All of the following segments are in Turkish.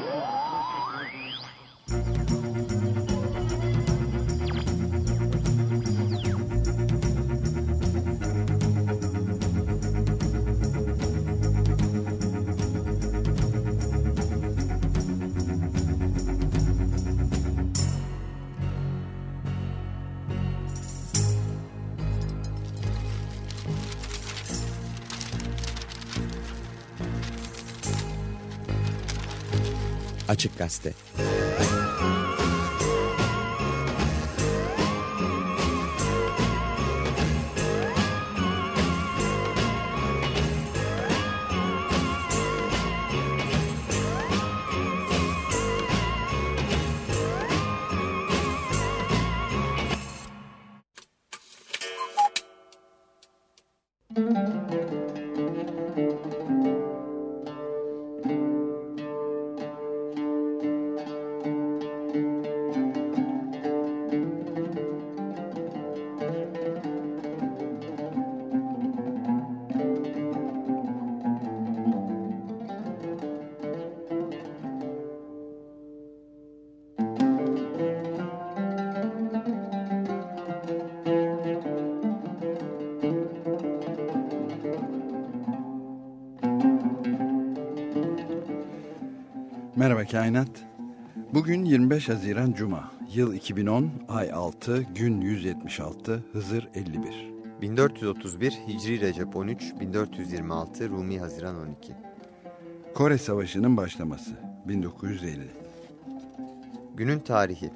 Yeah. Açık Gazete. Merhaba Kainat. Bugün 25 Haziran Cuma. Yıl 2010, ay 6, gün 176, Hızır 51. 1431 Hicri Recep 13, 1426 Rumi Haziran 12. Kore Savaşı'nın başlaması 1950. Günün tarihi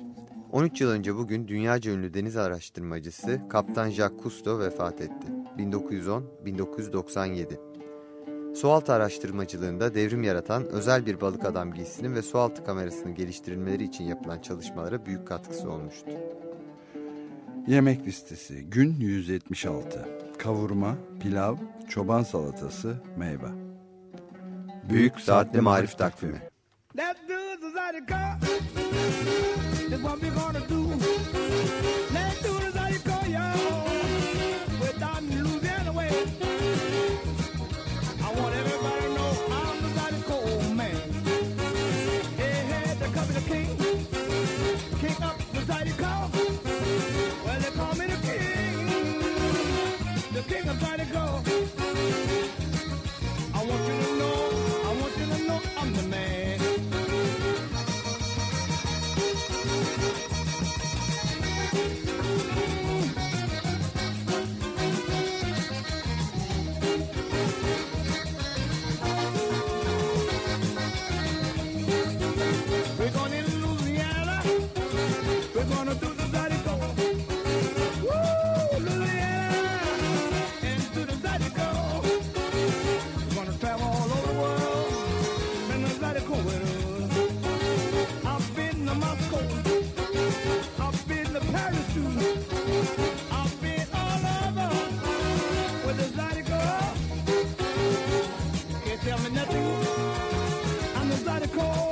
13 yıl önce bugün dünyaca ünlü deniz araştırmacısı Kaptan Jacques Cousteau vefat etti. 1910-1997 Sualtı araştırmacılığında devrim yaratan özel bir balık adam giysinin ve sualtı kamerasının geliştirilmeleri için yapılan çalışmalara büyük katkısı olmuştu. Yemek listesi gün 176. Kavurma, pilav, çoban salatası, meyve. Büyük Saatli Marif Takvimi gonna do. I'm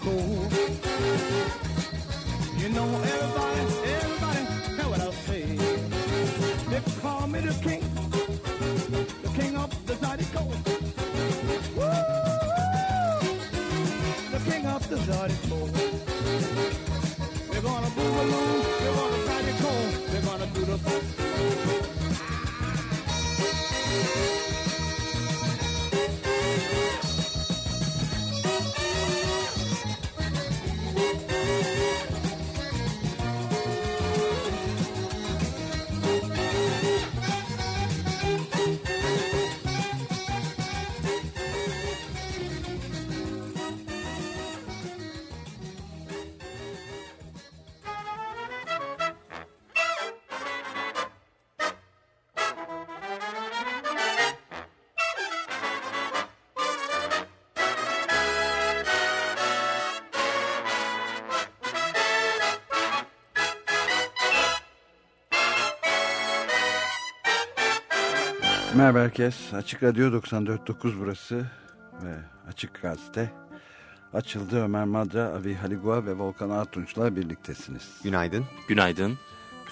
home. Merhaba herkes. Açık Radyo 94.9 burası ve Açık Gazete. Açıldı Ömer Madra, Avi Haligua ve Volkan Artunç'la birliktesiniz. Günaydın. Günaydın.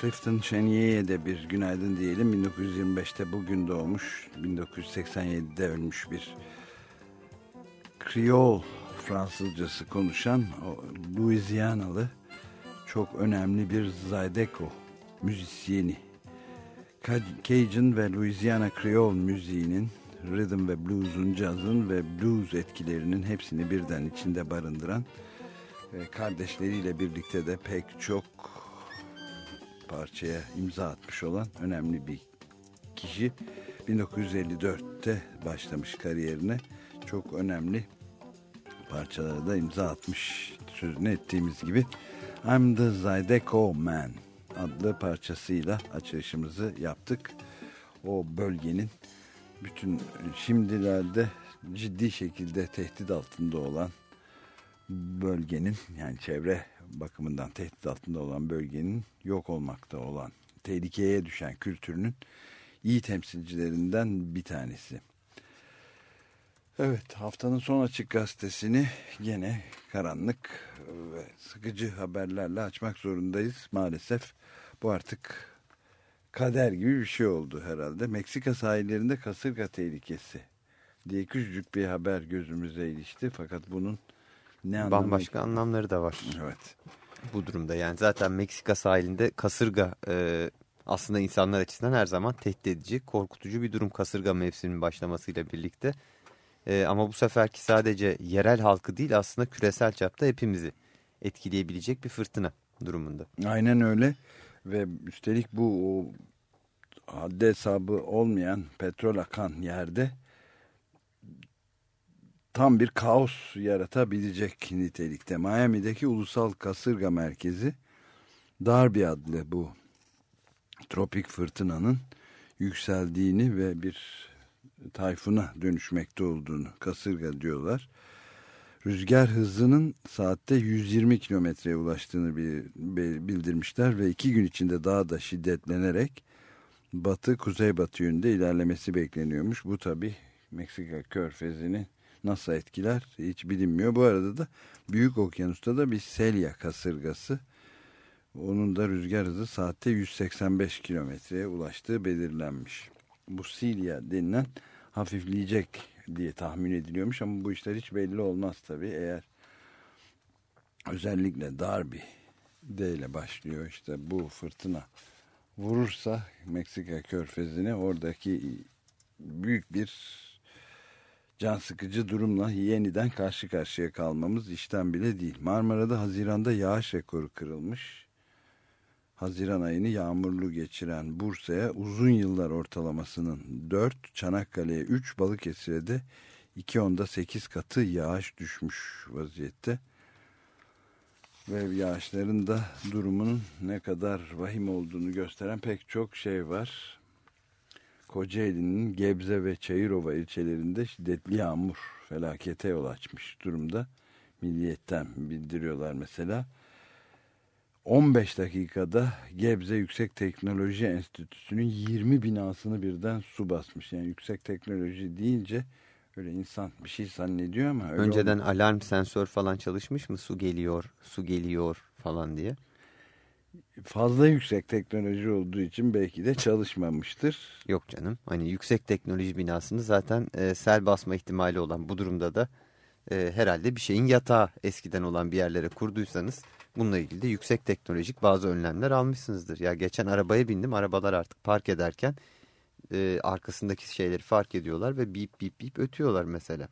Clifton Chenier'e de bir günaydın diyelim. 1925'te bugün doğmuş, 1987'de ölmüş bir Kriol Fransızcası konuşan o Louisianalı çok önemli bir Zydeco müzisyeni. Ca- Cajun ve Louisiana Creole müziğinin, rhythm ve blues'un, cazın ve blues etkilerinin hepsini birden içinde barındıran ve kardeşleriyle birlikte de pek çok parçaya imza atmış olan önemli bir kişi. 1954'te başlamış kariyerine çok önemli parçalara da imza atmış sözünü ettiğimiz gibi I'm the Zydeco Man adlı parçasıyla açılışımızı yaptık. O bölgenin bütün şimdilerde ciddi şekilde tehdit altında olan bölgenin yani çevre bakımından tehdit altında olan bölgenin yok olmakta olan tehlikeye düşen kültürünün iyi temsilcilerinden bir tanesi. Evet haftanın son açık gazetesini gene karanlık ve sıkıcı haberlerle açmak zorundayız. Maalesef bu artık kader gibi bir şey oldu herhalde. Meksika sahillerinde kasırga tehlikesi diye küçücük bir haber gözümüze ilişti. Fakat bunun ne anlamı... Bambaşka anlamları da var Evet. bu durumda. Yani zaten Meksika sahilinde kasırga e, aslında insanlar açısından her zaman tehdit edici, korkutucu bir durum kasırga mevsiminin başlamasıyla birlikte. E, ama bu seferki sadece yerel halkı değil aslında küresel çapta hepimizi etkileyebilecek bir fırtına durumunda. Aynen öyle ve üstelik bu o haddi hesabı olmayan petrol akan yerde tam bir kaos yaratabilecek nitelikte. Miami'deki Ulusal Kasırga Merkezi Darby adlı bu tropik fırtınanın yükseldiğini ve bir tayfuna dönüşmekte olduğunu kasırga diyorlar. Rüzgar hızının saatte 120 kilometreye ulaştığını bildirmişler ve iki gün içinde daha da şiddetlenerek batı kuzeybatı yönünde ilerlemesi bekleniyormuş. Bu tabi Meksika körfezini nasıl etkiler hiç bilinmiyor. Bu arada da Büyük Okyanus'ta da bir Selya kasırgası onun da rüzgar hızı saatte 185 kilometreye ulaştığı belirlenmiş. Bu Silya denilen hafifleyecek diye tahmin ediliyormuş ama bu işler hiç belli olmaz tabii. Eğer özellikle Darby D ile başlıyor işte bu fırtına vurursa Meksika körfezine oradaki büyük bir can sıkıcı durumla yeniden karşı karşıya kalmamız işten bile değil. Marmara'da Haziran'da yağış rekoru kırılmış. Haziran ayını yağmurlu geçiren Bursa'ya uzun yıllar ortalamasının 4, Çanakkale'ye 3, Balıkesir'e de 2.10'da 8 katı yağış düşmüş vaziyette. Ve yağışların da durumunun ne kadar vahim olduğunu gösteren pek çok şey var. Kocaeli'nin Gebze ve Çayırova ilçelerinde şiddetli yağmur felakete yol açmış durumda. Milliyetten bildiriyorlar mesela. 15 dakikada Gebze Yüksek Teknoloji Enstitüsü'nün 20 binasını birden su basmış. Yani yüksek teknoloji deyince öyle insan bir şey zannediyor ama öyle Önceden alarm sensör falan çalışmış mı? Su geliyor, su geliyor falan diye. fazla yüksek teknoloji olduğu için belki de çalışmamıştır. Yok canım. Hani yüksek teknoloji binasını zaten e, sel basma ihtimali olan bu durumda da e, herhalde bir şeyin yatağı eskiden olan bir yerlere kurduysanız bununla ilgili de yüksek teknolojik bazı önlemler almışsınızdır. Ya geçen arabaya bindim. Arabalar artık park ederken e, arkasındaki şeyleri fark ediyorlar ve bip bip bip ötüyorlar mesela.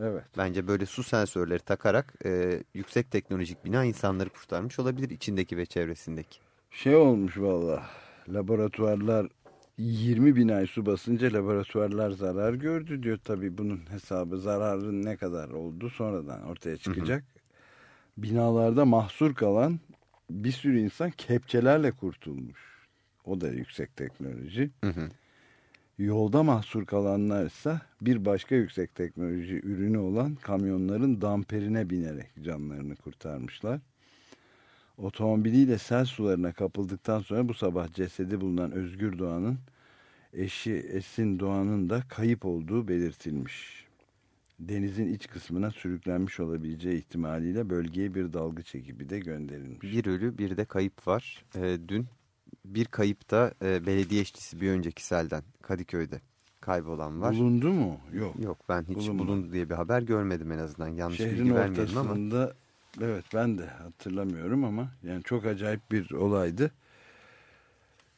Evet. Bence böyle su sensörleri takarak e, yüksek teknolojik bina insanları kurtarmış olabilir içindeki ve çevresindeki. Şey olmuş valla laboratuvarlar 20 binay su basınca laboratuvarlar zarar gördü diyor. Tabii bunun hesabı zararın ne kadar olduğu sonradan ortaya çıkacak. Binalarda mahsur kalan bir sürü insan kepçelerle kurtulmuş. O da yüksek teknoloji. Hı hı. Yolda mahsur kalanlar ise bir başka yüksek teknoloji ürünü olan kamyonların damperine binerek canlarını kurtarmışlar. Otomobiliyle sel sularına kapıldıktan sonra bu sabah cesedi bulunan Özgür Doğan'ın eşi Esin Doğan'ın da kayıp olduğu belirtilmiş. Denizin iç kısmına sürüklenmiş olabileceği ihtimaliyle bölgeye bir dalgıç ekibi de gönderilmiş. Bir ölü bir de kayıp var. E, dün bir kayıp da e, belediye işçisi bir önceki selden Kadıköy'de kaybolan var. Bulundu mu? Yok. Yok ben hiç Bulunmadı. bulundu diye bir haber görmedim en azından. Yanlış Şehrin bilgi vermeyelim ama. ortasında evet ben de hatırlamıyorum ama yani çok acayip bir olaydı.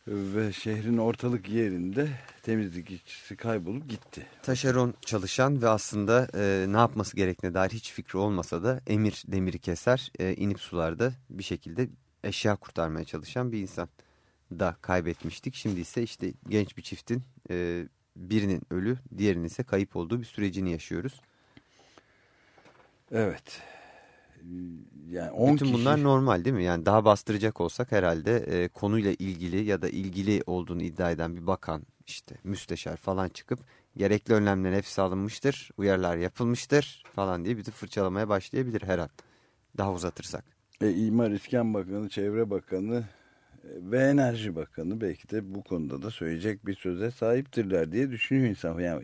Ve şehrin ortalık yerinde temizlik işçisi kaybolup gitti. Taşeron çalışan ve aslında e, ne yapması gerektiğine dair hiç fikri olmasa da emir demiri keser e, inip sularda bir şekilde eşya kurtarmaya çalışan bir insan da kaybetmiştik. Şimdi ise işte genç bir çiftin e, birinin ölü diğerinin ise kayıp olduğu bir sürecini yaşıyoruz. Evet. Yani 10 Bütün kişi bunlar normal değil mi? Yani daha bastıracak olsak herhalde e, konuyla ilgili ya da ilgili olduğunu iddia eden bir bakan işte müsteşar falan çıkıp gerekli önlemlerin hepsi alınmıştır, uyarılar yapılmıştır falan diye bizi fırçalamaya başlayabilir her an. Daha uzatırsak. e, İmar İskan Bakanı, Çevre Bakanı e, ve Enerji Bakanı belki de bu konuda da söyleyecek bir söze sahiptirler diye düşünüyor insan. Yani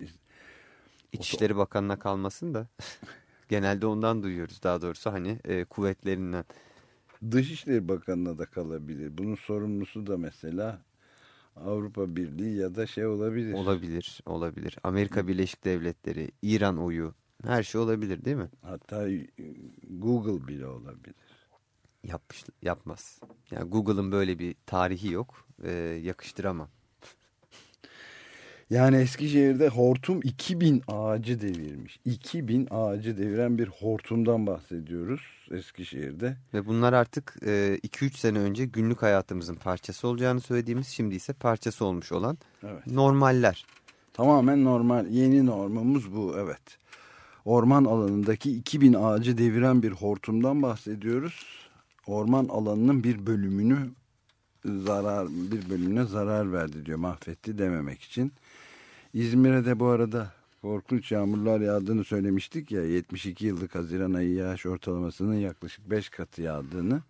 İçişleri Bakanı'na kalmasın da genelde ondan duyuyoruz daha doğrusu hani e, kuvvetlerinden. Dışişleri Bakanı'na da kalabilir. Bunun sorumlusu da mesela Avrupa Birliği ya da şey olabilir. Olabilir, olabilir. Amerika Birleşik Devletleri, İran oyu her şey olabilir değil mi? Hatta e, Google bile olabilir. Yapmış, yapmaz. Yani Google'ın böyle bir tarihi yok. Ee, yakıştıramam. Yani Eskişehir'de hortum 2000 ağacı devirmiş. 2000 ağacı deviren bir hortumdan bahsediyoruz Eskişehir'de. Ve bunlar artık 2-3 sene önce günlük hayatımızın parçası olacağını söylediğimiz şimdi ise parçası olmuş olan Evet. normaller. Tamamen normal. Yeni normumuz bu evet. Orman alanındaki 2000 ağacı deviren bir hortumdan bahsediyoruz. Orman alanının bir bölümünü zarar bir bölümüne zarar verdi diyor mahvetti dememek için. İzmir'e de bu arada korkunç yağmurlar yağdığını söylemiştik ya 72 yıllık Haziran ayı yağış ortalamasının yaklaşık 5 katı yağdığını.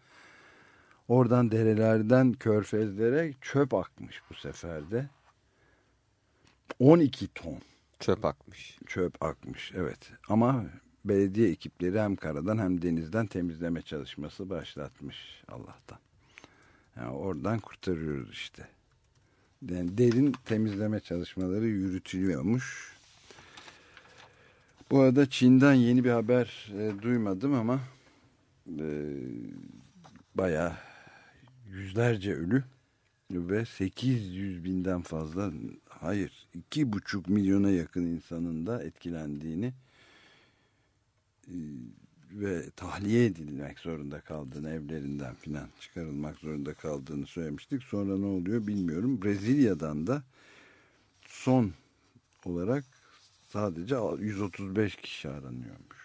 Oradan derelerden körfezlere çöp akmış bu seferde. 12 ton Çöp akmış. çöp akmış evet ama belediye ekipleri hem karadan hem denizden temizleme çalışması başlatmış Allah'tan. Yani oradan kurtarıyoruz işte. Derin temizleme çalışmaları yürütülüyormuş. Bu arada Çin'den yeni bir haber e, duymadım ama e, bayağı yüzlerce ölü ve 800 binden fazla hayır 2,5 milyona yakın insanın da etkilendiğini e, ve tahliye edilmek zorunda kaldığını evlerinden filan çıkarılmak zorunda kaldığını söylemiştik. Sonra ne oluyor bilmiyorum. Brezilya'dan da son olarak sadece 135 kişi aranıyormuş.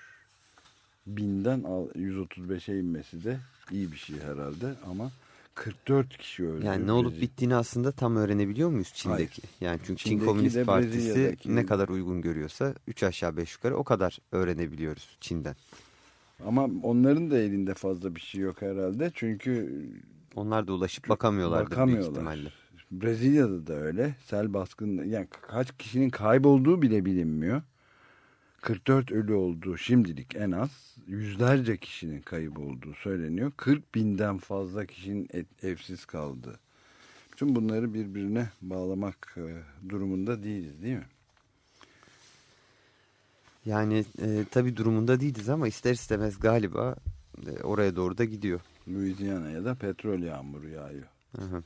Binden 135'e inmesi de iyi bir şey herhalde ama 44 kişi öldü. Yani ne olup bittiğini aslında tam öğrenebiliyor muyuz Çin'deki? Yani çünkü Çin Çin'deki Komünist de Partisi ne kadar uygun görüyorsa 3 aşağı 5 yukarı o kadar öğrenebiliyoruz Çin'den. Ama onların da elinde fazla bir şey yok herhalde. Çünkü Onlar da ulaşıp bakamıyorlardır büyük bakamıyorlar. ihtimalle. Brezilya'da da öyle. Sel baskını yani kaç kişinin kaybolduğu bile bilinmiyor. 44 ölü olduğu şimdilik en az yüzlerce kişinin kayıp olduğu söyleniyor. 40 binden fazla kişinin evsiz kaldığı. Bütün bunları birbirine bağlamak e, durumunda değiliz değil mi? Yani e, tabii durumunda değiliz ama ister istemez galiba e, oraya doğru da gidiyor. Louisiana'ya da petrol yağmuru yağıyor. Hı hı.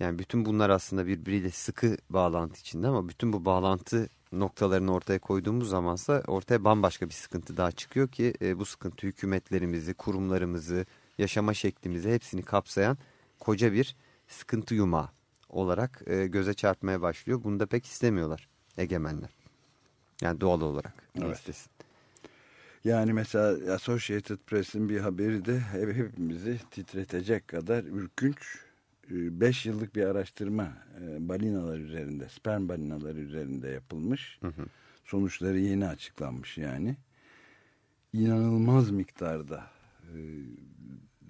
Yani bütün bunlar aslında birbiriyle sıkı bağlantı içinde ama bütün bu bağlantı noktalarını ortaya koyduğumuz zamansa ortaya bambaşka bir sıkıntı daha çıkıyor ki e, bu sıkıntı hükümetlerimizi, kurumlarımızı, yaşama şeklimizi hepsini kapsayan koca bir sıkıntı yumağı olarak e, göze çarpmaya başlıyor. Bunu da pek istemiyorlar egemenler. Yani doğal olarak. Evet. istesin. Yani mesela Associated Press'in bir haberi de hep- hepimizi titretecek kadar ürkünç 5 yıllık bir araştırma e, balinalar üzerinde, sperm balinaları üzerinde yapılmış. Hı hı. Sonuçları yeni açıklanmış yani. İnanılmaz miktarda e,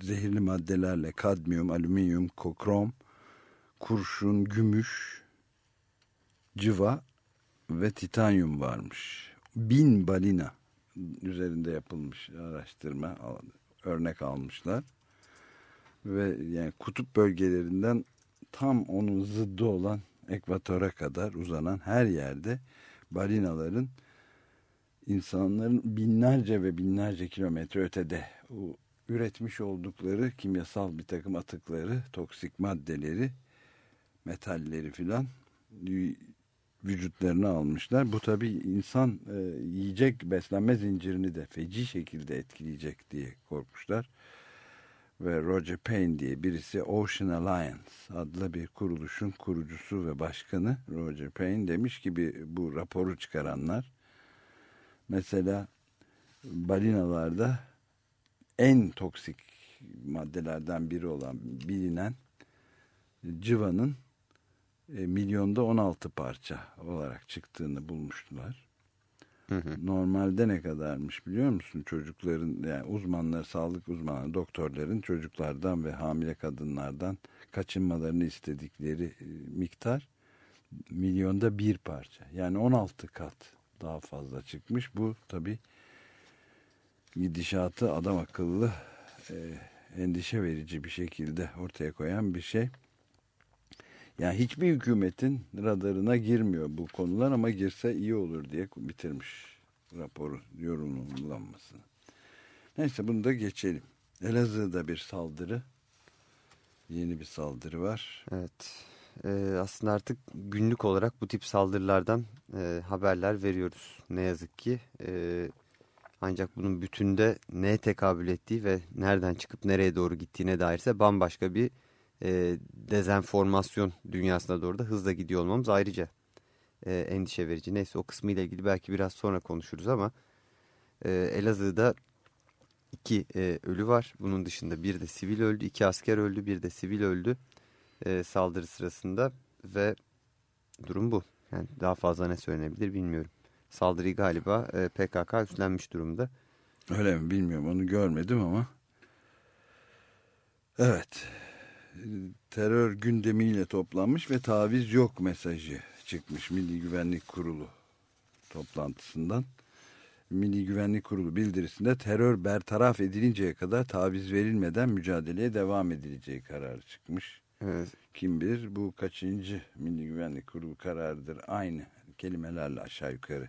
zehirli maddelerle kadmiyum, alüminyum, kokrom, kurşun, gümüş cıva ve titanyum varmış. Bin balina üzerinde yapılmış araştırma örnek almışlar. Ve yani kutup bölgelerinden tam onun zıddı olan ekvatora kadar uzanan her yerde balinaların insanların binlerce ve binlerce kilometre ötede üretmiş oldukları kimyasal bir takım atıkları, toksik maddeleri, metalleri filan vücutlarına almışlar. Bu tabi insan e, yiyecek beslenme zincirini de feci şekilde etkileyecek diye korkmuşlar. Ve Roger Payne diye birisi Ocean Alliance adlı bir kuruluşun kurucusu ve başkanı Roger Payne demiş ki bir- bu raporu çıkaranlar mesela balinalarda en toksik maddelerden biri olan bilinen cıvanın e, milyonda 16 parça olarak çıktığını bulmuştular. Hı hı. Normalde ne kadarmış biliyor musun? Çocukların yani uzmanlar, sağlık uzmanları, doktorların çocuklardan ve hamile kadınlardan kaçınmalarını istedikleri e, miktar milyonda bir parça. Yani 16 kat daha fazla çıkmış. Bu tabi gidişatı adam akıllı e, endişe verici bir şekilde ortaya koyan bir şey. Yani hiçbir hükümetin radarına girmiyor bu konular ama girse iyi olur diye bitirmiş raporu yorumlanmasını. Neyse bunu da geçelim. Elazığ'da bir saldırı. Yeni bir saldırı var. Evet. Ee, aslında artık günlük olarak bu tip saldırılardan e, haberler veriyoruz. Ne yazık ki. Ee, ancak bunun bütünde neye tekabül ettiği ve nereden çıkıp nereye doğru gittiğine dairse bambaşka bir e, dezenformasyon dünyasına doğru da hızla gidiyor olmamız ayrıca e, endişe verici. Neyse o kısmı ile ilgili belki biraz sonra konuşuruz ama e, Elazığ'da iki e, ölü var. Bunun dışında bir de sivil öldü, iki asker öldü, bir de sivil öldü e, saldırı sırasında ve durum bu. Yani daha fazla ne söylenebilir bilmiyorum. Saldırıyı galiba e, PKK üstlenmiş durumda. Öyle mi bilmiyorum onu görmedim ama. Evet. Terör gündemiyle toplanmış ve taviz yok mesajı çıkmış Milli Güvenlik Kurulu toplantısından. Milli Güvenlik Kurulu bildirisinde terör bertaraf edilinceye kadar taviz verilmeden mücadeleye devam edileceği kararı çıkmış. E, Kim bilir bu kaçıncı Milli Güvenlik Kurulu kararıdır aynı kelimelerle aşağı yukarı.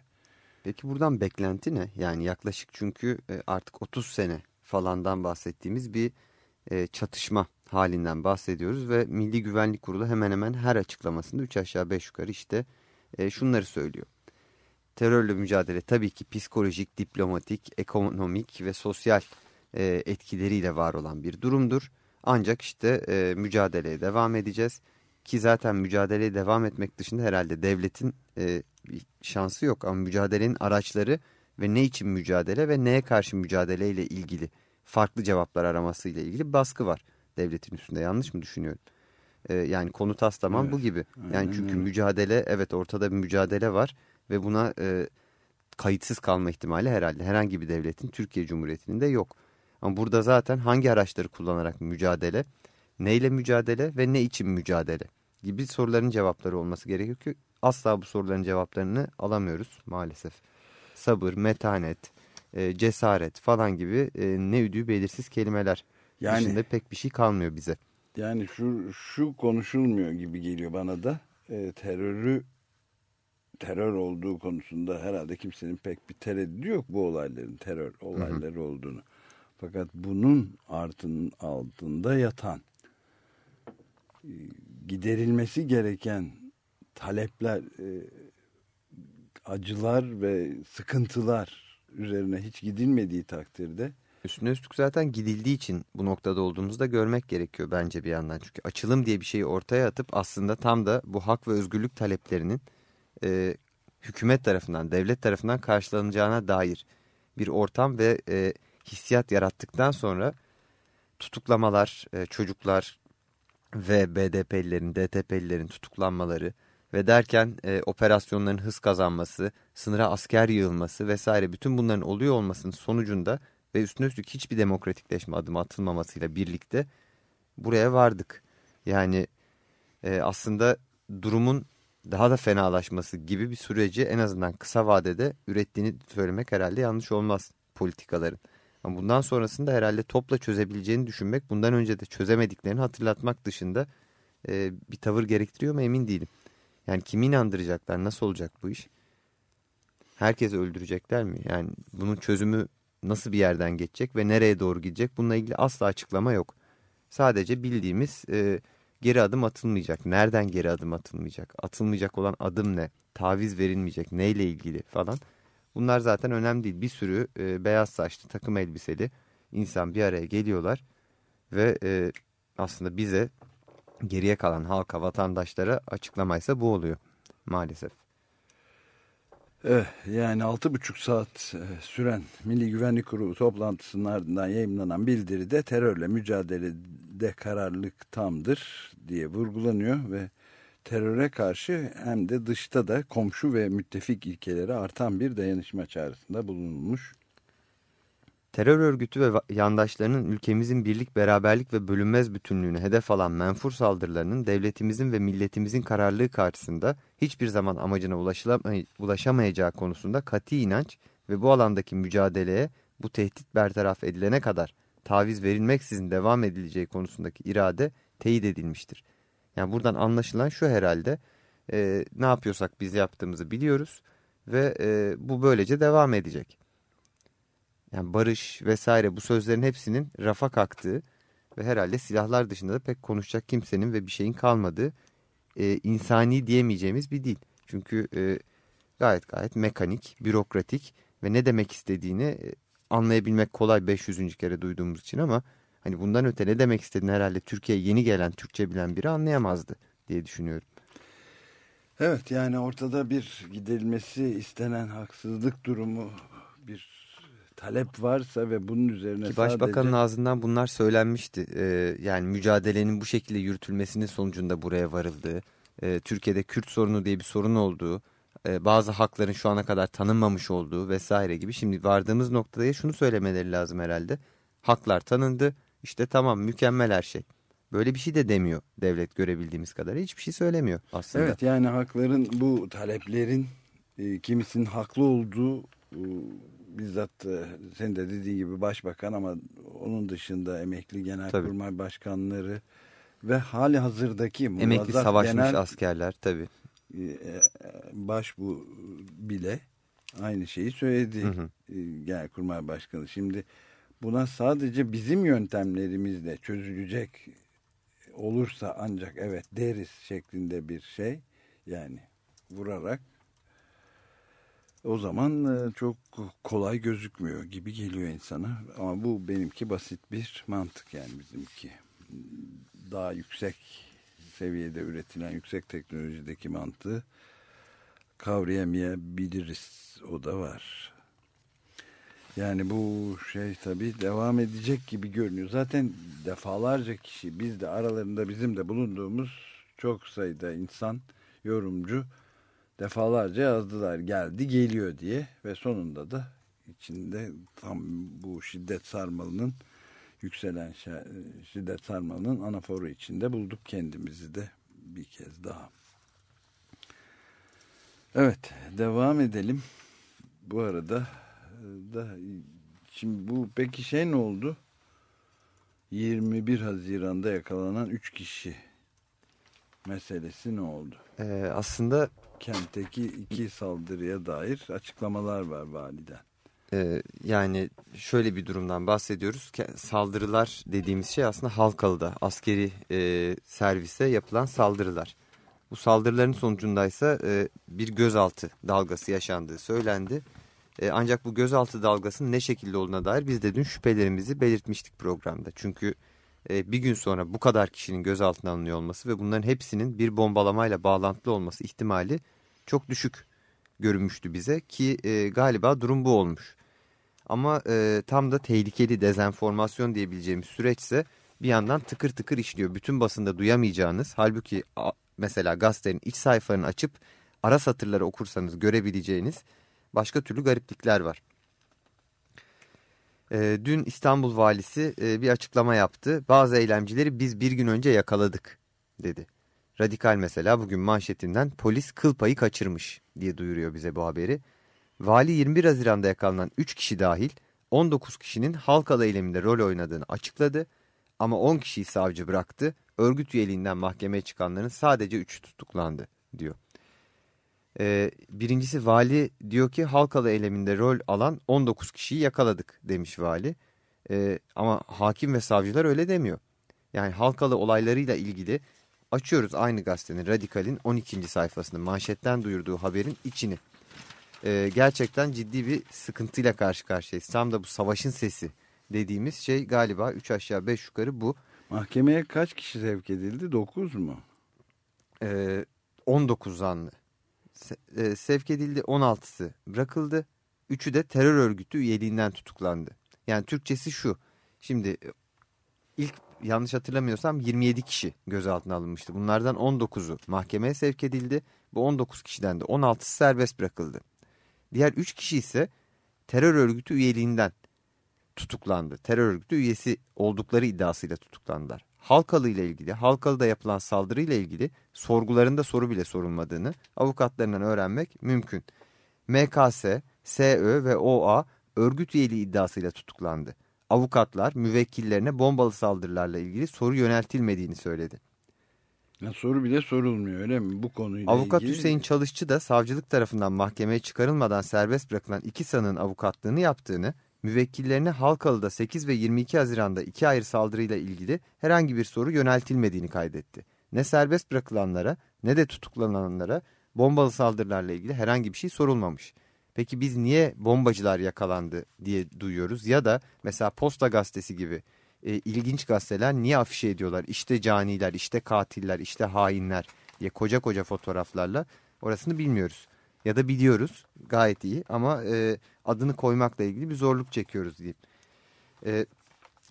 Peki buradan beklenti ne? Yani yaklaşık çünkü e, artık 30 sene falandan bahsettiğimiz bir e, çatışma halinden bahsediyoruz ve Milli Güvenlik Kurulu hemen hemen her açıklamasında 3 aşağı 5 yukarı işte e, şunları söylüyor. Terörle mücadele tabii ki psikolojik, diplomatik, ekonomik ve sosyal e, etkileriyle var olan bir durumdur. Ancak işte e, mücadeleye devam edeceğiz ki zaten mücadeleye devam etmek dışında herhalde devletin e, şansı yok. Ama mücadelenin araçları ve ne için mücadele ve neye karşı mücadele ile ilgili farklı cevaplar aramasıyla ilgili bir baskı var devletin üstünde. Yanlış mı düşünüyorum? E, yani konu taslaman Evet, bu gibi. aynen Yani çünkü öyle. mücadele evet ortada bir mücadele var ve buna e, kayıtsız kalma ihtimali herhalde herhangi bir devletin Türkiye Cumhuriyeti'nin de yok. Ama burada zaten hangi araçları kullanarak mücadele, neyle mücadele ve ne için mücadele gibi soruların cevapları olması gerekiyor ki asla bu soruların cevaplarını alamıyoruz maalesef. Sabır, metanet, e, cesaret falan gibi e, ne üdüğü belirsiz kelimeler Yani- dışında pek bir şey kalmıyor bize. Yani şu şu konuşulmuyor gibi geliyor bana da e, terörü terör olduğu konusunda herhalde kimsenin pek bir tereddüdü yok bu olayların terör olayları olduğunu. Fakat bunun artın altında yatan e, giderilmesi gereken talepler, e, acılar ve sıkıntılar üzerine hiç gidilmediği takdirde Üstüne üstlük zaten gidildiği için bu noktada olduğumuzu da görmek gerekiyor bence bir yandan. Çünkü açılım diye bir şeyi ortaya atıp aslında tam da bu hak ve özgürlük taleplerinin e, hükümet tarafından, devlet tarafından karşılanacağına dair bir ortam ve e, hissiyat yarattıktan sonra tutuklamalar, e, çocuklar ve BDP'lilerin, DTP'lilerin tutuklanmaları ve derken e, operasyonların hız kazanması, sınıra asker yığılması vesaire bütün bunların oluyor olmasının sonucunda ve üstüne üstlük hiçbir demokratikleşme adımı atılmamasıyla birlikte buraya vardık. Yani e, aslında durumun daha da fenalaşması gibi bir süreci en azından kısa vadede ürettiğini söylemek herhalde yanlış olmaz politikaların. Ama bundan sonrasında herhalde topla çözebileceğini düşünmek bundan önce de çözemediklerini hatırlatmak dışında e, bir tavır gerektiriyor mu emin değilim. Yani kimi inandıracaklar nasıl olacak bu iş? Herkesi öldürecekler mi? Yani bunun çözümü nasıl bir yerden geçecek ve nereye doğru gidecek bununla ilgili asla açıklama yok. Sadece bildiğimiz e, geri adım atılmayacak. Nereden geri adım atılmayacak? Atılmayacak olan adım ne? Taviz verilmeyecek. Neyle ilgili falan. Bunlar zaten önemli değil. Bir sürü e, beyaz saçlı takım elbiseli insan bir araya geliyorlar. Ve e, aslında bize geriye kalan halka, vatandaşlara açıklamaysa bu oluyor maalesef. Evet, yani 6,5 saat e, süren Milli Güvenlik Kurulu toplantısının ardından yayınlanan bildiride terörle mücadelede kararlılık tamdır diye vurgulanıyor ve teröre karşı hem de dışta da komşu ve müttefik ilkeleri artan bir dayanışma çağrısında bulunulmuş. Terör örgütü ve yandaşlarının ülkemizin birlik, beraberlik ve bölünmez bütünlüğünü hedef alan menfur saldırılarının devletimizin ve milletimizin kararlılığı karşısında hiçbir zaman amacına ulaşamayacağı konusunda kati inanç ve bu alandaki mücadeleye bu tehdit bertaraf edilene kadar taviz verilmeksizin devam edileceği konusundaki irade teyit edilmiştir. Yani buradan anlaşılan şu herhalde e, ne yapıyorsak biz yaptığımızı biliyoruz ve e, bu böylece devam edecek. Yani barış vesaire bu sözlerin hepsinin rafa kalktığı ve herhalde silahlar dışında da pek konuşacak kimsenin ve bir şeyin kalmadığı e, insani diyemeyeceğimiz bir dil. Çünkü e, gayet gayet mekanik, bürokratik ve ne demek istediğini e, anlayabilmek kolay 500. kere duyduğumuz için ama hani bundan öte ne demek istediğini herhalde Türkiye'ye yeni gelen Türkçe bilen biri anlayamazdı diye düşünüyorum. Evet yani ortada bir giderilmesi istenen haksızlık durumu bir talep varsa ve bunun üzerine Ki Başbakanın sadece... ağzından bunlar söylenmişti. Ee, yani mücadelenin bu şekilde yürütülmesinin sonucunda buraya varıldığı, e, Türkiye'de Kürt sorunu diye bir sorun olduğu, e, bazı hakların şu ana kadar tanınmamış olduğu vesaire gibi. Şimdi vardığımız noktada şunu söylemeleri lazım herhalde. Haklar tanındı, işte tamam mükemmel her şey. Böyle bir şey de demiyor devlet görebildiğimiz kadar. Hiçbir şey söylemiyor aslında. Evet yani hakların bu taleplerin e, kimisinin haklı olduğu bizzat e, senin de dediğin gibi başbakan ama onun dışında emekli genelkurmay tabii. başkanları ve hali hazırdaki emekli savaşmış genel, askerler tabi e, e, baş bu bile aynı şeyi söyledi hı hı. genelkurmay başkanı. Şimdi buna sadece bizim yöntemlerimizle çözülecek olursa ancak evet deriz şeklinde bir şey yani vurarak o zaman e, çok kolay gözükmüyor gibi geliyor insana. Ama bu benimki basit bir mantık yani bizimki. Daha yüksek seviyede üretilen yüksek teknolojideki mantığı kavrayamayabiliriz. O da var. Yani bu şey tabii devam edecek gibi görünüyor. Zaten defalarca kişi biz de aralarında bizim de bulunduğumuz çok sayıda insan, yorumcu defalarca yazdılar geldi geliyor diye ve sonunda da içinde tam bu şiddet sarmalının yükselen şiddet sarmalının anaforu içinde bulduk kendimizi de bir kez daha. Evet devam edelim. Bu arada e, da şimdi bu peki şey ne oldu? 21 Haziran'da yakalanan 3 kişi meselesi ne oldu? Ee, aslında kentteki iki saldırıya dair açıklamalar var validen. Ee, yani şöyle bir durumdan bahsediyoruz. Saldırılar dediğimiz şey aslında Halkalı'da askeri e, servise yapılan saldırılar. Bu saldırıların sonucundaysa e, bir gözaltı dalgası yaşandığı söylendi. E, ancak bu gözaltı dalgasının ne şekilde olduğuna dair biz de dün şüphelerimizi belirtmiştik programda. Çünkü e, bir gün sonra bu kadar kişinin gözaltına alınıyor olması ve bunların hepsinin bir bombalamayla bağlantılı olması ihtimali çok düşük görünmüştü bize ki e, galiba durum bu olmuş. Ama e, tam da tehlikeli dezenformasyon diyebileceğimiz süreçse bir yandan tıkır tıkır işliyor. Bütün basında duyamayacağınız halbuki a, mesela gazetenin iç sayfalarını açıp ara satırları okursanız görebileceğiniz başka türlü gariplikler var. E, dün İstanbul valisi e, bir açıklama yaptı. Bazı eylemcileri biz bir gün önce yakaladık dedi. Radikal mesela bugün manşetinden polis kıl payı kaçırmış diye duyuruyor bize bu haberi. Vali 21 Haziran'da yakalanan 3 kişi dahil 19 kişinin Halkalı eyleminde rol oynadığını açıkladı. Ama 10 kişiyi savcı bıraktı. Örgüt üyeliğinden mahkemeye çıkanların sadece 3'ü tutuklandı diyor. Ee, birincisi vali diyor ki Halkalı eyleminde rol alan 19 kişiyi yakaladık demiş vali. Ee, ama hakim ve savcılar öyle demiyor. Yani Halkalı olaylarıyla ilgili açıyoruz aynı gazetenin Radikal'in 12. sayfasını manşetten duyurduğu haberin içini. Ee, gerçekten ciddi bir sıkıntıyla karşı karşıyayız. Tam da bu savaşın sesi dediğimiz şey galiba 3 aşağı 5 yukarı bu. Mahkemeye kaç kişi sevk edildi? 9 mu? Ee, 19 zanlı e, sevk edildi 16'sı bırakıldı. 3'ü de terör örgütü üyeliğinden tutuklandı. Yani Türkçesi şu. Şimdi e, ilk yanlış hatırlamıyorsam 27 kişi gözaltına alınmıştı. Bunlardan 19'u mahkemeye sevk edildi. Bu 19 kişiden de 16'sı serbest bırakıldı. Diğer 3 kişi ise terör örgütü üyeliğinden tutuklandı. Terör örgütü üyesi oldukları iddiasıyla tutuklandılar. Halkalı ile ilgili, Halkalı'da yapılan saldırı ile ilgili sorgularında soru bile sorulmadığını avukatlarından öğrenmek mümkün. MKS, SÖ ve OA örgüt üyeliği iddiasıyla tutuklandı. Avukatlar müvekkillerine bombalı saldırılarla ilgili soru yöneltilmediğini söyledi. Ya soru bile sorulmuyor öyle mi bu konuyla Avukat ilgili? Hüseyin Çalışçı da savcılık tarafından mahkemeye çıkarılmadan serbest bırakılan iki sanığın avukatlığını yaptığını, müvekkillerine Halkalı'da 8 ve 22 Haziran'da iki ayrı saldırıyla ilgili herhangi bir soru yöneltilmediğini kaydetti. Ne serbest bırakılanlara ne de tutuklananlara bombalı saldırılarla ilgili herhangi bir şey sorulmamış. Peki biz niye bombacılar yakalandı diye duyuyoruz ya da mesela Posta Gazetesi gibi e, ilginç gazeteler niye afişe ediyorlar? İşte caniler, işte katiller, işte hainler diye koca koca fotoğraflarla orasını bilmiyoruz. Ya da biliyoruz gayet iyi ama e, adını koymakla ilgili bir zorluk çekiyoruz diyeyim. E,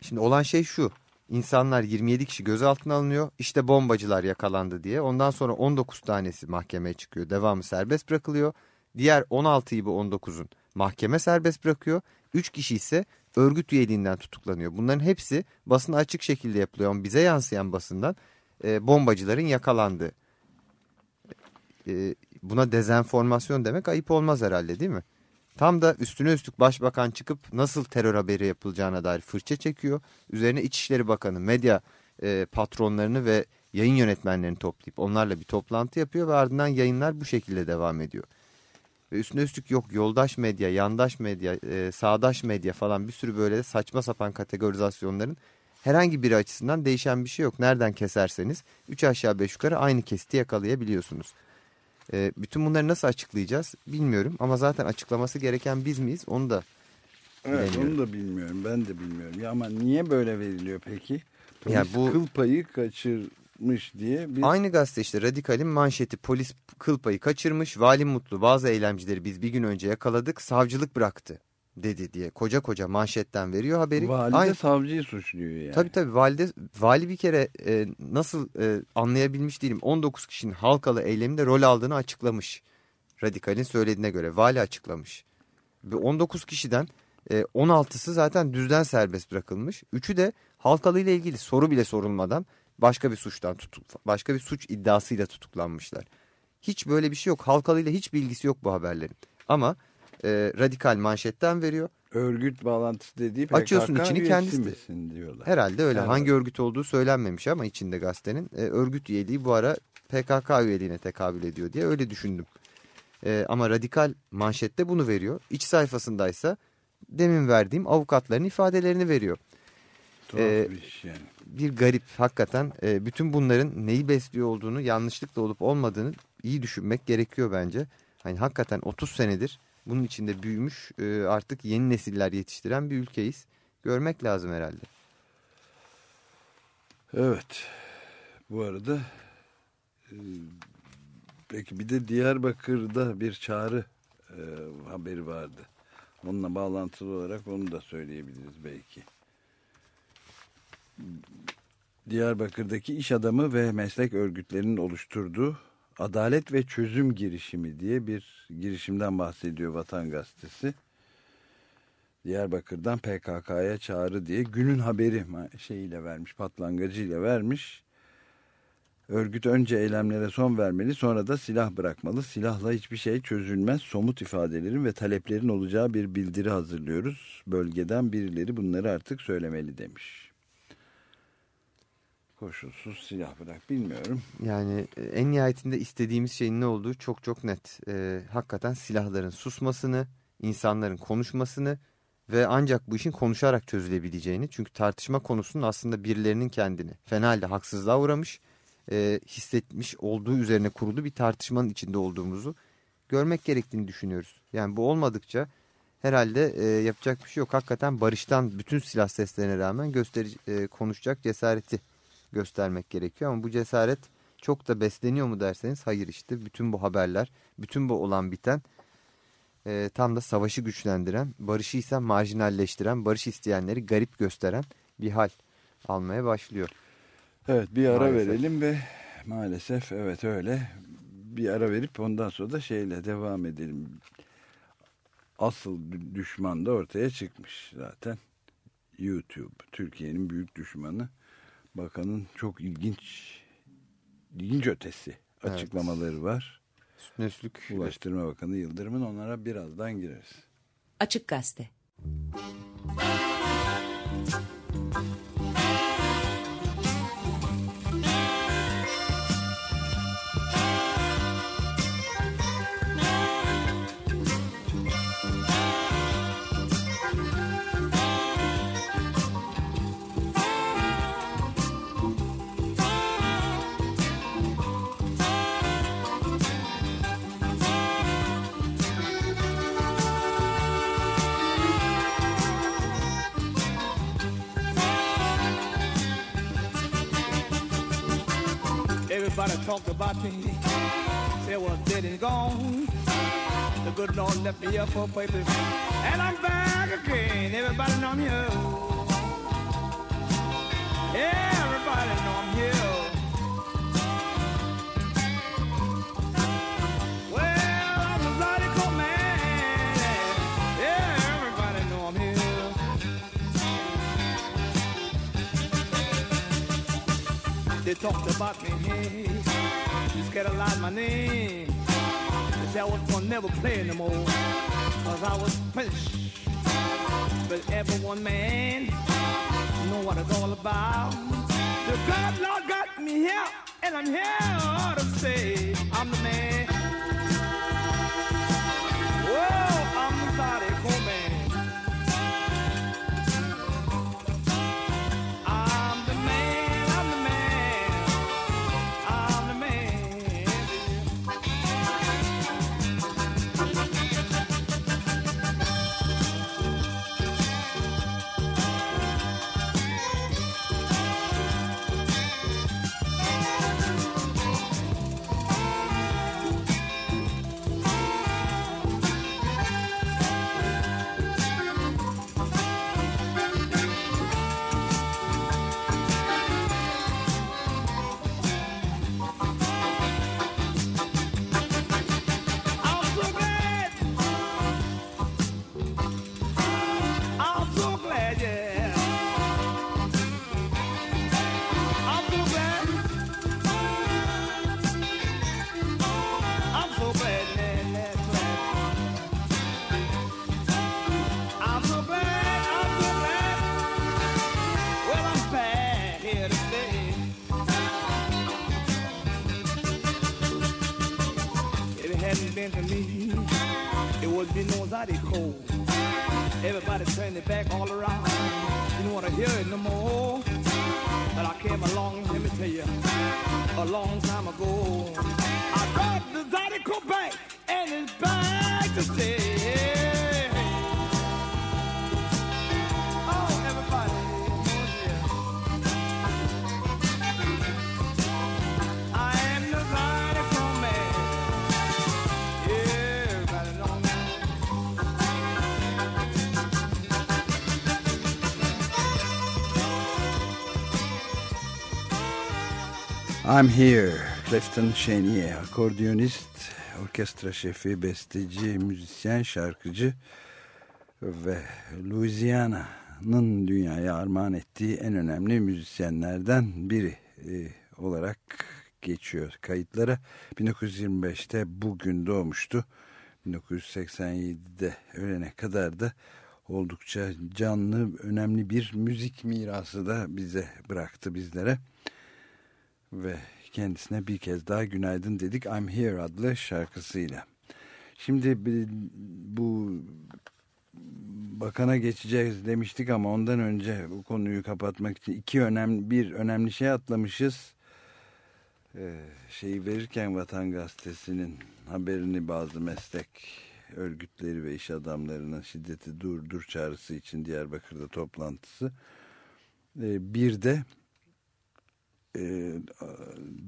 şimdi olan şey şu. İnsanlar 27 kişi gözaltına alınıyor. İşte bombacılar yakalandı diye. Ondan sonra 19 tanesi mahkemeye çıkıyor. Devamı serbest bırakılıyor. Diğer 16'yı bu 19'un mahkeme serbest bırakıyor. 3 kişi ise örgüt üyeliğinden tutuklanıyor. Bunların hepsi basına açık şekilde yapılıyor. Ama bize yansıyan basından e, bombacıların yakalandığı. E, buna dezenformasyon demek ayıp olmaz herhalde değil mi? Tam da üstüne üstlük başbakan çıkıp nasıl terör haberi yapılacağına dair fırça çekiyor. Üzerine İçişleri Bakanı medya e, patronlarını ve yayın yönetmenlerini toplayıp onlarla bir toplantı yapıyor ve ardından yayınlar bu şekilde devam ediyor. Ve üstüne üstlük yok yoldaş medya, yandaş medya, e, sağdaş medya falan bir sürü böyle saçma sapan kategorizasyonların herhangi biri açısından değişen bir şey yok. Nereden keserseniz 3 aşağı 5 yukarı aynı kesiti yakalayabiliyorsunuz. E, bütün bunları nasıl açıklayacağız bilmiyorum ama zaten açıklaması gereken biz miyiz onu da Evet onu da bilmiyorum ben de bilmiyorum. Ya ama niye böyle veriliyor peki? Polis Ya bu- kıl payı kaçırmış diye bir Aynı gazete işte Radikal'in manşeti polis kıl payı kaçırmış. Vali Mutlu bazı eylemcileri biz bir gün önce yakaladık savcılık bıraktı dedi diye koca koca manşetten veriyor haberi. vali Aynı, savcıyı suçluyor yani. Tabii tabii valide, vali bir kere e, nasıl e, anlayabilmiş değilim. 19 kişinin halkalı eyleminde rol aldığını açıklamış. Radikal'in söylediğine göre vali açıklamış. Ve 19 kişiden e, 16'sı zaten düzden serbest bırakılmış. Üçü de halkalı ile ilgili soru bile sorulmadan başka bir suçtan tutuk, başka bir suç iddiasıyla tutuklanmışlar. Hiç böyle bir şey yok. Halkalı ile hiç bilgisi yok bu haberlerin. Ama e, radikal manşetten veriyor. Örgüt bağlantısı dediği PKK Açıyorsun içini kendisi diyorlar. Herhalde öyle. Evet. Hangi örgüt olduğu söylenmemiş ama içinde gazetenin. E, örgüt üyeliği bu ara PKK üyeliğine tekabül ediyor diye öyle düşündüm. E, ama radikal manşette bunu veriyor. İç sayfasındaysa demin verdiğim avukatların ifadelerini veriyor. Tuhaf e, bir iş yani. Bir garip hakikaten e, bütün bunların neyi besliyor olduğunu yanlışlıkla olup olmadığını iyi düşünmek gerekiyor bence. Hani hakikaten 30 senedir bunun içinde büyümüş e, artık yeni nesiller yetiştiren bir ülkeyiz. Görmek lazım herhalde. Evet. Bu arada e, peki bir de Diyarbakır'da bir çağrı e, haberi vardı. Onunla bağlantılı olarak onu da söyleyebiliriz belki. Diyarbakır'daki iş adamı ve meslek örgütlerinin oluşturduğu Adalet ve Çözüm Girişimi diye bir girişimden bahsediyor Vatan Gazetesi. Diyarbakır'dan PKK'ya çağrı diye günün haberi şeyiyle vermiş, patlangıcıyla vermiş. Örgüt önce eylemlere son vermeli sonra da silah bırakmalı. Silahla hiçbir şey çözülmez. Somut ifadelerin ve taleplerin olacağı bir bildiri hazırlıyoruz. Bölgeden birileri bunları artık söylemeli demiş. Koşulsuz silah bırak bilmiyorum. Yani e, en nihayetinde istediğimiz şeyin ne olduğu çok çok net. Ee, hakikaten silahların susmasını, insanların konuşmasını ve ancak bu işin konuşarak çözülebileceğini. Çünkü tartışma konusunun aslında birilerinin kendini fena halde haksızlığa uğramış, e, hissetmiş olduğu üzerine kurulu bir tartışmanın içinde olduğumuzu görmek gerektiğini düşünüyoruz. Yani bu olmadıkça herhalde e, yapacak bir şey yok. Hakikaten barıştan bütün silah seslerine rağmen gösteri, e, konuşacak cesareti göstermek gerekiyor. Ama bu cesaret çok da besleniyor mu derseniz hayır işte. Bütün bu haberler, bütün bu olan biten e, tam da savaşı güçlendiren, barışı ise marjinalleştiren, barış isteyenleri garip gösteren bir hal almaya başlıyor. Evet bir ara Maalesef. verelim ve maalesef evet öyle bir ara verip ondan sonra da şeyle devam edelim. Asıl düşman da ortaya çıkmış zaten. YouTube Türkiye'nin büyük düşmanı. Bakanın çok ilginç ilginç ötesi Evet. açıklamaları var. Üstüne üstlük Ulaştırma Bakanı Yıldırım'ın onlara birazdan gireriz. Açık Gazete. Everybody talked about me, said was dead and gone. The good Lord left me here for papers, and I'm back again. Everybody know I'm here. Everybody know I'm here. They talked about me, hey, you scared a lot my name. They said I was gonna never play no more, cause I was finished. But everyone, man, know what it's all about. The God Lord got me here, and I'm here to say I'm the man. Whoa, I'm the radical Everybody knows it cold. Everybody their back all around. I'm here. Clifton Chenier, akordiyonist, orkestra şefi, besteci, müzisyen, şarkıcı ve Louisiana'nın dünyaya armağan ettiği en önemli müzisyenlerden biri e, olarak geçiyor kayıtlara. 1925'te bugün doğmuştu. 1987'de ölene kadar da oldukça canlı, önemli bir müzik mirası da bize bıraktı bizlere. Ve kendisine bir kez daha günaydın dedik I'm Here adlı şarkısıyla. Şimdi bu bakana geçeceğiz demiştik ama ondan önce bu konuyu kapatmak için iki önemli bir önemli şey atlamışız. Ee, şeyi verirken Vatan Gazetesi'nin haberini bazı meslek örgütleri ve iş adamlarının şiddeti durdur çağrısı için Diyarbakır'da toplantısı. Ee, bir de e,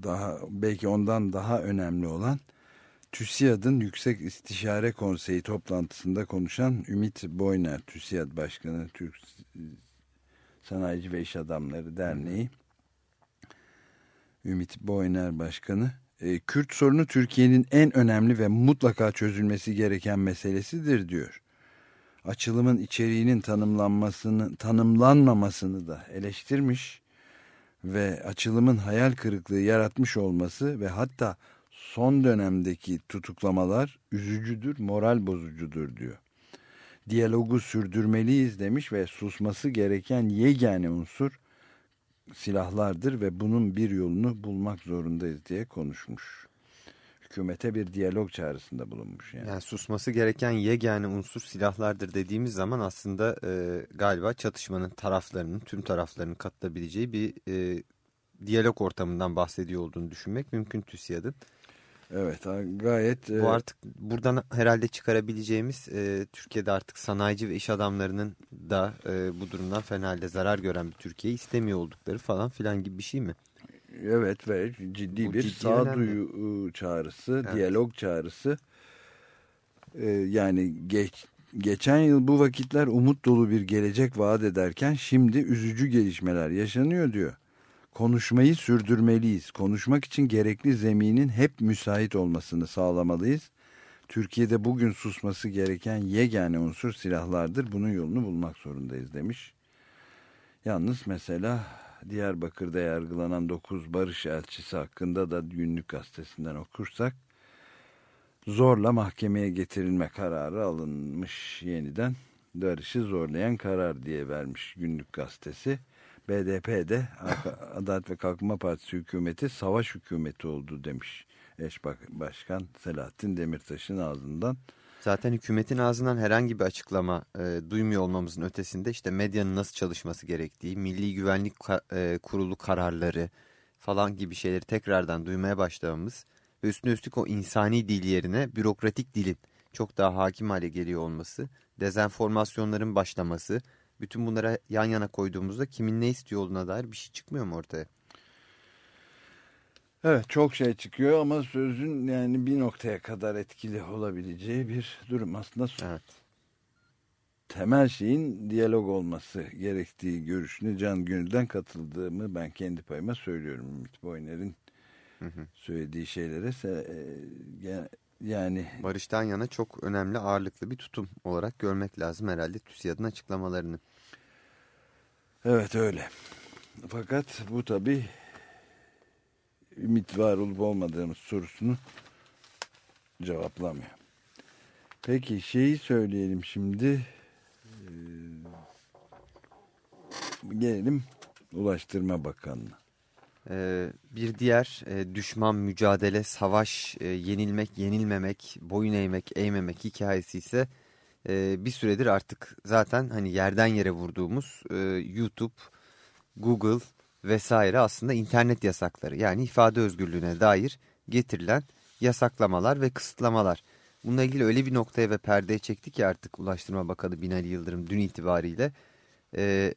daha belki ondan daha önemli olan TÜSİAD'ın Yüksek İstişare Konseyi toplantısında konuşan Ümit Boyner, TÜSİAD Başkanı, Türk Sanayici ve İş Adamları Derneği, Ümit Boyner Başkanı, e, Kürt sorunu Türkiye'nin en önemli ve mutlaka çözülmesi gereken meselesidir diyor. Açılımın içeriğinin tanımlanmasını, tanımlanmamasını da eleştirmiş ve açılımın hayal kırıklığı yaratmış olması ve hatta son dönemdeki tutuklamalar üzücüdür, moral bozucudur diyor. Diyalogu sürdürmeliyiz demiş ve susması gereken yegane unsur silahlardır ve bunun bir yolunu bulmak zorundayız diye konuşmuş. Hükümete bir diyalog çağrısında bulunmuş. Yani, yani susması gereken yegane unsur silahlardır dediğimiz zaman aslında e, galiba çatışmanın taraflarının, tüm taraflarının katılabileceği bir e, diyalog ortamından bahsediyor olduğunu düşünmek mümkün TÜSİAD'ın. Evet gayet... Bu artık buradan herhalde çıkarabileceğimiz e, Türkiye'de artık sanayici ve iş adamlarının da e, bu durumdan fena halde zarar gören bir Türkiye istemiyor oldukları falan filan gibi bir şey mi? Evet ve ciddi bu bir ciddi sağduyu önemli. çağrısı, evet. diyalog çağrısı. Ee, yani geç, geçen yıl bu vakitler umut dolu bir gelecek vaat ederken şimdi üzücü gelişmeler yaşanıyor diyor. Konuşmayı sürdürmeliyiz. Konuşmak için gerekli zeminin hep müsait olmasını sağlamalıyız. Türkiye'de bugün susması gereken yegane unsur silahlardır. Bunun yolunu bulmak zorundayız demiş. Yalnız mesela Diyarbakır'da yargılanan 9 barış elçisi hakkında da günlük gazetesinden okursak zorla mahkemeye getirilme kararı alınmış yeniden. Barışı zorlayan karar diye vermiş günlük gazetesi. BDP'de Adalet ve Kalkınma Partisi hükümeti savaş hükümeti oldu demiş. Eş Başkan Selahattin Demirtaş'ın ağzından. Zaten hükümetin ağzından herhangi bir açıklama e, duymuyor olmamızın ötesinde işte medyanın nasıl çalışması gerektiği, Milli Güvenlik e, Kurulu kararları falan gibi şeyleri tekrardan duymaya başlamamız ve üstüne üstlük o insani dil yerine bürokratik dilin çok daha hakim hale geliyor olması, dezenformasyonların başlaması, bütün bunlara yan yana koyduğumuzda kimin ne istiyor olduğuna dair bir şey çıkmıyor mu ortaya? Evet çok şey çıkıyor ama sözün yani bir noktaya kadar etkili olabileceği bir durum aslında. Evet. Temel şeyin diyalog olması gerektiği görüşünü Can Gönül'den katıldığımı ben kendi payıma söylüyorum. Ümit Boyner'in söylediği şeylere e, yani barıştan yana çok önemli ağırlıklı bir tutum olarak görmek lazım herhalde TÜSİAD'ın açıklamalarını. Evet öyle. Fakat bu tabi ümit var olup olmadığımız sorusunu cevaplamıyor. Peki şeyi söyleyelim şimdi. Ee, gelelim Ulaştırma Bakanı'na. Ee, bir diğer e, düşman mücadele, savaş, e, yenilmek, yenilmemek, boyun eğmek, eğmemek hikayesi ise e, bir süredir artık zaten hani yerden yere vurduğumuz YouTube, Google vesaire aslında internet yasakları yani ifade özgürlüğüne dair getirilen yasaklamalar ve kısıtlamalar. Bununla ilgili öyle bir noktaya ve perdeye çekti ki artık Ulaştırma Bakanı Binali Yıldırım dün itibariyle e,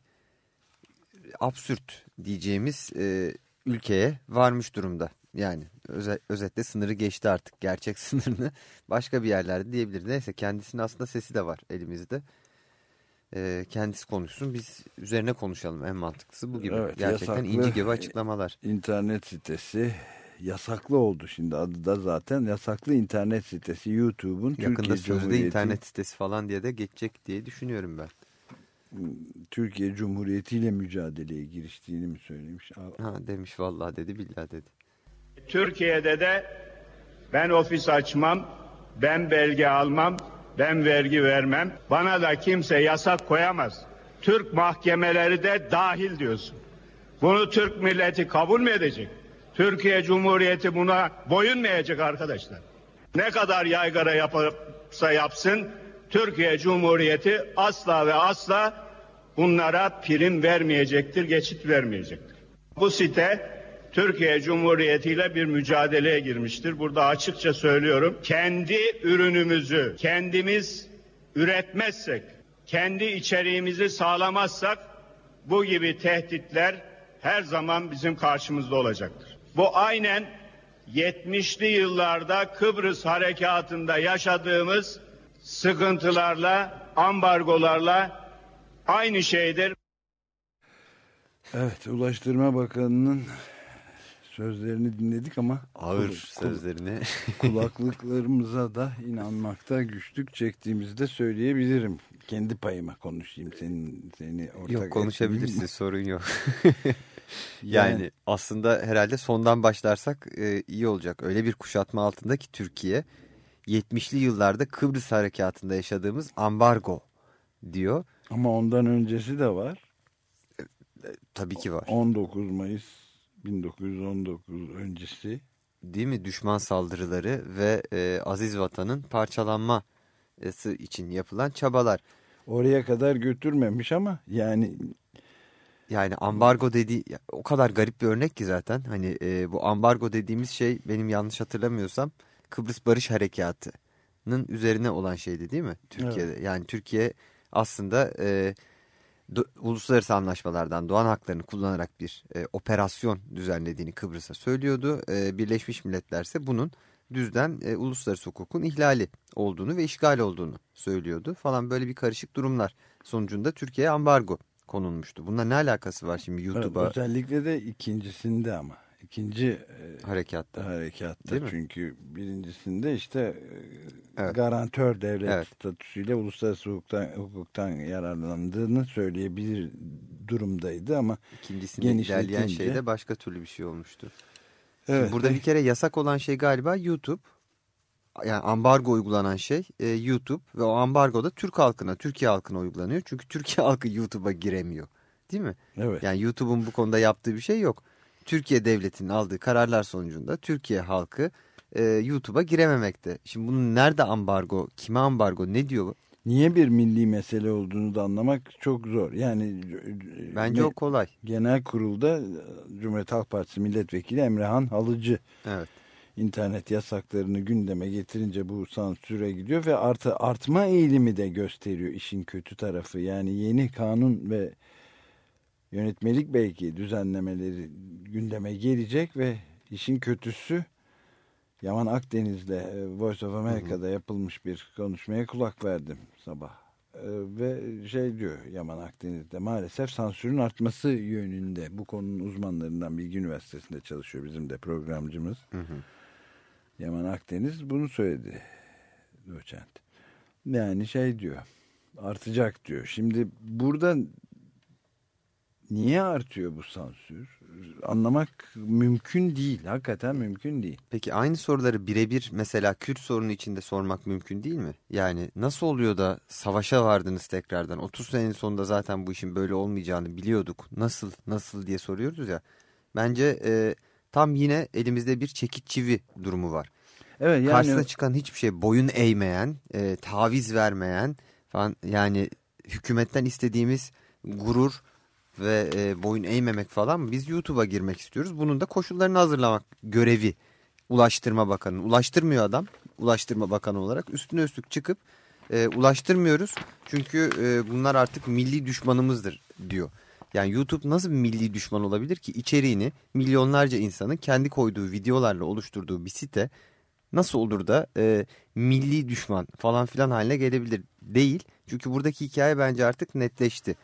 absürt diyeceğimiz e, ülkeye varmış durumda. Yani özet, özetle sınırı geçti artık gerçek sınırını başka bir yerlerde diyebilir. Neyse kendisinin aslında sesi de var elimizde. Ee, kendisi konuşsun biz üzerine konuşalım en mantıklısı bu gibi. Evet, Gerçekten yasaklı, inci gibi açıklamalar. İnternet sitesi yasaklı oldu şimdi adı da zaten yasaklı internet sitesi YouTube'un Yakında Türkiye sözde Cumhuriyeti... internet sitesi falan diye de geçecek diye düşünüyorum ben. Türkiye Cumhuriyeti ile mücadeleye giriştiğini mi söylemiş? Ha demiş vallahi dedi billahi dedi. Türkiye'de de ben ofis açmam, ben belge almam, ben vergi vermem. Bana da kimse yasak koyamaz. Türk mahkemeleri de dahil diyorsun. Bunu Türk milleti kabul mü edecek? Türkiye Cumhuriyeti buna boyun mu eğecek arkadaşlar? Ne kadar yaygara yaparsa yapsın Türkiye Cumhuriyeti asla ve asla bunlara prim vermeyecektir, geçit vermeyecektir. Bu site Türkiye Cumhuriyeti ile bir mücadeleye girmiştir. Burada açıkça söylüyorum. Kendi ürünümüzü kendimiz üretmezsek, kendi içeriğimizi sağlamazsak bu gibi tehditler her zaman bizim karşımızda olacaktır. Bu aynen 70'li yıllarda Kıbrıs harekatında yaşadığımız sıkıntılarla, ambargolarla aynı şeydir. Evet Ulaştırma Bakanı'nın sözlerini dinledik ama Ağır kul- sözlerini. kulaklıklarımıza da inanmakta güçlük çektiğimizi de söyleyebilirim. Kendi payıma konuşayım senin seni ortak Yok konuşabilirsin sorun yok. Yani- yani, aslında herhalde sondan başlarsak e, iyi olacak. Öyle bir kuşatma altında ki Türkiye 70'li yıllarda Kıbrıs harekatında yaşadığımız ambargo diyor. ama ondan öncesi de var. Tabii ki var. 19 Mayıs 1919 öncesi. Değil mi? Düşman saldırıları ve e, aziz vatanın parçalanması için yapılan çabalar. Oraya kadar götürmemiş ama yani Yani ambargo dediği o kadar garip bir örnek ki zaten. Hani e, bu ambargo dediğimiz şey benim yanlış hatırlamıyorsam Kıbrıs Barış Harekatı'nın üzerine olan şeydi değil mi? Türkiye'de. Yani Türkiye aslında e, uluslararası anlaşmalardan doğan haklarını kullanarak bir e, operasyon düzenlediğini Kıbrıs'a söylüyordu. E, Birleşmiş Milletler ise bunun düzden e, uluslararası hukukun ihlali olduğunu ve işgal olduğunu söylüyordu falan böyle bir karışık durumlar sonucunda Türkiye'ye ambargo konulmuştu. Bununla ne alakası var şimdi YouTube'a özellikle de ikincisinde ama ikinci e, harekatta? harekatta Değil mi? çünkü birincisinde işte e, Evet. garantör devlet Evet. statüsüyle uluslararası hukuktan, hukuktan yararlandığını söyleyebilir durumdaydı ama İkincisinde ilerleyen şeyde başka türlü bir şey olmuştu. evet, Şimdi burada bir kere yasak olan şey galiba YouTube. Yani ambargo uygulanan şey e, YouTube ve o ambargo da Türk halkına, Türkiye halkına uygulanıyor. Çünkü Türkiye halkı YouTube'a giremiyor. Değil mi? evet. Yani YouTube'un bu konuda yaptığı bir şey yok. Türkiye devletinin aldığı kararlar sonucunda Türkiye halkı e, YouTube'a girememekte. Şimdi bunun nerede ambargo, kime ambargo, ne diyor? bu? Niye bir milli mesele olduğunu da anlamak çok zor. Yani Bence o kolay. genel kurulda e, Cumhuriyet Halk Partisi milletvekili Emrehan Halıcı Evet. internet yasaklarını gündeme getirince bu sansüre gidiyor ve artı artma eğilimi de gösteriyor işin kötü tarafı. Yani yeni kanun ve yönetmelik belki düzenlemeleri gündeme gelecek ve işin kötüsü Yaman Akdeniz'le e, Voice of America'da yapılmış bir konuşmaya kulak verdim sabah. E, Ve şey diyor Yaman Akdeniz'de maalesef sansürün artması yönünde bu konunun uzmanlarından Bilgi Üniversitesi'nde çalışıyor bizim de programcımız. Yaman Akdeniz bunu söyledi doçent. Yani şey diyor artacak diyor. Şimdi burada niye artıyor bu sansür? Anlamak mümkün değil. Hakikaten mümkün değil. Peki aynı soruları birebir mesela Kürt sorunu içinde sormak mümkün değil mi? Yani nasıl oluyor da savaşa vardınız tekrardan? 30 senenin sonunda zaten bu işin böyle olmayacağını biliyorduk. Nasıl nasıl diye soruyoruz ya. Bence e, tam yine elimizde bir çekiç çivi durumu var. Evet yani Karşısına çıkan hiçbir şey boyun eğmeyen, e, taviz vermeyen falan yani hükümetten istediğimiz gurur ve e, boyun eğmemek falan biz YouTube'a girmek istiyoruz. Bunun da koşullarını hazırlamak görevi Ulaştırma Bakanı. Ulaştırmıyor adam Ulaştırma Bakanı olarak üstüne üstlük çıkıp e, ulaştırmıyoruz. Çünkü e, bunlar artık milli düşmanımızdır diyor. Yani YouTube nasıl bir milli düşman olabilir ki içeriğini milyonlarca insanın kendi koyduğu videolarla oluşturduğu bir site nasıl olur da e, milli düşman falan filan haline gelebilir değil. Çünkü buradaki hikaye bence artık netleşti.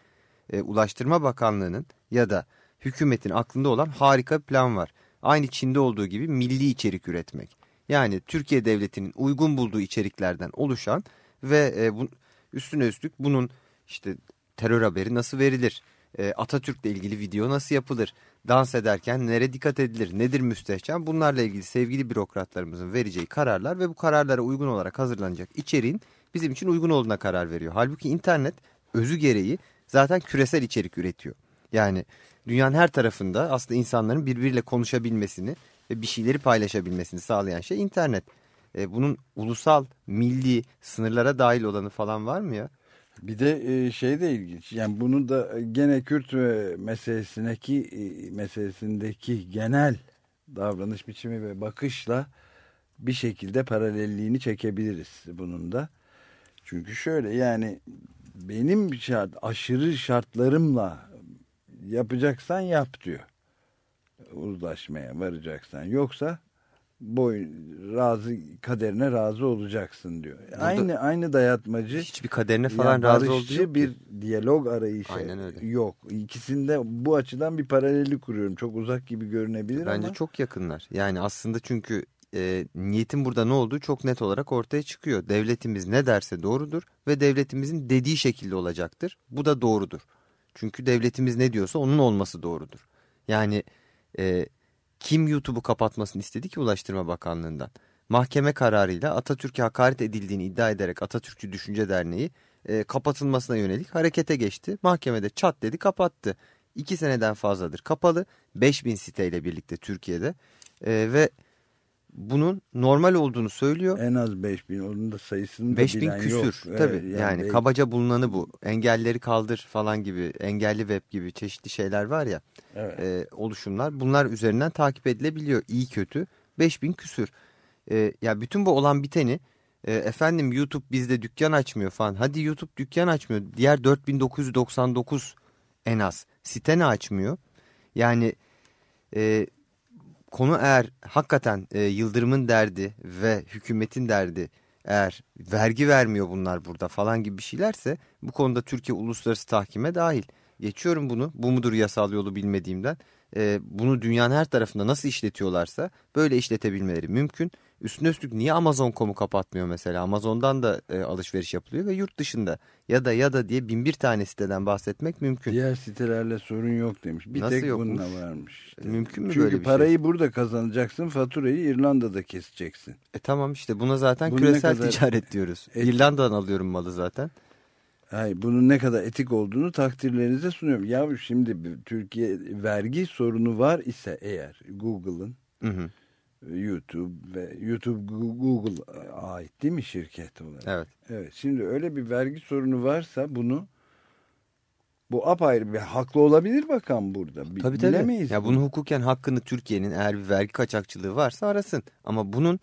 E, Ulaştırma Bakanlığı'nın ya da hükümetin aklında olan harika bir plan var. Aynı Çin'de olduğu gibi milli içerik üretmek. Yani Türkiye Devleti'nin uygun bulduğu içeriklerden oluşan ve e, bu, üstüne üstlük bunun işte terör haberi nasıl verilir? E, Atatürk'le ilgili video nasıl yapılır? dans ederken nereye dikkat edilir, nedir müstehcen bunlarla ilgili sevgili bürokratlarımızın vereceği kararlar ve bu kararlara uygun olarak hazırlanacak içeriğin bizim için uygun olduğuna karar veriyor. Halbuki internet özü gereği zaten küresel içerik üretiyor. Yani dünyanın her tarafında aslında insanların birbiriyle konuşabilmesini ve bir şeyleri paylaşabilmesini sağlayan şey internet. E, bunun ulusal, milli, sınırlara dahil olanı falan var mı ya? Bir de e, şey de ilginç. Yani bunu da gene Kürt ve meselesindeki e, meselesindeki genel davranış biçimi ve bakışla bir şekilde paralelliğini çekebiliriz bunun da. Çünkü şöyle yani benim şart, aşırı şartlarımla yapacaksan yap diyor. Uzlaşmaya varacaksan. Yoksa boy razı kaderine razı olacaksın diyor. aynı aynı dayatmacı Hiçbir kaderine falan razı yok bir diyalog arayışı Aynen öyle. yok. İkisinde bu açıdan bir paralellik kuruyorum. Çok uzak gibi görünebilir Bence ama çok yakınlar. Yani aslında çünkü e, niyetin burada ne olduğu çok net olarak ortaya çıkıyor. Devletimiz ne derse doğrudur ve devletimizin dediği şekilde olacaktır. Bu da doğrudur. Çünkü devletimiz ne diyorsa onun olması doğrudur. Yani e, kim YouTube'u kapatmasını istedi ki Ulaştırma Bakanlığı'ndan? Mahkeme kararıyla Atatürk'e hakaret edildiğini iddia ederek Atatürkçü Düşünce Derneği e, kapatılmasına yönelik harekete geçti. Mahkemede çat dedi kapattı. İki seneden fazladır kapalı. 5000 siteyle birlikte Türkiye'de E, ve bunun normal olduğunu söylüyor. en az 5000 onun da sayısını da 5000 bilen küsür yok. tabii Evet, yani, belki- kabaca bulunanı bu. Engelleri kaldır falan gibi engelli web gibi çeşitli şeyler var ya Evet. e, oluşumlar bunlar üzerinden takip edilebiliyor iyi kötü 5000 küsür. E, ya bütün bu olan biteni e, efendim YouTube bizde dükkan açmıyor falan hadi YouTube dükkan açmıyor diğer 4999 en az site ne açmıyor yani e, konu eğer hakikaten e, Yıldırım'ın derdi ve hükümetin derdi eğer vergi vermiyor bunlar burada falan gibi bir şeylerse bu konuda Türkiye uluslararası tahkime dahil. Geçiyorum bunu bu mudur yasal yolu bilmediğimden e, bunu dünyanın her tarafında nasıl işletiyorlarsa böyle işletebilmeleri mümkün. Üstüne üstlük niye Amazon.com'u kapatmıyor mesela Amazon'dan da e, alışveriş yapılıyor ve yurt dışında ya da ya da diye bin bir tane siteden bahsetmek mümkün. Diğer sitelerle sorun yok demiş. Bir Nasıl tek yokmuş? bununla varmış. işte. Mümkün mü Çünkü böyle bir şey? parayı burada kazanacaksın faturayı İrlanda'da keseceksin. E tamam işte buna zaten Bu ne küresel kadar- ticaret diyoruz. Et- İrlanda'dan alıyorum malı zaten. Hayır, bunun ne kadar etik olduğunu takdirlerinize sunuyorum. Ya şimdi Türkiye vergi sorunu var ise eğer Google'ın Hı hı. YouTube ve YouTube Google ait değil mi şirket olarak? Evet. Evet. Şimdi öyle bir vergi sorunu varsa bunu bu apayrı bir haklı olabilir bakan burada. Bi- Tabii tabii. Bilemeyiz. Ya bunun hukuken hakkını Türkiye'nin eğer bir vergi kaçakçılığı varsa arasın. Ama bunun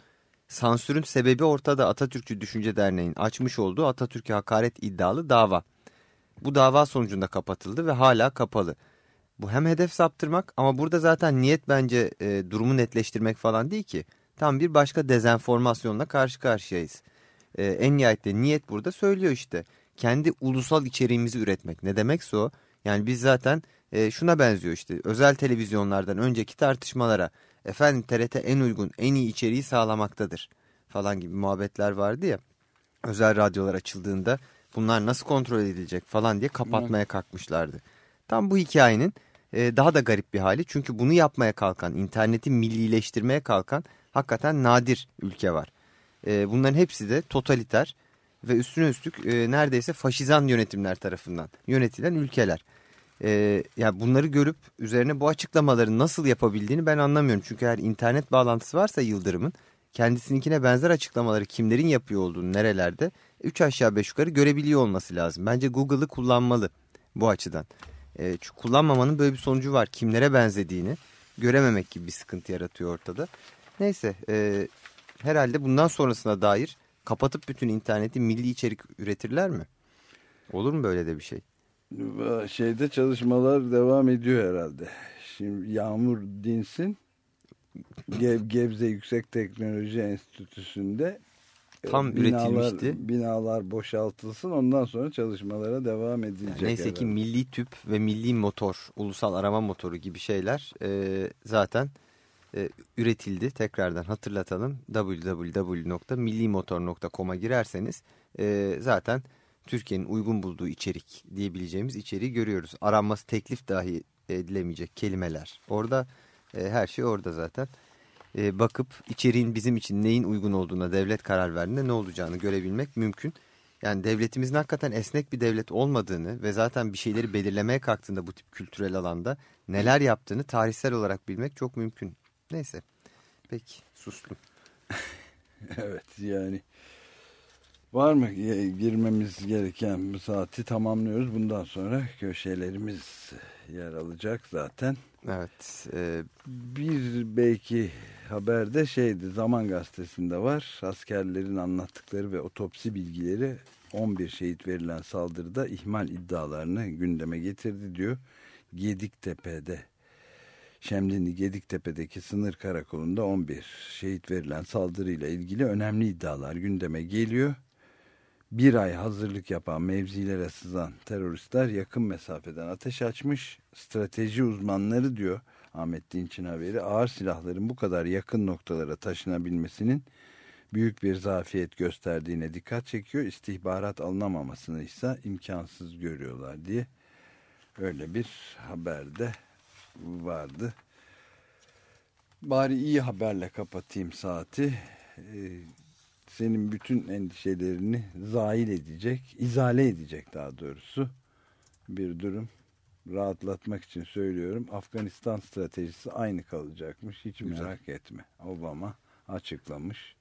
sansürün sebebi ortada Atatürkçü Düşünce Derneği'nin açmış olduğu Atatürk'e hakaret iddialı dava. Bu dava sonucunda kapatıldı ve hala kapalı. Bu hem hedef saptırmak ama burada zaten niyet bence e, durumu netleştirmek falan değil ki. Tam bir başka dezenformasyonla karşı karşıyayız. E, en nihayetinde niyet burada söylüyor işte. Kendi ulusal içeriğimizi üretmek. Ne demekse o. Yani biz zaten e, şuna benziyor işte. Özel televizyonlardan önceki tartışmalara efendim TRT en uygun en iyi içeriği sağlamaktadır falan gibi muhabbetler vardı ya. Özel radyolar açıldığında bunlar nasıl kontrol edilecek falan diye kapatmaya kalkmışlardı. Tam bu hikayenin e, daha da garip bir hali. Çünkü bunu yapmaya kalkan, interneti millileştirmeye kalkan hakikaten nadir ülke var. E, bunların hepsi de totaliter ve üstüne üstlük e, neredeyse faşizan yönetimler tarafından yönetilen ülkeler. E, yani bunları görüp üzerine bu açıklamaları nasıl yapabildiğini ben anlamıyorum. Çünkü eğer internet bağlantısı varsa Yıldırım'ın kendisininkine benzer açıklamaları kimlerin yapıyor olduğunu nerelerde 3 aşağı 5 yukarı görebiliyor olması lazım. Bence Google'ı kullanmalı bu açıdan. E, kullanmamanın böyle bir sonucu var. Kimlere benzediğini görememek gibi bir sıkıntı yaratıyor ortada. Neyse e, herhalde bundan sonrasına dair kapatıp bütün interneti milli içerik üretirler mi? Olur mu böyle de bir şey? Şeyde çalışmalar devam ediyor herhalde. Şimdi Yağmur Dinsin Ge- Gebze Yüksek Teknoloji Enstitüsü'nde Tam binalar, üretilmişti. Binalar boşaltılsın ondan sonra çalışmalara devam edilecek. Neyse ki herhalde. milli tüp ve milli motor, ulusal arama motoru gibi şeyler e, zaten e, üretildi. Tekrardan hatırlatalım www.millimotor.com'a girerseniz e, zaten Türkiye'nin uygun bulduğu içerik diyebileceğimiz içeriği görüyoruz. Aranması teklif dahi edilemeyecek kelimeler. Orada e, her şey orada zaten. E, bakıp içeriğin bizim için neyin uygun olduğuna devlet karar verdiğinde ne olacağını görebilmek mümkün. Yani devletimizin hakikaten esnek bir devlet olmadığını ve zaten bir şeyleri belirlemeye kalktığında bu tip kültürel alanda neler yaptığını tarihsel olarak bilmek çok mümkün. Neyse. Peki sustum. Evet yani var mı girmemiz gereken bu saati tamamlıyoruz. Bundan sonra köşelerimiz yer alacak zaten. Evet. E, Bir belki haberde şeydi Zaman Gazetesi'nde var. Askerlerin anlattıkları ve otopsi bilgileri 11 şehit verilen saldırıda ihmal iddialarını gündeme getirdi diyor. Gediktepe'de Şemdinli Gediktepe'deki sınır karakolunda 11 şehit verilen saldırıyla ilgili önemli iddialar gündeme geliyor. Bir ay hazırlık yapan mevzilere sızan teröristler yakın mesafeden ateş açmış. Strateji uzmanları diyor Ahmet Dinç'in haberi ağır silahların bu kadar yakın noktalara taşınabilmesinin büyük bir zafiyet gösterdiğine dikkat çekiyor. İstihbarat alınamamasını ise imkansız görüyorlar diye öyle bir haberde vardı. Bari iyi haberle kapatayım saati. Ee, senin bütün endişelerini zahil edecek, izale edecek daha doğrusu bir durum. Rahatlatmak için söylüyorum. Afganistan stratejisi aynı kalacakmış. Hiç merak etme. Obama açıklamış.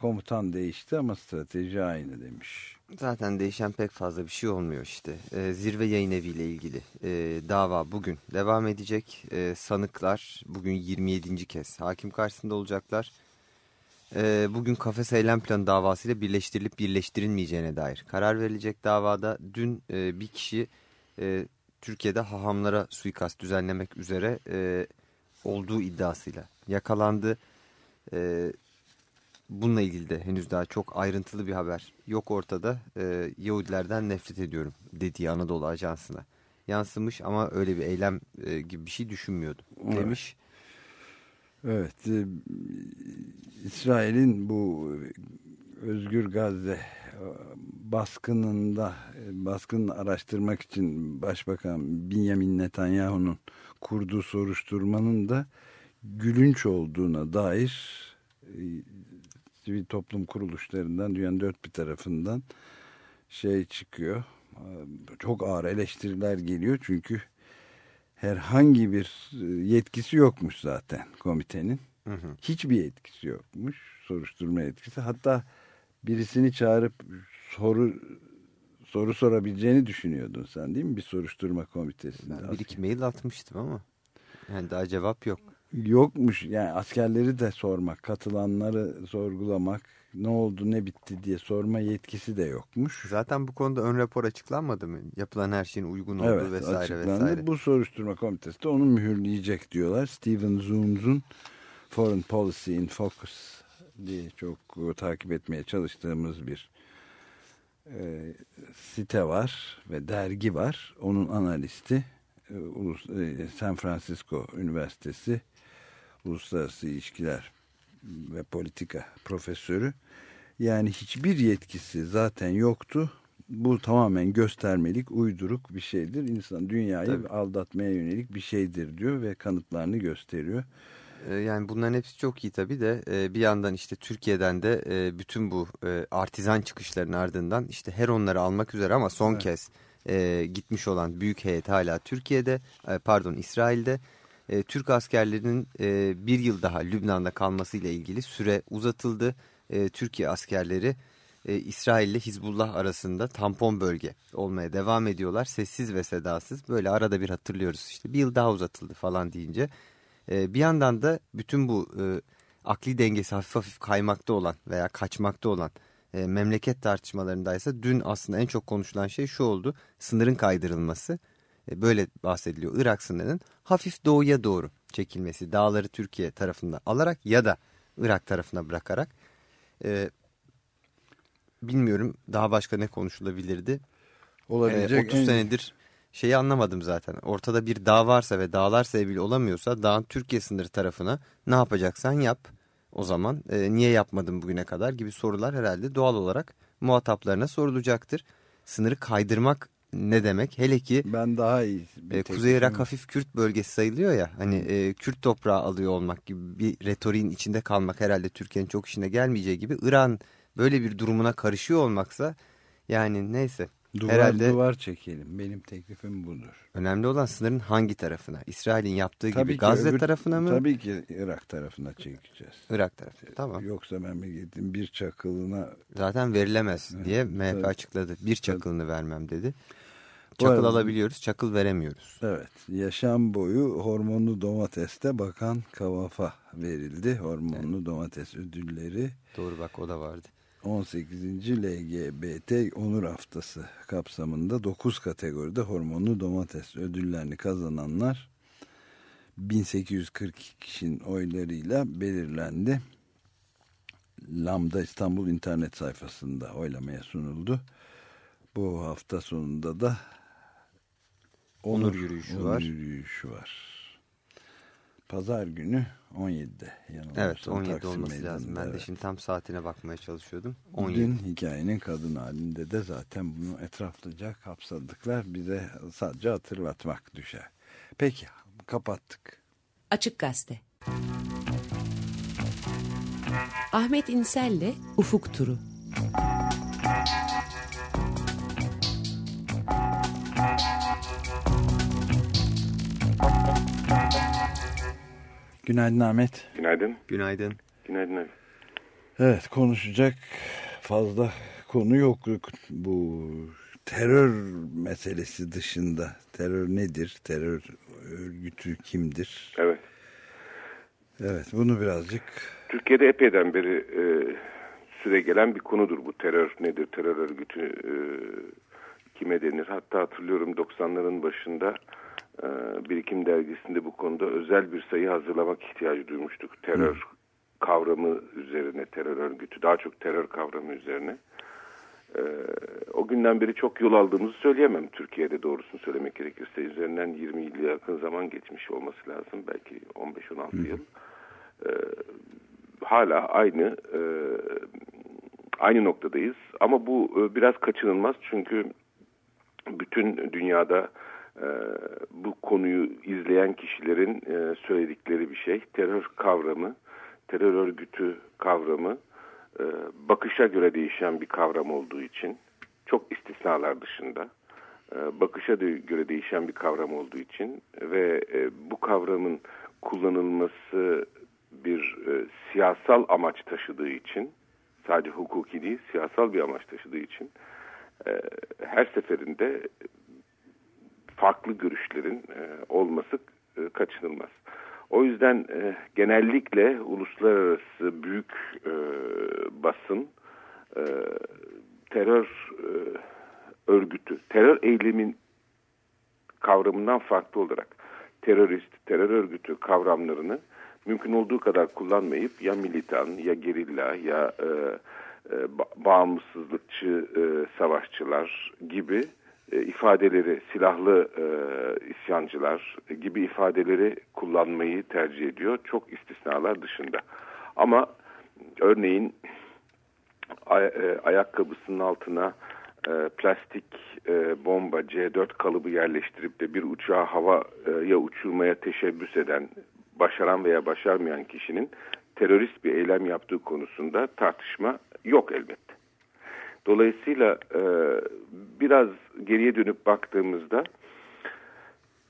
Komutan değişti ama strateji aynı demiş. Zaten değişen pek fazla bir şey olmuyor işte. Ee, zirve yayın eviyle ilgili e, dava bugün devam edecek. E, sanıklar bugün 27. kez hakim karşısında olacaklar. E, bugün kafes eylem planı davasıyla birleştirilip birleştirilmeyeceğine dair karar verilecek davada. Dün e, bir kişi e, Türkiye'de hahamlara suikast düzenlemek üzere e, olduğu iddiasıyla yakalandı. E, bununla ilgili de henüz daha çok ayrıntılı bir haber yok ortada. E, Yahudilerden nefret ediyorum dediği Anadolu Ajansı'na yansımış ama öyle bir eylem e, gibi bir şey düşünmüyordum demiş. Evet, e, İsrail'in bu Özgür Gazze e, baskınında baskını araştırmak için Başbakan Benjamin Netanyahu'nun kurduğu soruşturmanın da gülünç olduğuna dair e, sivil toplum kuruluşlarından dünyanın dört bir tarafından şey çıkıyor. E, Çok ağır eleştiriler geliyor çünkü herhangi bir e, yetkisi yokmuş zaten komitenin. Hı hı. Hiçbir yetkisi yokmuş. Soruşturma yetkisi. Hatta birisini çağırıp soru soru sorabileceğini düşünüyordun sen değil mi? Bir soruşturma komitesinde. Ben bir iki mail atmıştım ama yani daha cevap yok. Yokmuş yani askerleri de sormak, katılanları sorgulamak, ne oldu ne bitti diye sorma yetkisi de yokmuş. Zaten bu konuda ön rapor açıklanmadı mı? Yapılan her şeyin uygun olduğu Evet vesaire açıklandı. vesaire. Bu soruşturma komitesi de onu mühürleyecek diyorlar. Steven Zooms'un Foreign Policy in Focus diye çok e, takip etmeye çalıştığımız bir e, site var ve dergi var. Onun analisti e, Ulus, e, San Francisco Üniversitesi Uluslararası İlişkiler ve Politika Profesörü. Yani hiçbir yetkisi zaten yoktu. Bu tamamen göstermelik, uyduruk bir şeydir. İnsan dünyayı Tabii. aldatmaya yönelik bir şeydir diyor ve kanıtlarını gösteriyor. Ee, Yani bunların hepsi çok iyi tabii de e, bir yandan işte Türkiye'den de e, bütün bu e, artizan çıkışların ardından işte her onları almak üzere ama son Evet. kez gitmiş olan büyük heyet hala Türkiye'de pardon İsrail'de Türk askerlerinin bir yıl daha Lübnan'da kalmasıyla ilgili süre uzatıldı. Türkiye askerleri İsrail ile Hizbullah arasında tampon bölge olmaya devam ediyorlar. Sessiz ve sedasız böyle arada bir hatırlıyoruz işte bir yıl daha uzatıldı falan deyince. E, bir yandan da bütün bu e, akli dengesi hafif hafif kaymakta olan veya kaçmakta olan e, memleket tartışmalarındaysa dün aslında en çok konuşulan şey şu oldu. Sınırın kaydırılması e, böyle bahsediliyor. Irak sınırının hafif doğuya doğru çekilmesi dağları Türkiye tarafında alarak ya da Irak tarafına bırakarak e, bilmiyorum daha başka ne konuşulabilirdi. Olabilecek Ee, 30 en- senedir şeyi anlamadım zaten. Ortada bir dağ varsa ve dağlar sebebiyle olamıyorsa dağın Türkiye sınırı tarafına ne yapacaksan yap. O zaman e, niye yapmadın bugüne kadar gibi sorular herhalde doğal olarak muhataplarına sorulacaktır. Sınırı kaydırmak ne demek? Hele ki Ben daha iyi. e, Kuzey Irak hafif Kürt bölgesi sayılıyor ya. Hani e, Kürt toprağı alıyor olmak gibi bir retoriğin içinde kalmak herhalde Türkiye'nin çok işine gelmeyeceği gibi. İran böyle bir durumuna karışıyor olmaksa yani neyse. Duvar herhalde duvar çekelim. Benim teklifim budur. önemli olan sınırın hangi tarafına? İsrail'in yaptığı Tabii gibi ki Gazze öbür- tarafına mı? Tabii ki Irak tarafına çekeceğiz. Irak tarafına. Tamam. Yoksa memleketin bir çakılına Zaten verilemez diye MHP tabii. açıkladı. Bir çakılını vermem dedi. Çakıl arada- alabiliyoruz, çakıl veremiyoruz. evet yaşam boyu hormonlu domateste bakan Kavaf'a verildi. Hormonlu domates ödülleri Doğru bak o da vardı. 18. LGBT Onur Haftası kapsamında 9 kategoride hormonlu domates ödüllerini kazananlar 1842 kişinin oylarıyla belirlendi. Lambda İstanbul internet sayfasında oylamaya sunuldu. Bu hafta sonunda da Onur yürüyüşü onur var. yürüyüşü var. Pazar günü 17'de. yanılmıyorsam Evet 17 Taksim olması Meydanı'nda, lazım. Ben de evet. şimdi tam saatine bakmaya çalışıyordum. 17. Dün hikayenin kadın halinde de zaten bunu etraflıca kapsadıklar. Bize sadece hatırlatmak düşer. Peki kapattık. Açık Gazete. Ahmet İnsel'le Ufuk Turu. Günaydın Ahmet. Günaydın. Günaydın. Günaydın abi. Evet konuşacak fazla konu yok bu terör meselesi dışında. Terör nedir? Terör örgütü kimdir? Evet. Evet bunu birazcık Türkiye'de epeyden beri e, süre gelen bir konudur bu terör nedir? Terör örgütü e, kime denir? Hatta hatırlıyorum 90'ların başında e, Birikim Dergisi'nde bu konuda özel bir sayı hazırlamak ihtiyacı duymuştuk. Terör kavramı üzerine, terör örgütü, daha çok terör kavramı üzerine. E, o günden beri çok yol aldığımızı söyleyemem Türkiye'de doğrusunu söylemek gerekirse. Üzerinden 20 yılı yakın zaman geçmiş olması lazım. Belki 15-16 yıl. E, hala aynı e, aynı noktadayız. Ama bu e, biraz kaçınılmaz çünkü bütün dünyada e, bu konuyu izleyen kişilerin e, söyledikleri bir şey. Terör kavramı, terör örgütü kavramı e, bakışa göre değişen bir kavram olduğu için çok istisnalar dışında e, bakışa göre değişen bir kavram olduğu için ve e, bu kavramın kullanılması bir e, siyasal amaç taşıdığı için sadece hukuki değil siyasal bir amaç taşıdığı için her seferinde farklı görüşlerin e, olması e, kaçınılmaz. O yüzden e, genellikle uluslararası büyük e, basın e, terör e, örgütü, terör eylemin kavramından farklı olarak terörist, terör örgütü kavramlarını mümkün olduğu kadar kullanmayıp ya militan ya gerilla ya e, e, ba- bağımsızlıkçı e, savaşçılar gibi ifadeleri, silahlı e, isyancılar gibi ifadeleri kullanmayı tercih ediyor. Çok istisnalar dışında. Ama örneğin ay- e, ayakkabısının altına e, plastik e, bomba C4 kalıbı yerleştirip de bir uçağı havaya uçurmaya teşebbüs eden, başaran veya başarmayan kişinin terörist bir eylem yaptığı konusunda tartışma yok elbette. Dolayısıyla e, biraz geriye dönüp baktığımızda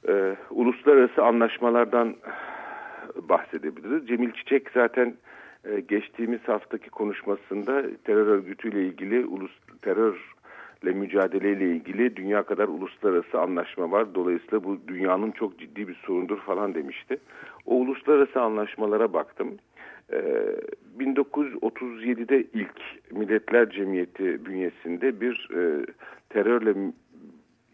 e, uluslararası anlaşmalardan bahsedebiliriz. Cemil Çiçek zaten e, geçtiğimiz haftaki konuşmasında terör örgütüyle ilgili ulus terörle mücadeleyle ilgili dünya kadar uluslararası anlaşma var. Dolayısıyla bu dünyanın çok ciddi bir sorundur falan demişti. O uluslararası anlaşmalara baktım. Ee, 1937'de ilk Milletler Cemiyeti bünyesinde bir e, terörle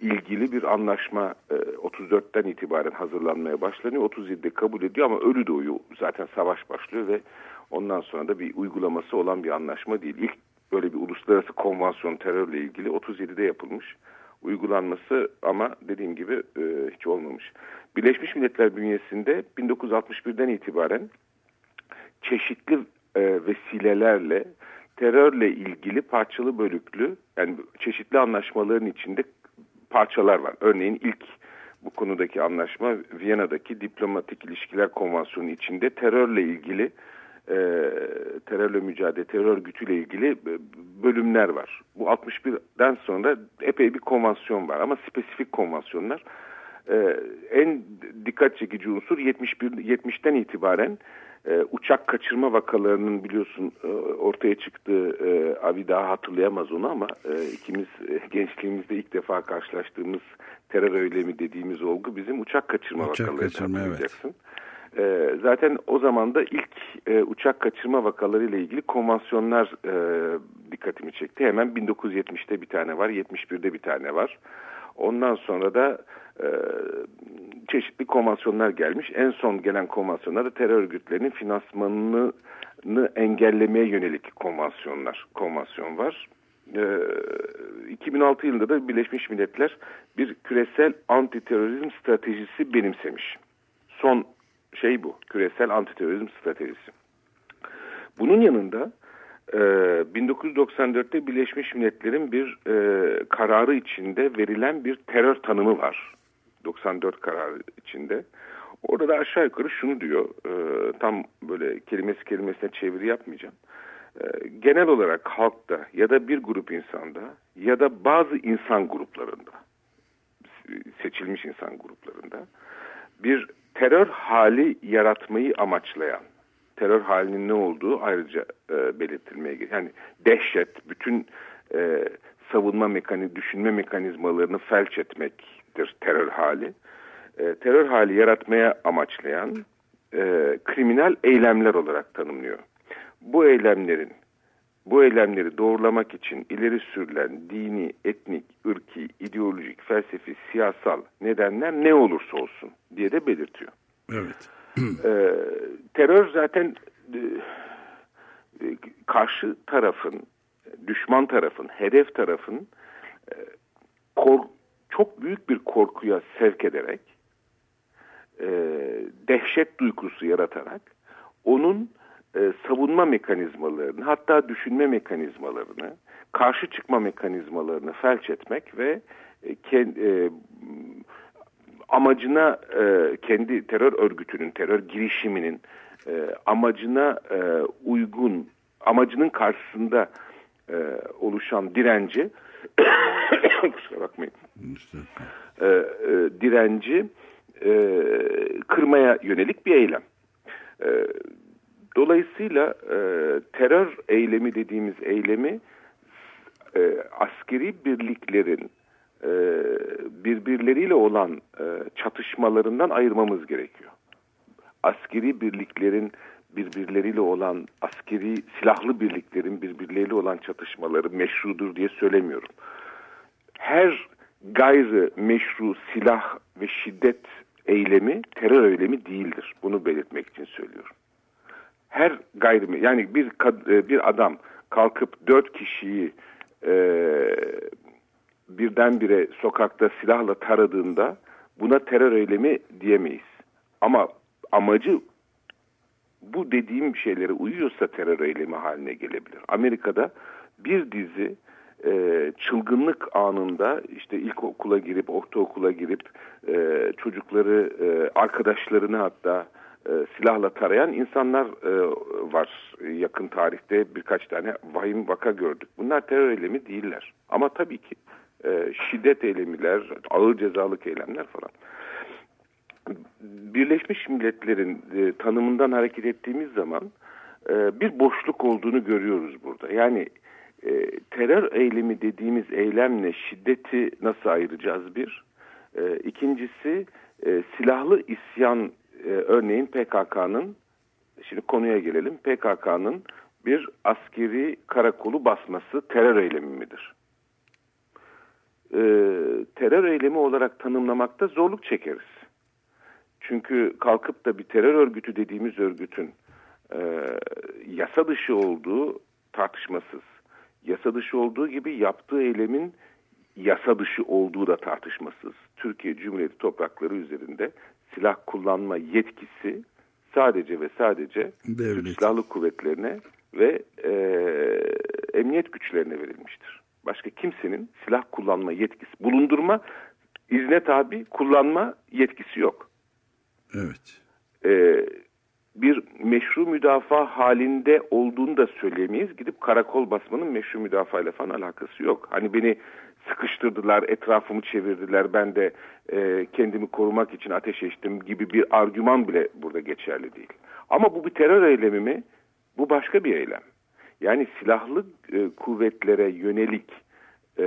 ilgili bir anlaşma e, 34'ten itibaren hazırlanmaya başlanıyor. 37'de kabul ediyor ama ölü doğuyor. Zaten savaş başlıyor ve ondan sonra da bir uygulaması olan bir anlaşma değil. İlk böyle bir uluslararası konvansiyon terörle ilgili 37'de yapılmış. Uygulanması ama dediğim gibi e, hiç olmamış. Birleşmiş Milletler bünyesinde 1961'den itibaren çeşitli e, vesilelerle terörle ilgili parçalı bölüklü yani çeşitli anlaşmaların içinde parçalar var. Örneğin ilk bu konudaki anlaşma Viyana'daki diplomatik ilişkiler konvansiyonu içinde terörle ilgili e, terörle mücadele, terör örgütüyle ilgili bölümler var. Bu 61'den sonra epey bir konvansiyon var ama spesifik konvansiyonlar. E, en dikkat çekici unsur 71 70'ten itibaren e, uçak kaçırma vakalarının biliyorsun e, ortaya çıktığı e, Avi daha hatırlayamaz onu ama e, ikimiz e, gençliğimizde ilk defa karşılaştığımız terör öylemi dediğimiz olgu bizim uçak kaçırma Uçak vakaları kaçırma, evet. E, zaten o zaman da ilk e, uçak kaçırma vakalarıyla ilgili konvansiyonlar e, dikkatimi çekti. Hemen 1970'te bir tane var, 71'de bir tane var. Ondan sonra da e, çeşitli konvansiyonlar gelmiş. En son gelen konvansiyonlarda terör örgütlerinin finansmanını engellemeye yönelik konvansiyonlar, konvasyon var. E, 2006 yılında da Birleşmiş Milletler bir küresel antiterörizm stratejisi benimsemiş. Son şey bu, küresel antiterörizm stratejisi. Bunun yanında e, 1994'te Birleşmiş Milletler'in bir e, kararı içinde verilen bir terör tanımı var. 94 kararı içinde. Orada da aşağı yukarı şunu diyor, e, tam böyle kelimesi kelimesine çeviri yapmayacağım. E, genel olarak halkta ya da bir grup insanda ya da bazı insan gruplarında, seçilmiş insan gruplarında bir terör hali yaratmayı amaçlayan, terör halinin ne olduğu ayrıca e, belirtilmeye gerekiyor. Yani dehşet, bütün e, savunma mekani, düşünme mekanizmalarını felç etmektir terör hali. E, terör hali yaratmaya amaçlayan e, kriminal eylemler olarak tanımlıyor. Bu eylemlerin bu eylemleri doğrulamak için ileri sürülen dini, etnik, ırki, ideolojik, felsefi, siyasal nedenler ne olursa olsun diye de belirtiyor. Evet. Ee, terör zaten e, e, karşı tarafın, düşman tarafın, hedef tarafın e, kor, çok büyük bir korkuya sevk ederek, e, dehşet duygusu yaratarak onun e, savunma mekanizmalarını hatta düşünme mekanizmalarını karşı çıkma mekanizmalarını felç etmek ve e, kend, e, amacına e, kendi terör örgütünün terör girişiminin e, amacına e, uygun amacının karşısında e, oluşan direnci kusura bakmayın e, e, direnci e, kırmaya yönelik bir eylem. E, Dolayısıyla e, terör eylemi dediğimiz eylemi e, askeri birliklerin e, birbirleriyle olan e, çatışmalarından ayırmamız gerekiyor. Askeri birliklerin birbirleriyle olan askeri silahlı birliklerin birbirleriyle olan çatışmaları meşrudur diye söylemiyorum. Her gayrı meşru silah ve şiddet eylemi terör eylemi değildir. Bunu belirtmek için söylüyorum her gayri yani bir e, bir adam kalkıp dört kişiyi birdenbire sokakta silahla taradığında buna terör eylemi diyemeyiz. Ama amacı bu dediğim şeylere uyuyorsa terör eylemi haline gelebilir. Amerika'da bir dizi e, çılgınlık anında işte ilkokula girip ortaokula girip e, çocukları e, arkadaşlarını hatta e, silahla tarayan insanlar e, var. Yakın tarihte birkaç tane vahim vaka gördük. Bunlar terör eylemi değiller. Ama tabii ki e, şiddet eylemiler, ağır cezalık eylemler falan. Birleşmiş Milletler'in e, tanımından hareket ettiğimiz zaman e, bir boşluk olduğunu görüyoruz burada. Yani e, terör eylemi dediğimiz eylemle şiddeti nasıl ayıracağız bir? E, ikincisi e, silahlı isyan e, örneğin PKK'nın şimdi konuya gelelim. PKK'nın bir askeri karakolu basması terör eylemi midir? E, terör eylemi olarak tanımlamakta zorluk çekeriz. Çünkü kalkıp da bir terör örgütü dediğimiz örgütün e, yasa dışı olduğu tartışmasız. Yasa dışı olduğu gibi yaptığı eylemin yasa dışı olduğu da tartışmasız. Türkiye Cumhuriyeti toprakları üzerinde silah kullanma yetkisi sadece ve sadece Türk Silahlı Kuvvetlerine ve e, emniyet güçlerine verilmiştir. Başka kimsenin silah kullanma yetkisi, bulundurma, izne tabi kullanma yetkisi yok. Evet. Ee, bir meşru müdafaa halinde olduğunu da söyleyemeyiz. Gidip karakol basmanın meşru müdafaa ile falan alakası yok. Hani beni sıkıştırdılar, etrafımı çevirdiler, ben de e, kendimi korumak için ateş ettim gibi bir argüman bile burada geçerli değil. Ama bu bir terör eylemi mi? Bu başka bir eylem. Yani silahlı e, kuvvetlere yönelik e,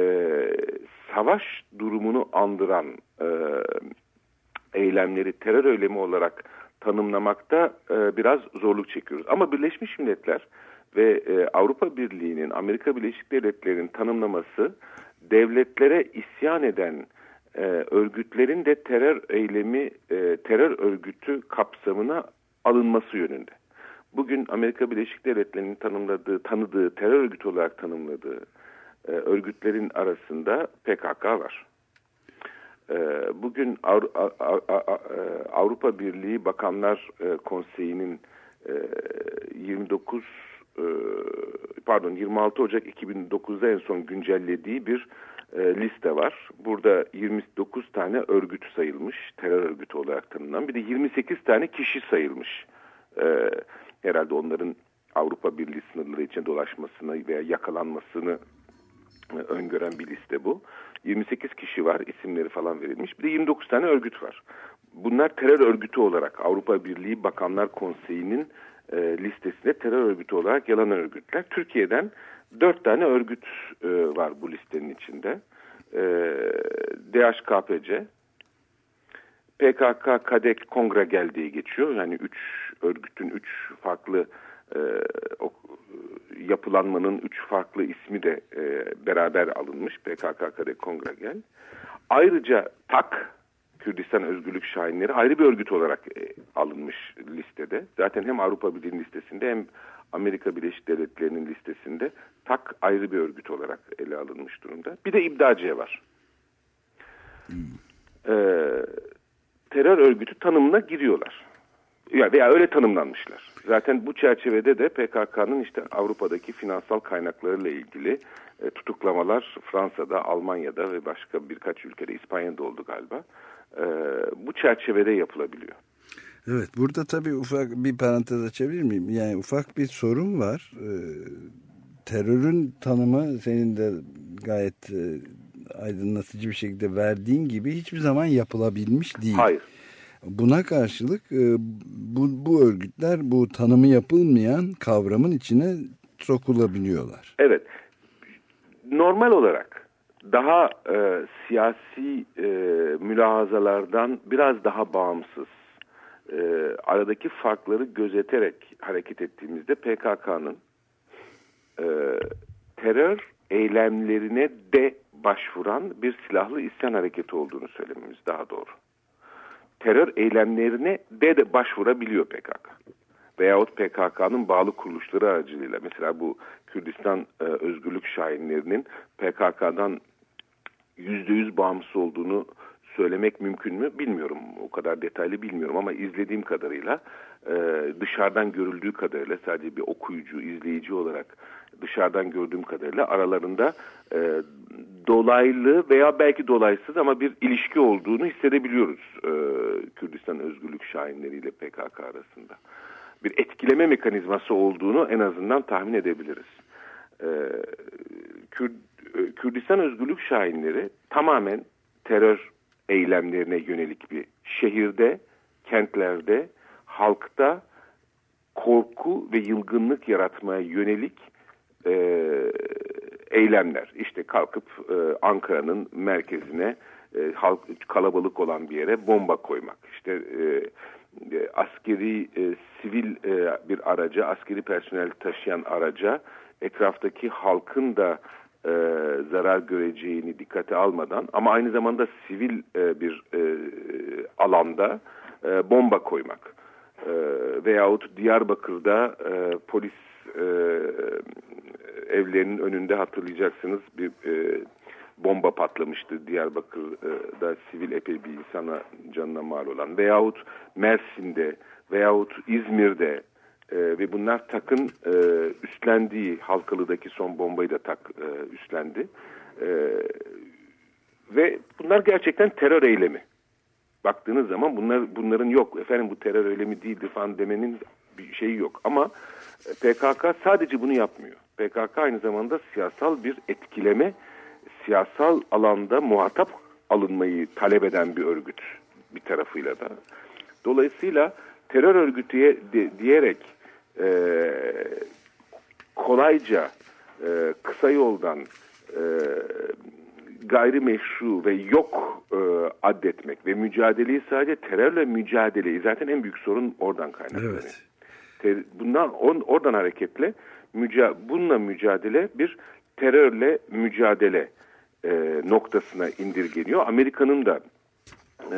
savaş durumunu andıran e, eylemleri terör eylemi olarak tanımlamakta e, biraz zorluk çekiyoruz. Ama Birleşmiş Milletler ve e, Avrupa Birliği'nin, Amerika Birleşik Devletleri'nin tanımlaması devletlere isyan eden e, örgütlerin de terör eylemi, e, terör örgütü kapsamına alınması yönünde. Bugün Amerika Birleşik Devletleri'nin tanımladığı, tanıdığı, terör örgütü olarak tanımladığı e, örgütlerin arasında PKK var. E, bugün Avru A A A Avrupa Birliği Bakanlar e, Konseyi'nin e, 29 e, pardon 26 Ocak 2009'da en son güncellediği bir e, liste var. Burada 29 tane örgüt sayılmış, terör örgütü olarak tanımlanan. Bir de 28 tane kişi sayılmış. E, herhalde onların Avrupa Birliği sınırları için dolaşmasını veya yakalanmasını e, öngören bir liste bu. 28 kişi var, isimleri falan verilmiş. Bir de 29 tane örgüt var. Bunlar terör örgütü olarak Avrupa Birliği Bakanlar Konseyi'nin e, listesinde terör örgütü olarak yalan örgütler. Türkiye'den 4 tane örgüt e, var bu listenin içinde. E, DHKPC, PKK, KADEK, Kongregel diye geçiyor. Yani 3 örgütün 3 farklı e, o, yapılanmanın üç farklı ismi de e, beraber alınmış. PKK, KADEK, Kongregel. Ayrıca TAK, Kürdistan Özgürlük Şahinleri ayrı bir örgüt olarak e, alınmış listede. Zaten hem Avrupa Birliği listesinde hem Amerika Birleşik Devletleri'nin listesinde TAK ayrı bir örgüt olarak ele alınmış durumda. Bir de İbdaciye var. Hmm. Ee, terör örgütü tanımına giriyorlar. Ya veya öyle tanımlanmışlar. Zaten bu çerçevede de PKK'nın işte Avrupa'daki finansal kaynaklarıyla ilgili e, tutuklamalar Fransa'da, Almanya'da ve başka birkaç ülkede İspanya'da oldu galiba. E, bu çerçevede yapılabiliyor. Evet burada tabii ufak bir parantez açabilir miyim? Yani ufak bir sorun var. E, terörün tanımı senin de gayet e, aydınlatıcı bir şekilde verdiğin gibi hiçbir zaman yapılabilmiş değil. Hayır. Buna karşılık e, bu, bu örgütler bu tanımı yapılmayan kavramın içine sokulabiliyorlar. Evet. Normal olarak daha e, siyasi e, mülahazalardan biraz daha bağımsız e, aradaki farkları gözeterek hareket ettiğimizde PKK'nın e, terör eylemlerine de başvuran bir silahlı isyan hareketi olduğunu söylememiz daha doğru terör eylemlerine de, de başvurabiliyor PKK. Veyahut PKK'nın bağlı kuruluşları aracılığıyla mesela bu Kürdistan e, özgürlük şahinlerinin PKK'dan %100 bağımsız olduğunu söylemek mümkün mü bilmiyorum. O kadar detaylı bilmiyorum ama izlediğim kadarıyla e, dışarıdan görüldüğü kadarıyla sadece bir okuyucu, izleyici olarak dışarıdan gördüğüm kadarıyla aralarında e, dolaylı veya belki dolaysız ama bir ilişki olduğunu hissedebiliyoruz e, Kürdistan özgürlük şahinleriyle PKK arasında. Bir etkileme mekanizması olduğunu en azından tahmin edebiliriz. E, Kür, e, Kürdistan özgürlük şahinleri tamamen terör eylemlerine yönelik bir şehirde, kentlerde, halkta korku ve yılgınlık yaratmaya yönelik e, eylemler. İşte kalkıp e, Ankara'nın merkezine e, halk kalabalık olan bir yere bomba koymak. İşte e, e, askeri e, sivil e, bir araca, askeri personel taşıyan araca etraftaki halkın da e, zarar göreceğini dikkate almadan ama aynı zamanda sivil e, bir e, alanda e, bomba koymak. E, veyahut Diyarbakır'da e, polis e, evlerinin önünde hatırlayacaksınız bir e, bomba patlamıştı Diyarbakır'da sivil epey bir insana canına mal olan veyahut Mersin'de veyahut İzmir'de e, ve bunlar takın e, üstlendiği Halkalı'daki son bombayı da tak e, üstlendi. E, ve bunlar gerçekten terör eylemi. Baktığınız zaman bunlar bunların yok. Efendim bu terör eylemi değildir falan demenin bir şeyi yok. Ama PKK sadece bunu yapmıyor. PKK aynı zamanda siyasal bir etkileme, siyasal alanda muhatap alınmayı talep eden bir örgüt bir tarafıyla da. Dolayısıyla terör örgütü diyerek e, kolayca e, kısa yoldan e, gayrimeşru ve yok e, addetmek ve mücadeleyi sadece terörle mücadeleyi zaten en büyük sorun oradan kaynaklanıyor. Evet. Bundan on, oradan hareketle müca, bununla mücadele bir terörle mücadele e, noktasına indirgeniyor. Amerika'nın da e,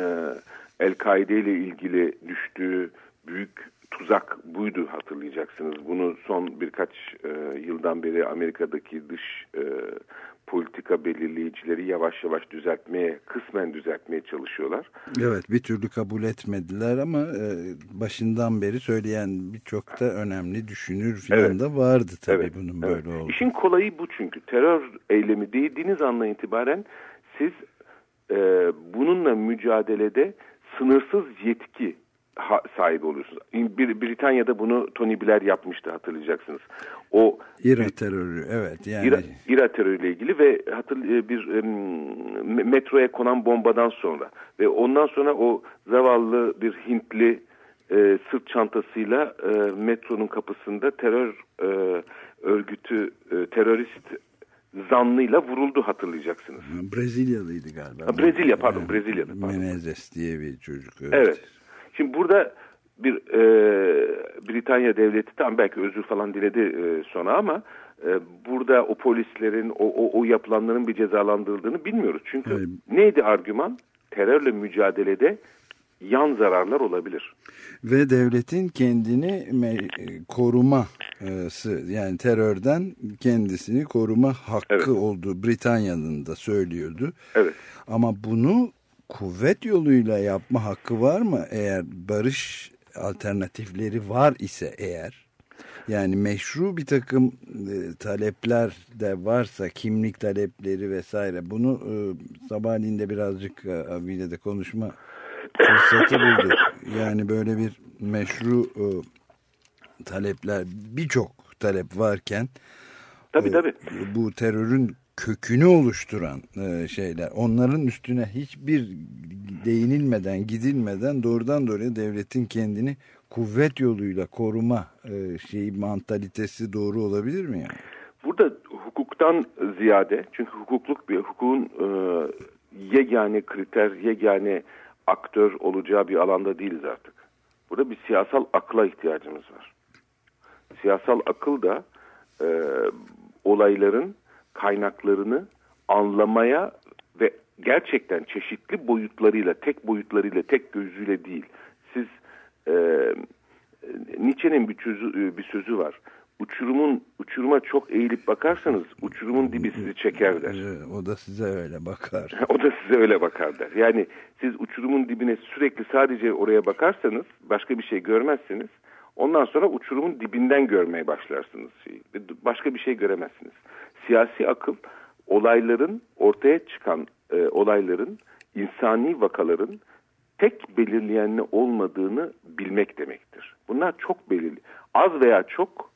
El-Kaide ile ilgili düştüğü büyük tuzak buydu hatırlayacaksınız. Bunu son birkaç e, yıldan beri Amerika'daki dış e, politika belirleyicileri yavaş yavaş düzeltmeye, kısmen düzeltmeye çalışıyorlar. Evet bir türlü kabul etmediler ama e, başından beri söyleyen birçok da önemli düşünür falan Evet. da vardı tabii Evet, bunun evet. böyle olduğu. İşin kolayı bu çünkü. Terör eylemi dediğiniz andan itibaren siz e, bununla mücadelede sınırsız yetki ha- sahibi oluyorsunuz. Bir, Britanya'da bunu Tony Blair yapmıştı hatırlayacaksınız. O İra terörü evet yani İra, İra terörüyle ilgili ve hatır, e, bir me- metroya konan bombadan sonra ve ondan sonra o zavallı bir Hintli e, sırt çantasıyla e, metronun kapısında terör e, örgütü e, terörist zanlıyla vuruldu hatırlayacaksınız. Brezilyalıydı galiba. Ha, Brezilya, pardon, Brezilya'da, pardon. Menezes diye bir çocuk. Evet. Evet. Şimdi burada bir e, Britanya devleti tam belki özür falan diledi e, sonra ama e, burada o polislerin o, o, o yapılanların bir cezalandırıldığını bilmiyoruz. Çünkü Evet. neydi argüman? Terörle mücadelede yan zararlar olabilir. Ve devletin kendini e, koruması yani terörden kendisini koruma hakkı Evet. olduğu Britanya'nın da söylüyordu. Evet. Ama bunu kuvvet yoluyla yapma hakkı var mı? Eğer barış alternatifleri var ise eğer yani meşru bir takım e, talepler de varsa kimlik talepleri vesaire bunu e, sabahleyin de birazcık e, abiyle de konuşma fırsatı bulduk. Yani böyle bir meşru e, talepler birçok talep varken Tabii tabii. bu terörün kökünü oluşturan e, şeyler onların üstüne hiçbir değinilmeden gidilmeden doğrudan doğruya devletin kendini kuvvet yoluyla koruma e, şeyi mantalitesi doğru olabilir mi yani? Burada hukuktan ziyade çünkü hukukluk bir hukukun e, yegane kriter, yegane aktör olacağı bir alanda değiliz artık. Burada bir siyasal akla ihtiyacımız var. Siyasal akıl da e, olayların kaynaklarını anlamaya ve gerçekten çeşitli boyutlarıyla, tek boyutlarıyla, tek gözüyle değil. Siz e, Nietzsche'nin bir, çözü, bir sözü var. Uçurumun uçuruma çok eğilip bakarsanız uçurumun dibi sizi çeker der. E, o da size öyle bakar. o da size öyle bakar der. Yani siz uçurumun dibine sürekli sadece oraya bakarsanız başka bir şey görmezsiniz. Ondan sonra uçurumun dibinden görmeye başlarsınız. Şeyi. Başka bir şey göremezsiniz. Siyasi akıl olayların ortaya çıkan e, olayların insani vakaların tek belirleyenli olmadığını bilmek demektir. Bunlar çok belirli. Az veya çok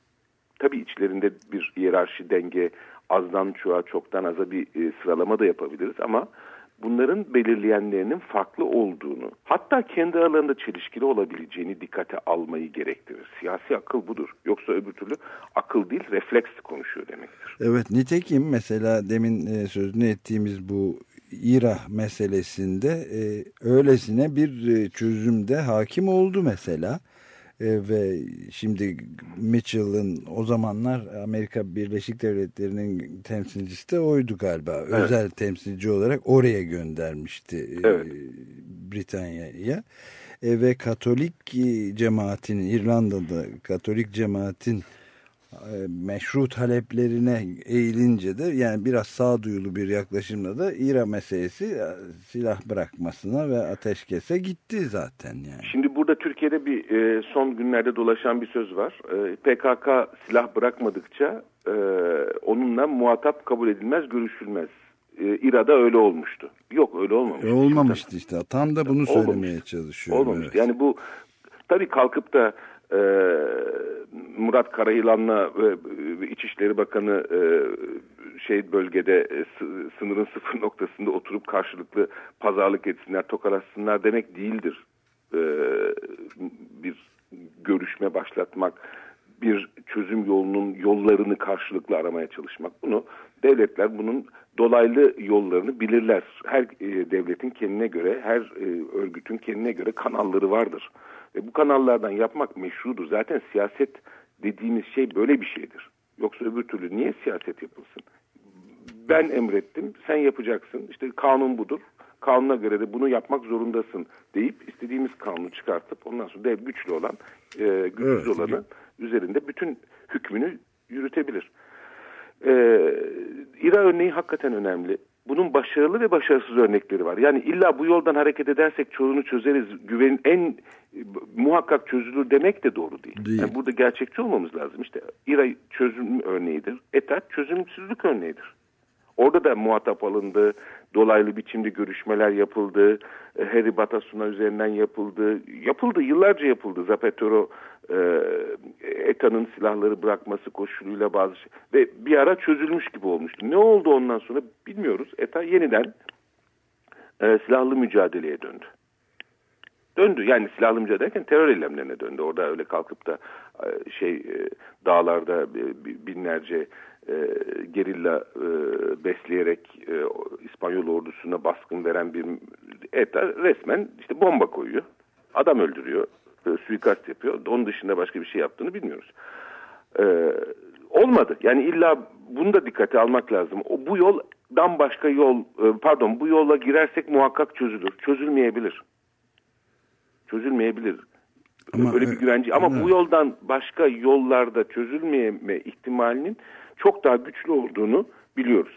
tabii içlerinde bir hiyerarşi denge azdan çoğa çoktan aza bir e, sıralama da yapabiliriz ama bunların belirleyenlerinin farklı olduğunu hatta kendi aralarında çelişkili olabileceğini dikkate almayı gerektirir. Siyasi akıl budur. Yoksa öbür türlü akıl değil refleks konuşuyor demektir. Evet nitekim mesela demin e, sözünü ettiğimiz bu İRA meselesinde e, öylesine bir e, çözümde hakim oldu mesela. E, ve şimdi Mitchell'ın o zamanlar Amerika Birleşik Devletleri'nin temsilcisi de oydu galiba. Özel temsilci olarak oraya göndermişti e, Evet. Britanya'ya. E, ve Katolik cemaatin İrlanda'da Katolik cemaatin meşru taleplerine eğilince de yani biraz sağduyulu bir yaklaşımla da İra meselesi e, silah bırakmasına ve ateşkese gitti zaten yani. Şimdi burada Türkiye'de bir e, son günlerde dolaşan bir söz var. E, PKK silah bırakmadıkça e, onunla muhatap kabul edilmez, görüşülmez. E, İRA'da öyle olmuştu. Yok öyle olmamıştı. E, olmamıştı işte. Tam da bunu Olmamış. söylemeye çalışıyorum. Olmamıştı. evet. Yani bu tabii kalkıp da e, Murat Karayılan'la e, İçişleri Bakanı e, şey bölgede e, sı- sınırın sıfır noktasında oturup karşılıklı pazarlık etsinler, tokalaşsınlar demek değildir. E, bir görüşme başlatmak, bir çözüm yolunun yollarını karşılıklı aramaya çalışmak. Bunu devletler bunun dolaylı yollarını bilirler. Her e, devletin kendine göre, her e, örgütün kendine göre kanalları vardır. Ve bu kanallardan yapmak meşrudur. Zaten siyaset dediğimiz şey böyle bir şeydir. Yoksa öbür türlü niye siyaset yapılsın? Ben emrettim, sen yapacaksın. İşte kanun budur. Kanuna göre de bunu yapmak zorundasın deyip istediğimiz kanunu çıkartıp ondan sonra dev güçlü olan, e, güçsüz Evet. olanı üzerinde bütün hükmünü yürütebilir. Ee, İra örneği hakikaten önemli. Bunun başarılı ve başarısız örnekleri var. Yani illa bu yoldan hareket edersek çoğunu çözeriz, güvenin en e, muhakkak çözülür demek de doğru değil. Değil. Yani burada gerçekçi olmamız lazım. İşte İra çözüm örneğidir, ETAT çözümsüzlük örneğidir. Orada da muhatap alındı, dolaylı biçimde görüşmeler yapıldı, e, Harry Batasuna üzerinden yapıldı, yapıldı, yıllarca yapıldı. Zapatero e, ETA'nın silahları bırakması koşuluyla bazı şey ve bir ara çözülmüş gibi olmuştu. Ne oldu ondan sonra bilmiyoruz. ETA yeniden e, silahlı mücadeleye döndü. Döndü yani silahlı mücadele terör eylemlerine döndü. Orada öyle kalkıp da e, şey e, dağlarda bi- binlerce e, gerilla e, besleyerek e, İspanyol ordusuna baskın veren bir ETA resmen işte bomba koyuyor. Adam öldürüyor. e, suikast yapıyor. Onun dışında başka bir şey yaptığını bilmiyoruz. E, olmadı. Yani illa bunu da dikkate almak lazım. O, bu yoldan başka yol e, pardon bu yola girersek muhakkak çözülür. Çözülmeyebilir. Çözülmeyebilir. Ama, Öyle bir e, güvence. Ama evet. bu yoldan başka yollarda çözülmeyeme ihtimalinin çok daha güçlü olduğunu biliyoruz.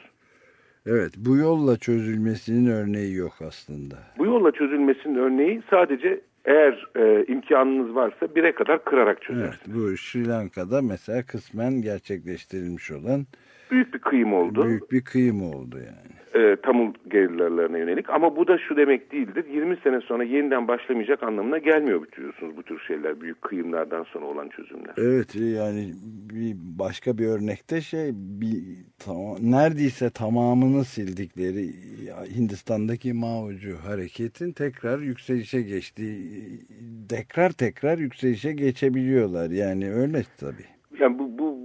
Evet bu yolla çözülmesinin örneği yok aslında. Bu yolla çözülmesinin örneği sadece eğer e, imkanınız varsa bire kadar kırarak Evet, çözersiniz. bu Sri Lanka'da mesela kısmen gerçekleştirilmiş olan Büyük bir kıyım oldu. büyük bir kıyım oldu yani. e, Tamil gerillalarına yönelik. Ama bu da şu demek değildir. 20 sene sonra yeniden başlamayacak anlamına gelmiyor biliyorsunuz bu tür şeyler. Büyük kıyımlardan sonra olan çözümler. Evet yani bir başka bir örnekte şey bir tamam, neredeyse tamamını sildikleri Hindistan'daki Mao'cu hareketin tekrar yükselişe geçtiği tekrar tekrar yükselişe geçebiliyorlar yani öyle tabii. Yani bu, bu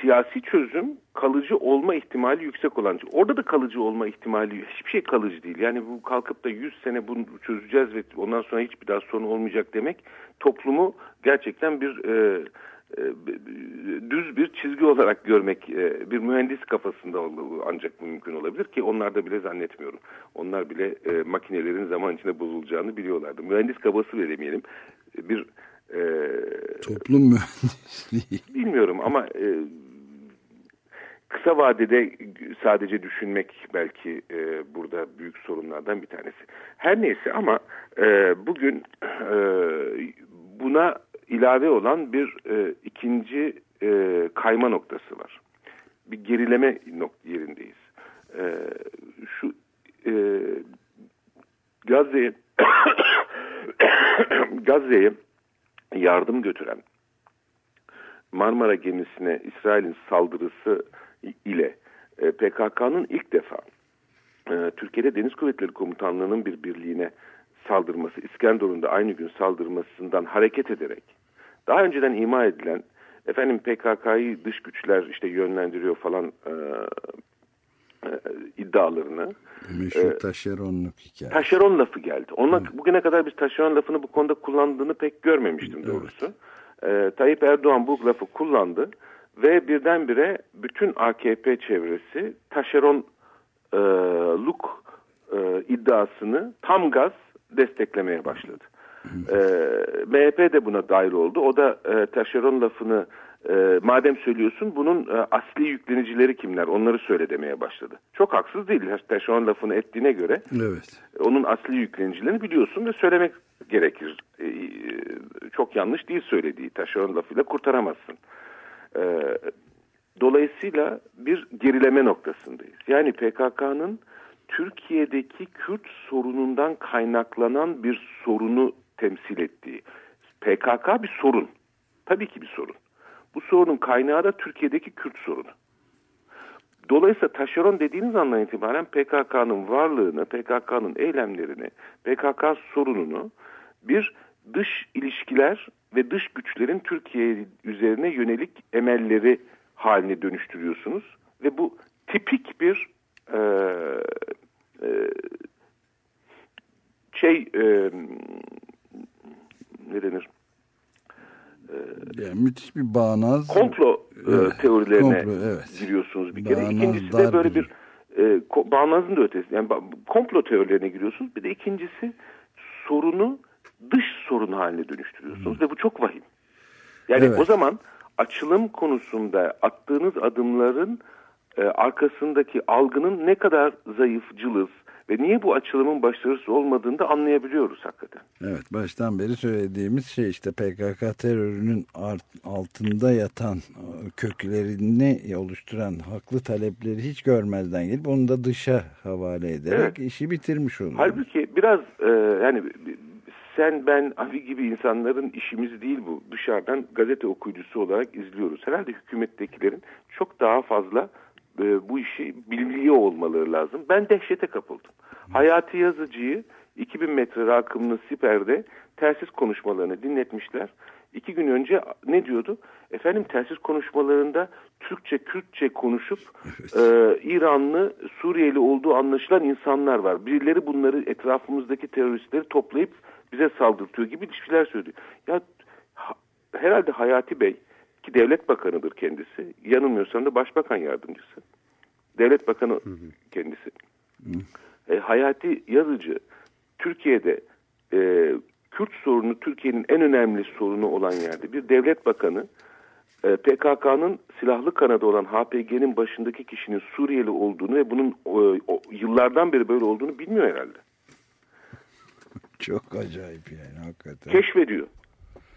siyasi çözüm kalıcı olma ihtimali yüksek olan. Orada da kalıcı olma ihtimali hiçbir şey kalıcı değil. Yani bu kalkıp da 100 sene bunu çözeceğiz ve ondan sonra hiçbir daha sorun olmayacak demek toplumu gerçekten bir e, e, düz bir çizgi olarak görmek e, bir mühendis kafasında ancak mümkün olabilir ki onlar da bile zannetmiyorum. Onlar bile e, makinelerin zaman içinde bozulacağını biliyorlardı. Mühendis kabası bile demeyelim. Bir e, Toplum mühendisliği. Bilmiyorum ama e, kısa vadede sadece düşünmek belki e, burada büyük sorunlardan bir tanesi. Her neyse ama e, bugün e, buna ilave olan bir e, ikinci e, kayma noktası var. Bir gerileme nok- yerindeyiz. E, şu e, Gazze'ye Gazze'ye yardım götüren Marmara gemisine İsrail'in saldırısı ile e, PKK'nın ilk defa e, Türkiye'de Deniz Kuvvetleri Komutanlığı'nın bir birliğine saldırması, İskenderun'da aynı gün saldırmasından hareket ederek daha önceden ima edilen efendim PKK'yı dış güçler işte yönlendiriyor falan e, e, iddialarını Meşhur taşeronluk hikaye. taşeron lafı geldi. Ona, bugüne kadar biz taşeron lafını bu konuda kullandığını pek görmemiştim doğrusu. Ee, Tayyip Erdoğan bu lafı kullandı ve birdenbire bütün AKP çevresi taşeronluk e, iddiasını tam gaz desteklemeye başladı. Ee, MHP de buna dahil oldu. O da e, taşeron lafını e, madem söylüyorsun bunun e, asli yüklenicileri kimler onları söyle demeye başladı. Çok haksız değil. Taşeron lafını ettiğine göre Evet. onun asli yüklenicilerini biliyorsun ve söylemek gerekir. E, e, çok yanlış değil söylediği. Taşeron lafıyla kurtaramazsın. E, dolayısıyla bir gerileme noktasındayız. Yani PKK'nın Türkiye'deki Kürt sorunundan kaynaklanan bir sorunu temsil ettiği. PKK bir sorun. Tabii ki bir sorun. Bu sorunun kaynağı da Türkiye'deki Kürt sorunu. Dolayısıyla taşeron dediğiniz andan itibaren PKK'nın varlığını, PKK'nın eylemlerini, PKK sorununu bir dış ilişkiler ve dış güçlerin Türkiye üzerine yönelik emelleri haline dönüştürüyorsunuz. Ve bu tipik bir e, e, şey e, ne denir? Yani müthiş bir bağnaz. komplo e, Evet, teorilerine komplo, evet. giriyorsunuz bir kere. Bağnaz, İkincisi de böyle bir- e, bağnazın da ötesi. Yani komplo teorilerine giriyorsunuz. Bir de ikincisi sorunu dış sorun haline dönüştürüyorsunuz ve bu çok vahim. Yani Evet. o zaman açılım konusunda attığınız adımların e, arkasındaki algının ne kadar zayıf, cılız ve niye bu açılımın başarısız olmadığını da anlayabiliyoruz hakikaten. Evet baştan beri söylediğimiz şey işte PKK terörünün art- altında yatan e, köklerini oluşturan haklı talepleri hiç görmezden gelip onu da dışa havale ederek Evet. işi bitirmiş oluyor. Halbuki biraz e, yani sen ben Avi gibi insanların işimiz değil bu. Dışarıdan gazete okuyucusu olarak izliyoruz. Herhalde hükümettekilerin çok daha fazla e, bu işi biliyor olmaları lazım. Ben dehşete kapıldım. Hayati Yazıcı'yı 2000 metre rakımlı Siper'de telsiz konuşmalarını dinletmişler. İki gün önce ne diyordu? Efendim telsiz konuşmalarında Türkçe, Kürtçe konuşup e, İranlı, Suriyeli olduğu anlaşılan insanlar var. Birileri bunları etrafımızdaki teröristleri toplayıp bize saldırtıyor gibi şeyler söylüyor. Ya ha- herhalde Hayati Bey ki devlet bakanıdır kendisi. Yanılmıyorsam da başbakan yardımcısı. Devlet bakanı kendisi. E, Hayati Yazıcı Türkiye'de e, Kürt sorunu Türkiye'nin en önemli sorunu olan yerde bir devlet bakanı e, PKK'nın silahlı kanadı olan HPG'nin başındaki kişinin Suriyeli olduğunu ve bunun o, o, yıllardan beri böyle olduğunu bilmiyor herhalde. Çok acayip yani hakikaten. Keşfediyor.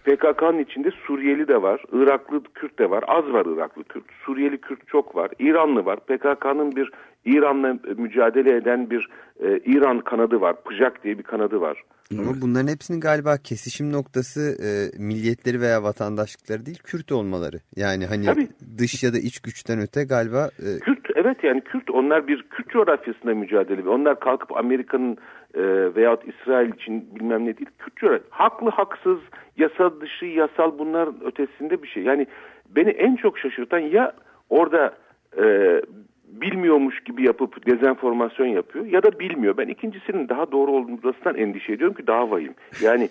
PKK'nın içinde Suriyeli de var, Iraklı Kürt de var. Az var Iraklı Kürt. Suriyeli Kürt çok var. İranlı var. PKK'nın bir İran'la mücadele eden bir e, İran kanadı var. Pıjak diye bir kanadı var. Ama bunların hepsinin galiba kesişim noktası e, milliyetleri veya vatandaşlıkları değil Kürt olmaları. Yani hani Tabii. dış ya da iç güçten öte galiba e, Kürt evet yani Kürt onlar bir Kürt coğrafyasında mücadele ediyor. Onlar kalkıp Amerika'nın e, veyahut İsrail için bilmem ne değil. Kürt coğrafyası. Haklı haksız yasal dışı yasal bunlar ötesinde bir şey. Yani beni en çok şaşırtan ya orada e, bilmiyormuş gibi yapıp dezenformasyon yapıyor ya da bilmiyor. Ben ikincisinin daha doğru olmasından endişe ediyorum ki daha vahim. Yani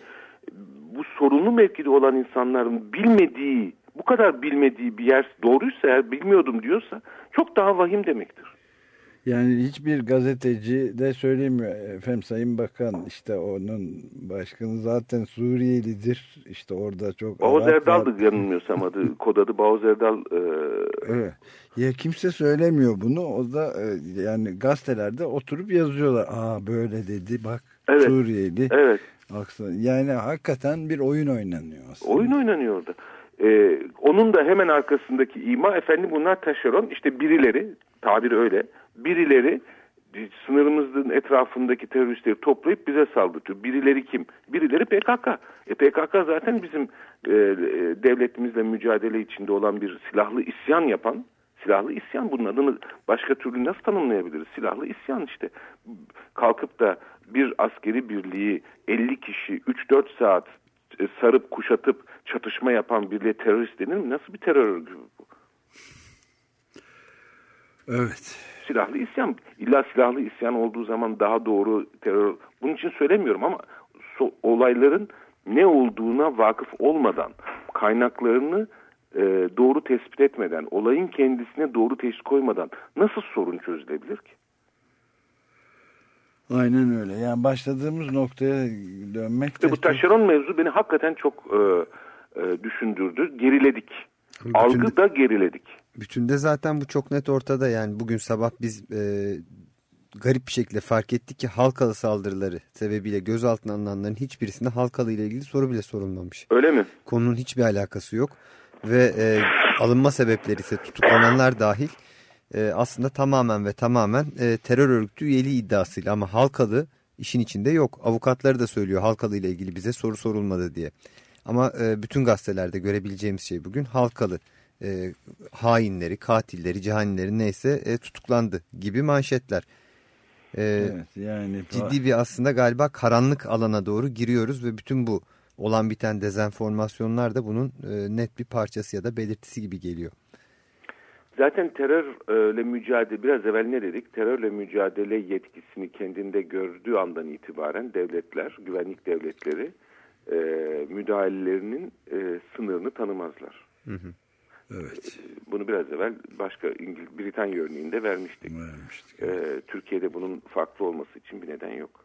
bu sorunlu mevkide olan insanların bilmediği, bu kadar bilmediği bir yer doğruysa eğer bilmiyordum diyorsa çok daha vahim demektir. Yani hiçbir gazeteci de söylemiyor. Efendim Sayın Bakan işte onun başkanı zaten Suriyelidir. İşte orada çok Bağız. Erdal'dı yanılmıyorsam adı. Kod adı Bağız Erdal. e, Evet. Ya kimse söylemiyor bunu. O da e, yani gazetelerde oturup yazıyorlar. Aa böyle dedi bak Evet. Suriyeli. evet. Aksa- Yani hakikaten bir oyun oynanıyor aslında. Oyun oynanıyor orada. Ee, onun da hemen arkasındaki ima efendim bunlar taşeron işte birileri tabiri öyle birileri sınırımızın etrafındaki teröristleri toplayıp bize saldırtıyor. Birileri kim? Birileri PKK. E PKK zaten bizim e, devletimizle mücadele içinde olan bir silahlı isyan yapan silahlı isyan bunun adını başka türlü nasıl tanımlayabiliriz? Silahlı isyan işte. Kalkıp da bir askeri birliği 50 kişi 3-4 saat e, sarıp kuşatıp çatışma yapan birliğe terörist denir mi? Nasıl bir terör örgütü bu? Evet. Silahlı isyan. İlla silahlı isyan olduğu zaman daha doğru terör. Bunun için söylemiyorum ama so- olayların ne olduğuna vakıf olmadan, kaynaklarını e, doğru tespit etmeden, olayın kendisine doğru teşhis koymadan nasıl sorun çözülebilir ki? Aynen öyle. Yani başladığımız noktaya dönmek İşte bu çok- taşeron mevzu beni hakikaten çok e, e, düşündürdü. Geriledik. algıda geriledik. Bütünde zaten bu çok net ortada yani bugün sabah biz e, garip bir şekilde fark ettik ki Halkalı saldırıları sebebiyle gözaltına alınanların hiçbirisinde Halkalı ile ilgili soru bile sorulmamış. Öyle mi? Konunun hiçbir alakası yok ve e, alınma sebepleri ise tutuklananlar dahil e, aslında tamamen ve tamamen e, terör örgütü üyeliği iddiasıyla ama Halkalı işin içinde yok. Avukatları da söylüyor Halkalı ile ilgili bize soru sorulmadı diye. Ama e, bütün gazetelerde görebileceğimiz şey bugün Halkalı e, hainleri, katilleri, cihanileri neyse e, tutuklandı gibi manşetler. E, Evet yani ciddi bir aslında galiba karanlık alana doğru giriyoruz ve bütün bu olan biten dezenformasyonlar da bunun e, net bir parçası ya da belirtisi gibi geliyor. Zaten terörle mücadele, biraz evvel ne dedik? Terörle mücadele yetkisini kendinde gördüğü andan itibaren devletler, güvenlik devletleri e, müdahalelerinin e, sınırını tanımazlar. Evet Bunu biraz evvel başka İngil Britanya örneğinde vermiştik. vermiştik. E, Türkiye'de bunun farklı olması için bir neden yok.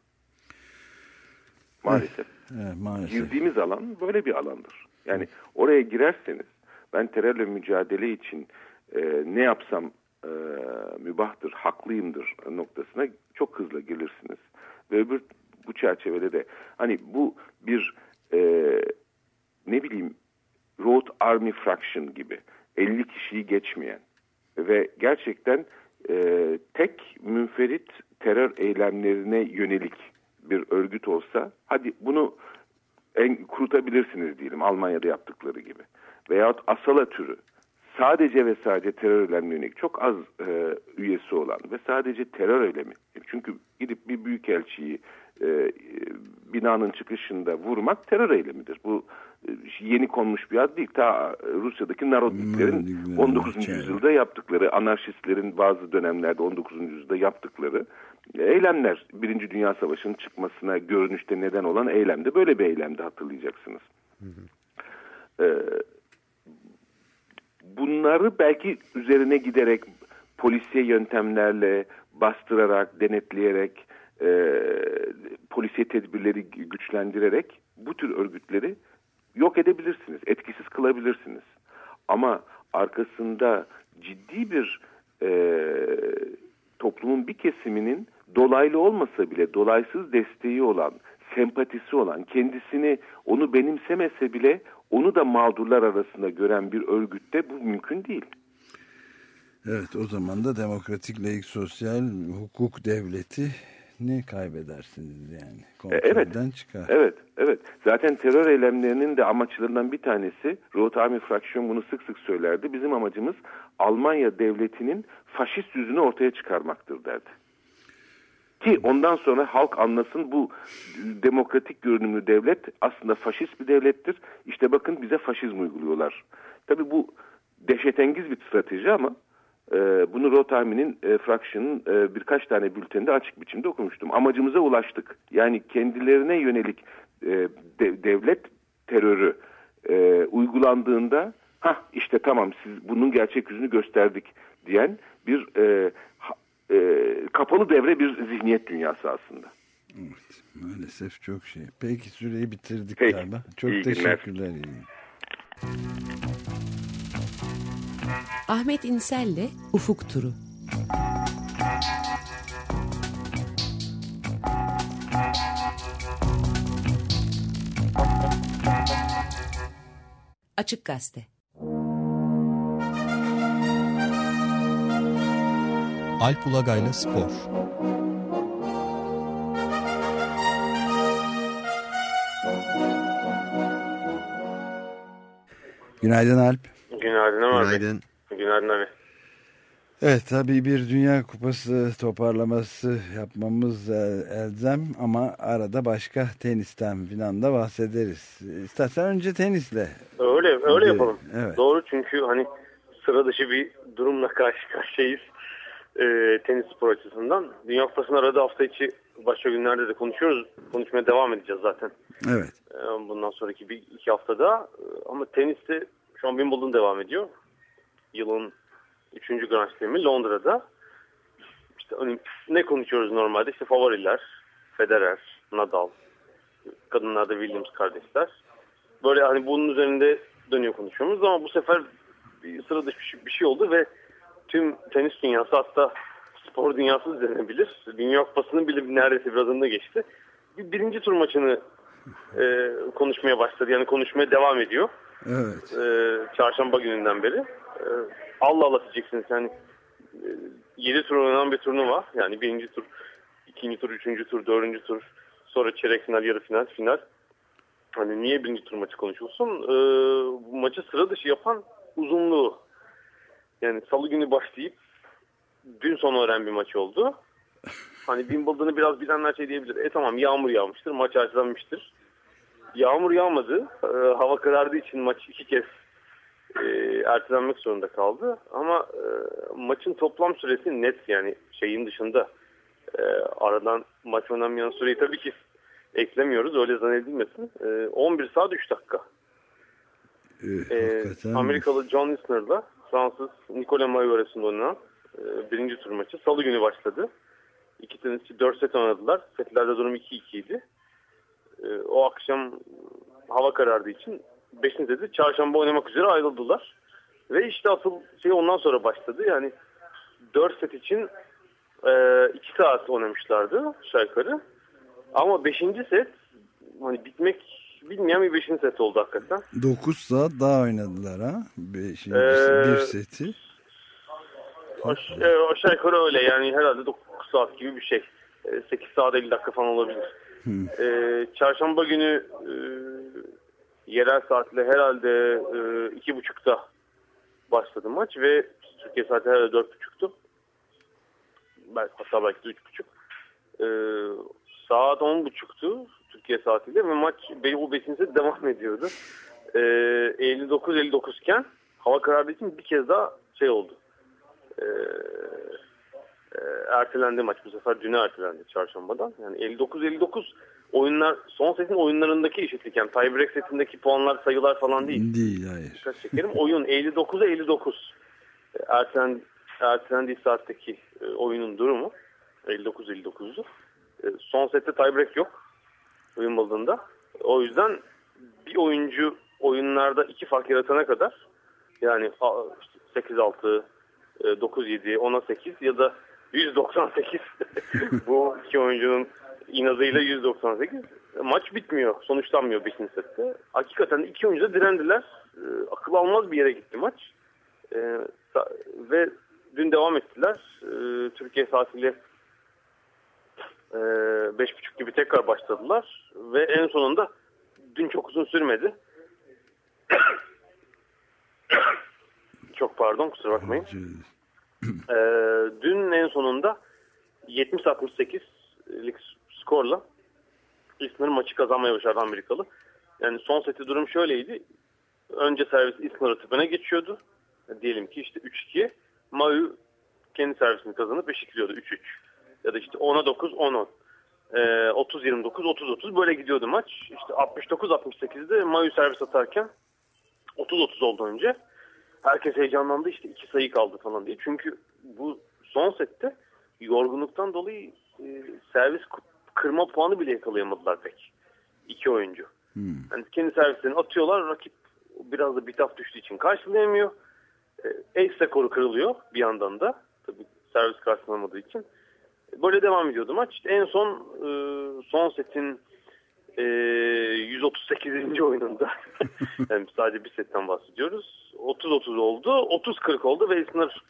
Maalesef. Evet, maalesef. Girdiğimiz alan böyle bir alandır. Yani oraya girerseniz ben terörle mücadele için e, ne yapsam e, mübahtır, haklıyımdır noktasına çok hızlı gelirsiniz. Ve öbür bu çerçevede de hani bu bir e, ne bileyim Road Army Fraction gibi 50 kişiyi geçmeyen ve gerçekten e, tek münferit terör eylemlerine yönelik bir örgüt olsa hadi bunu en kurutabilirsiniz diyelim Almanya'da yaptıkları gibi. Veyahut Asala türü sadece ve sadece terör eylemlerine yönelik çok az e, üyesi olan ve sadece terör eylemi. Çünkü gidip bir büyükelçiyi e, binanın çıkışında vurmak terör eylemidir. Bu e, yeni konmuş bir ad değil. Ta Rusya'daki Narodniklerin Narodniklerin 19. içeri. yüzyılda yaptıkları, anarşistlerin bazı dönemlerde 19. yüzyılda yaptıkları eylemler. Birinci Dünya Savaşı'nın çıkmasına görünüşte neden olan eylemde böyle bir eylemde hatırlayacaksınız. Ee, bunları belki üzerine giderek polisiye yöntemlerle bastırarak, denetleyerek, e, polisiye tedbirleri güçlendirerek bu tür örgütleri yok edebilirsiniz, etkisiz kılabilirsiniz. Ama arkasında ciddi bir e, toplumun bir kesiminin dolaylı olmasa bile dolaysız desteği olan, sempatisi olan, kendisini onu benimsemese bile onu da mağdurlar arasında gören bir örgütte bu mümkün değil. Evet o zaman da demokratik, laik, sosyal, hukuk devleti ne kaybedersiniz yani? E, evet. Kontrolden çıkar. Evet, evet. Zaten terör eylemlerinin de amaçlarından bir tanesi, Road Army Fraction bunu sık sık söylerdi. Bizim amacımız Almanya devletinin faşist yüzünü ortaya çıkarmaktır derdi. Ki ondan sonra halk anlasın bu demokratik görünümlü devlet aslında faşist bir devlettir. İşte bakın bize faşizm uyguluyorlar. Tabii bu dehşetengiz bir strateji ama bunu Rotami'nin e, Fraction'ın e, birkaç tane bülteninde açık biçimde okumuştum. Amacımıza ulaştık. Yani kendilerine yönelik e, de, devlet terörü uygulandığında ha işte tamam siz bunun gerçek yüzünü gösterdik diyen bir kapalı devre bir zihniyet dünyası aslında. Evet, maalesef çok şey. Peki süreyi bitirdik Peki, galiba. Çok iyi günler. teşekkürler. iyi. Ahmet İnsel'le Ufuk Turu. Açık Gazete. Alp Ulagay'la Spor. Günaydın Alp. Günaydın Ömer. Günaydın. Günaydın Ali. Evet tabii bir Dünya Kupası toparlaması yapmamız e, elzem ama arada başka tenisten filan da bahsederiz. İstersen önce tenisle. Öyle öyle Evet, yapalım. evet. Doğru çünkü hani sıra dışı bir durumla karşı karşıyayız. Ee, tenis spor açısından. Dünya Kupası'nın aradığı hafta içi başka günlerde de konuşuyoruz. Konuşmaya devam edeceğiz zaten. Evet. Ee, bundan sonraki bir iki haftada. Ee, Ama teniste şu an Wimbledon devam ediyor. Yılın üçüncü Grand Slam'i Londra'da. İşte hani ne konuşuyoruz normalde? İşte favoriler. Federer, Nadal, kadınlarda Williams kardeşler. Böyle hani bunun üzerinde dönüyor konuşuyoruz ama bu sefer bir sıra dışı bir şey, bir şey oldu ve tüm tenis dünyası hatta spor dünyası denebilir. Dünya Kupası'nın bile neredeyse biraz önüne geçti. Bir birinci tur maçını e, konuşmaya başladı. Yani konuşmaya devam ediyor. Evet. E, çarşamba gününden beri. E, Allah Allah diyeceksiniz yani e, 7 tur oynanan bir turnuva. Yani birinci tur, ikinci tur, üçüncü tur, dördüncü tur, sonra çeyrek final, yarı final, final. Hani niye birinci tur maçı konuşulsun? E, maçı sıra dışı yapan uzunluğu. Yani salı günü başlayıp dün sonu öğren bir maç oldu. Hani Wimbledon'ı biraz bilenler şey diyebilir. E tamam yağmur yağmıştır, maç ertelenmiştir. Yağmur yağmadı. E, hava karardığı için maç iki kez e, ertelenmek zorunda kaldı. Ama e, maçın toplam süresi net yani şeyin dışında. E, aradan maç oynanmayan süreyi tabii ki eklemiyoruz. Öyle zannedilmesin. E, 11 saat 3 dakika. Ee, hakikaten Amerikalı John Isner'la Fransız Nicolas Mahut arasında oynanan e, birinci tur maçı salı günü başladı. İki tenisçi 4 set oynadılar. Setlerde durum 2-2 idi. E, o akşam hava karardığı için 5. seti çarşamba oynamak üzere ayrıldılar. Ve işte asıl şey ondan sonra başladı. Yani 4 set için 2 saat oynamışlardı yukarı. Ama 5. set hani bitmek bilmeyen bir 5. set oldu hakikaten. 9 saat daha oynadılar ha. Beşincisi Ee, bir seti. Aş e, aşağı yukarı öyle yani herhalde 9 saat gibi bir şey. E, 8 saat 50 dakika falan olabilir. E, çarşamba günü e, yerel saatle herhalde e, iki buçukta başladı maç ve Türkiye saati herhalde dört buçuktu. Belki, hatta belki de üç buçuk. E, saat on buçuktu Türkiye saatiyle ve maç bu beşinci devam ediyordu. E, 59-59 iken hava karardığı için bir kez daha şey oldu. E, e, ertelendi maç bu sefer düne ertelendi çarşambadan. Yani 59-59 oyunlar son setin oyunlarındaki eşitlik yani tiebreak setindeki puanlar sayılar falan değil. Değil hayır. Dikkat çekerim. Oyun 59'a 59. E, Ertelen, ertelendiği saatteki e, oyunun durumu 59-59'u. E, son sette tiebreak yok Wimbledon'da. O yüzden bir oyuncu oyunlarda iki fark yaratana kadar yani a- işte 8-6, e, 9-7, 10'a 8 ya da 198 bu iki oyuncunun inadıyla 198 maç bitmiyor. Sonuçlanmıyor 5. sette. Hakikaten iki oyuncu da direndiler. E, akıl almaz bir yere gitti maç. E, ve dün devam ettiler. E, Türkiye saatiyle e, gibi tekrar başladılar. Ve en sonunda dün çok uzun sürmedi. çok pardon kusura bakmayın. Ee, dün en sonunda 70-68'lik skorla Isner maçı kazanmaya başardı Amerikalı. Yani son seti durum şöyleydi. Önce servis Isner atıp geçiyordu. Diyelim ki işte 3-2. Mayu kendi servisini kazanıp eşitliyordu 3-3. Ya da işte 10'a 9, 10-10. Ee, 30-29, 30-30 böyle gidiyordu maç. İşte 69-68'de Mayu servis atarken 30-30 oldu önce. Herkes heyecanlandı işte iki sayı kaldı falan diye. Çünkü bu son sette yorgunluktan dolayı e, servis kırma puanı bile yakalayamadılar pek. İki oyuncu. Yani kendi servislerini atıyorlar. Rakip biraz da bitaf düştüğü için karşılayamıyor. E, ace rekoru kırılıyor bir yandan da. Tabii servis karşılanamadığı için. Böyle devam ediyordu maç. İşte en son e, son setin e, 138. oyununda yani sadece bir setten bahsediyoruz. 30-30 oldu. 30-40 oldu ve Isner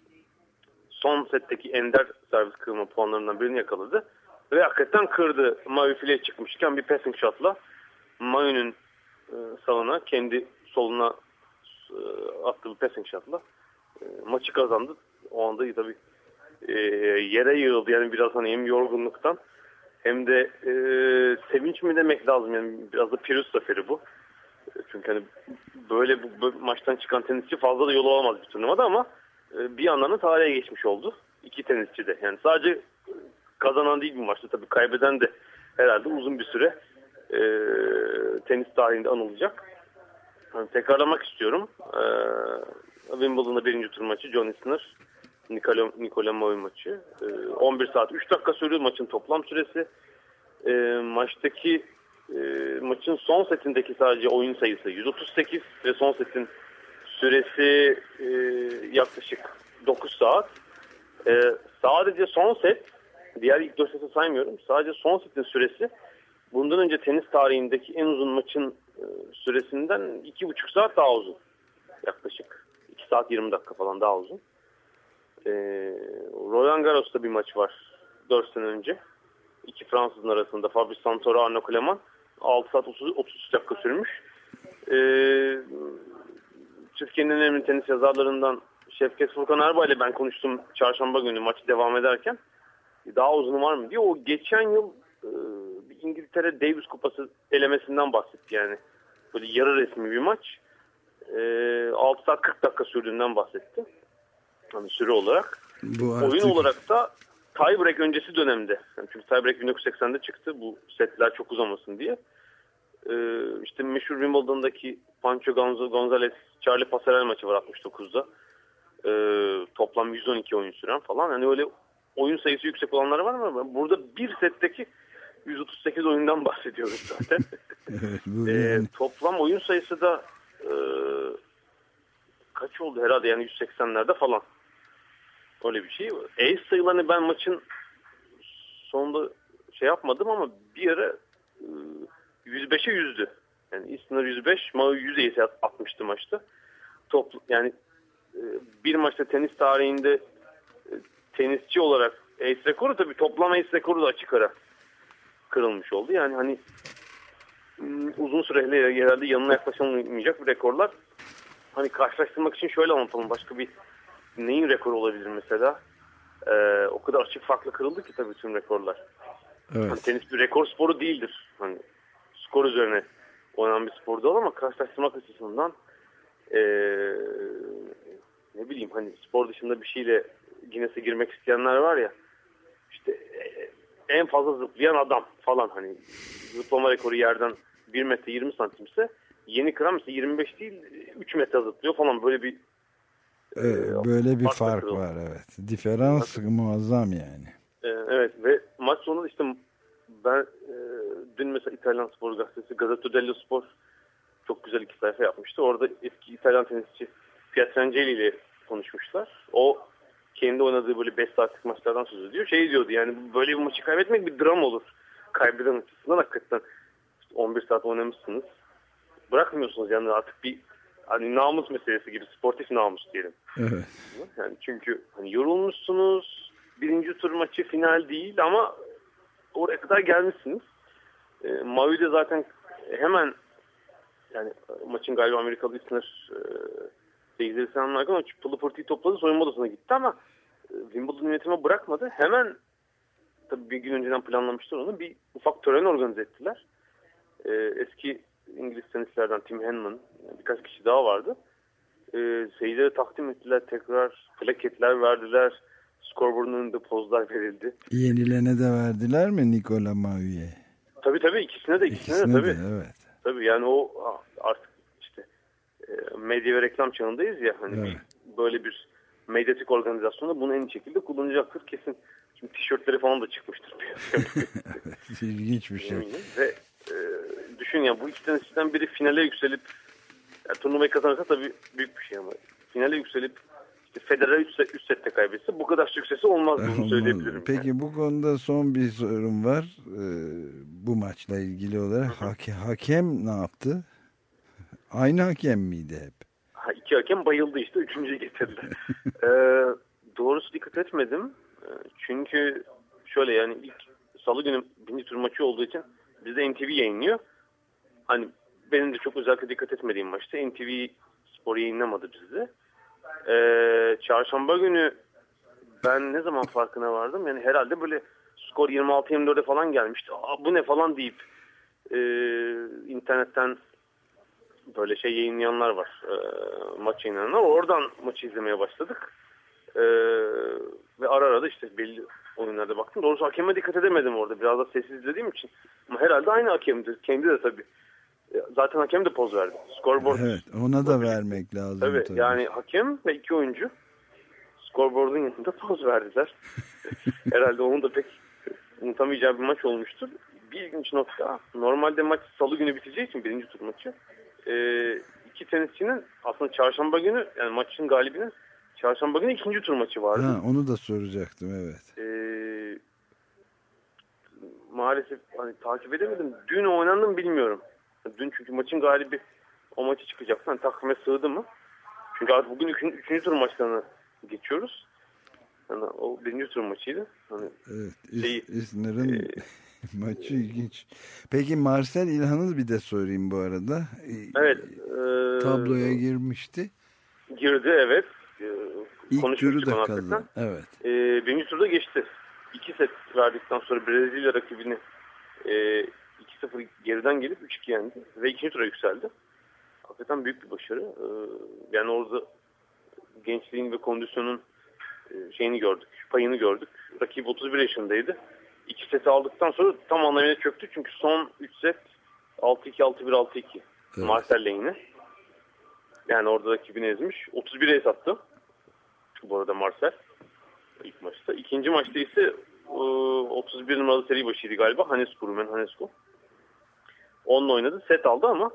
son setteki ender servis kırma puanlarından birini yakaladı. Ve hakikaten kırdı. Mavi fileye çıkmışken bir passing shotla Mayu'nun e, sağına kendi soluna e, attığı bir passing shotla e, maçı kazandı. O anda tabii e, yere yığıldı. Yani biraz hani hem yorgunluktan hem de e, sevinç mi demek lazım yani biraz da Pirus zaferi bu. E, Çünkü hani böyle bu, bu maçtan çıkan tenisçi fazla da yol alamaz bir turnuvada ama e, bir yandan da tarihe geçmiş oldu. İki tenisçi de. Yani sadece kazanan değil bu maçta tabii kaybeden de herhalde uzun bir süre e, tenis tarihinde anılacak. Hani tekrarlamak istiyorum. E, Wimbledon'da birinci tur maçı John Isner Nikola, Nikola Maui maçı. E, 11 saat 3 dakika sürdü maçın toplam süresi. E, maçtaki e, maçın son setindeki sadece oyun sayısı 138 ve son setin Süresi e, yaklaşık 9 saat. E, sadece son set, diğer ilk 4 seti saymıyorum. Sadece son setin süresi bundan önce tenis tarihindeki en uzun maçın e, süresinden 2,5 saat daha uzun. Yaklaşık 2 saat 20 dakika falan daha uzun. E, Roland Garros'ta bir maç var 4 sene önce. İki Fransızın arasında Fabrice Santoro, Arnaud Clément 6 saat 30, 33 dakika sürmüş. E, Türkiye'nin en önemli tenis yazarlarından Şevket Furkan Erbay ile ben konuştum çarşamba günü maçı devam ederken. Daha uzun var mı diye. O geçen yıl e, İngiltere Davis Kupası elemesinden bahsetti yani. Böyle yarı resmi bir maç. E, 6 saat 40 dakika sürdüğünden bahsetti. Hani süre olarak. Bu Oyun artık olarak da tiebreak öncesi dönemde. Yani çünkü tiebreak 1980'de çıktı bu setler çok uzamasın diye. Ee, işte meşhur Wimbledon'daki Pancho Gonz- Gonzalez Charlie Pasarel maçı var 69'da. Ee, toplam 112 oyun süren falan. Yani öyle oyun sayısı yüksek olanlar var ama burada bir setteki 138 oyundan bahsediyoruz zaten. evet, bu Ee, toplam oyun sayısı da e, kaç oldu herhalde yani 180'lerde falan. Öyle bir şey. Ace sayılarını ben maçın sonunda şey yapmadım ama bir ara e, 105'e yüzdü. Yani Isner 105, Mao 100 ace at- atmıştı maçta. Toplu, yani e, bir maçta tenis tarihinde tenisçi olarak ace rekoru tabii toplam ace rekoru da açık ara kırılmış oldu. Yani hani m, uzun süreli herhalde yanına yaklaşılmayacak bir rekorlar. Hani karşılaştırmak için şöyle anlatalım. Başka bir neyin rekoru olabilir mesela? Ee, o kadar açık farklı kırıldı ki tabii tüm rekorlar. Hani evet. tenis bir rekor sporu değildir. Hani skor üzerine oynanan bir spor değil ama karşılaştırmak açısından ee, ne bileyim hani spor dışında bir şeyle Guinness'e girmek isteyenler var ya işte ee, en fazla zıplayan adam falan hani zıplama rekoru yerden 1 metre 20 santimse yeni kıran mesela 25 değil 3 metre zıplıyor falan böyle bir Evet, Ee, böyle bir farklı fark kırıldı. var evet. Diferans muazzam yani. Ee, Evet ve maç sonunda işte ben e, dün mesela İtalyan Spor Gazetesi Gazzetta dello Spor çok güzel iki sayfa yapmıştı. Orada eski İtalyan tenisçi Pietrangeli ile konuşmuşlar. O kendi oynadığı böyle 5 saatlik maçlardan söz ediyor. Şey diyordu yani böyle bir maçı kaybetmek bir dram olur. Kaybeden açısından hakikaten 11 saat oynamışsınız. Bırakmıyorsunuz yani artık bir hani namus meselesi gibi sportif namus diyelim. Evet. Yani çünkü hani yorulmuşsunuz. Birinci tur maçı final değil ama oraya kadar gelmişsiniz. E, Mavi de zaten hemen yani maçın galiba Amerikalı Isner e, seyircileri selamlarken o pılı pırtıyı topladı soyunma odasına gitti ama e, Wimbledon yönetime bırakmadı. Hemen tabii bir gün önceden planlamışlar onu. Bir ufak tören organize ettiler. E, eski İngiliz tenislerden Tim Henman birkaç kişi daha vardı e, seyircilere takdim ettiler. Tekrar plaketler verdiler. Scoreboard'un önünde pozlar verildi. Yenilene de verdiler mi Nikola Mavi'ye? Tabii tabii ikisine de ikisine, İkisine de tabii. de evet. Tabii yani o artık medya ve reklam çağındayız ya hani Evet. böyle bir medyatik organizasyonda bunu en iyi şekilde kullanacaktır kesin. Şimdi tişörtleri falan da çıkmıştır. İlginç bir şey. Ve e, düşün ya bu iki tenisçiden biri finale yükselip yani turnuvayı kazanırsa tabii büyük bir şey ama finale yükselip işte Federer 3 set, üç sette kaybetse bu kadar süksesi olmaz bunu söyleyebilirim. Peki yani. bu konuda son bir sorum var. Ee, bu maçla ilgili olarak hake- hakem ne yaptı? Aynı hakem miydi hep? Ha, iki hakem bayıldı işte üçüncüyü getirdiler. ee, doğrusu dikkat etmedim. Ee, Çünkü şöyle yani ilk salı günü birinci tur maçı olduğu için bizde NTV yayınlıyor. Hani benim de çok özellikle dikkat etmediğim maçta NTV spor yayınlamadı bizde. Ee, çarşamba günü ben ne zaman farkına vardım? Yani herhalde böyle skor 26-24'e falan gelmişti. Aa, bu ne falan deyip e, internetten böyle şey yayınlayanlar var. E, maç yayınlayanlar. Oradan maçı izlemeye başladık. E, ve ara ara da işte belli oyunlarda baktım. Doğrusu hakeme dikkat edemedim orada. Biraz da sessiz izlediğim için. Ama herhalde aynı hakemdi. Kendi de tabii. E, Zaten hakem de poz verdi. Scoreboard. Evet ona da vermek lazım Tabii, tabii. yani hakem ve iki oyuncu scoreboard'un yanında poz verdiler. Herhalde onun da pek unutamayacağı bir maç olmuştur. Bir ilginç nokta normalde maç salı günü biteceği için birinci tur maçı. E, iki tenisçinin aslında çarşamba günü yani maçın galibinin çarşamba günü ikinci tur maçı vardı. Ha, onu da soracaktım evet. Ee, maalesef hani takip edemedim. Dün oynandı mı bilmiyorum. Dün çünkü maçın galibi o maçı çıkacaktı. Hani takvime sığdı mı? Çünkü artık bugün üçüncü, üçüncü tur maçlarına geçiyoruz. Yani o birinci tur maçıydı. Hani Evet. Şeyi, İsner'in e, maçı ilginç. Peki Marcel İlhan'ı bir de sorayım bu arada. E, evet. e, Tabloya girmişti. girdi evet. E, İlk turu da kazandı. Evet. E, birinci turda geçti. İki set verdikten sonra Brezilya rakibini e, 2-0 geriden gelip 3-2 yendi. Ve ikinci tura yükseldi. Hakikaten büyük bir başarı. E, yani orada gençliğin ve kondisyonun e, şeyini gördük, payını gördük. Rakip 31 yaşındaydı. İki seti aldıktan sonra tam anlamıyla çöktü. Çünkü son 3 set 6-2, 6-1, 6-2. Evet. Marcel yine. Yani orada rakibini ezmiş. 31'e ace attı. Bu arada Marcel ilk maçta. İkinci maçta ise e, 31 numaralı seri başıydı galiba. Hanescu, Rumen Hanescu. Onunla oynadı. Set aldı ama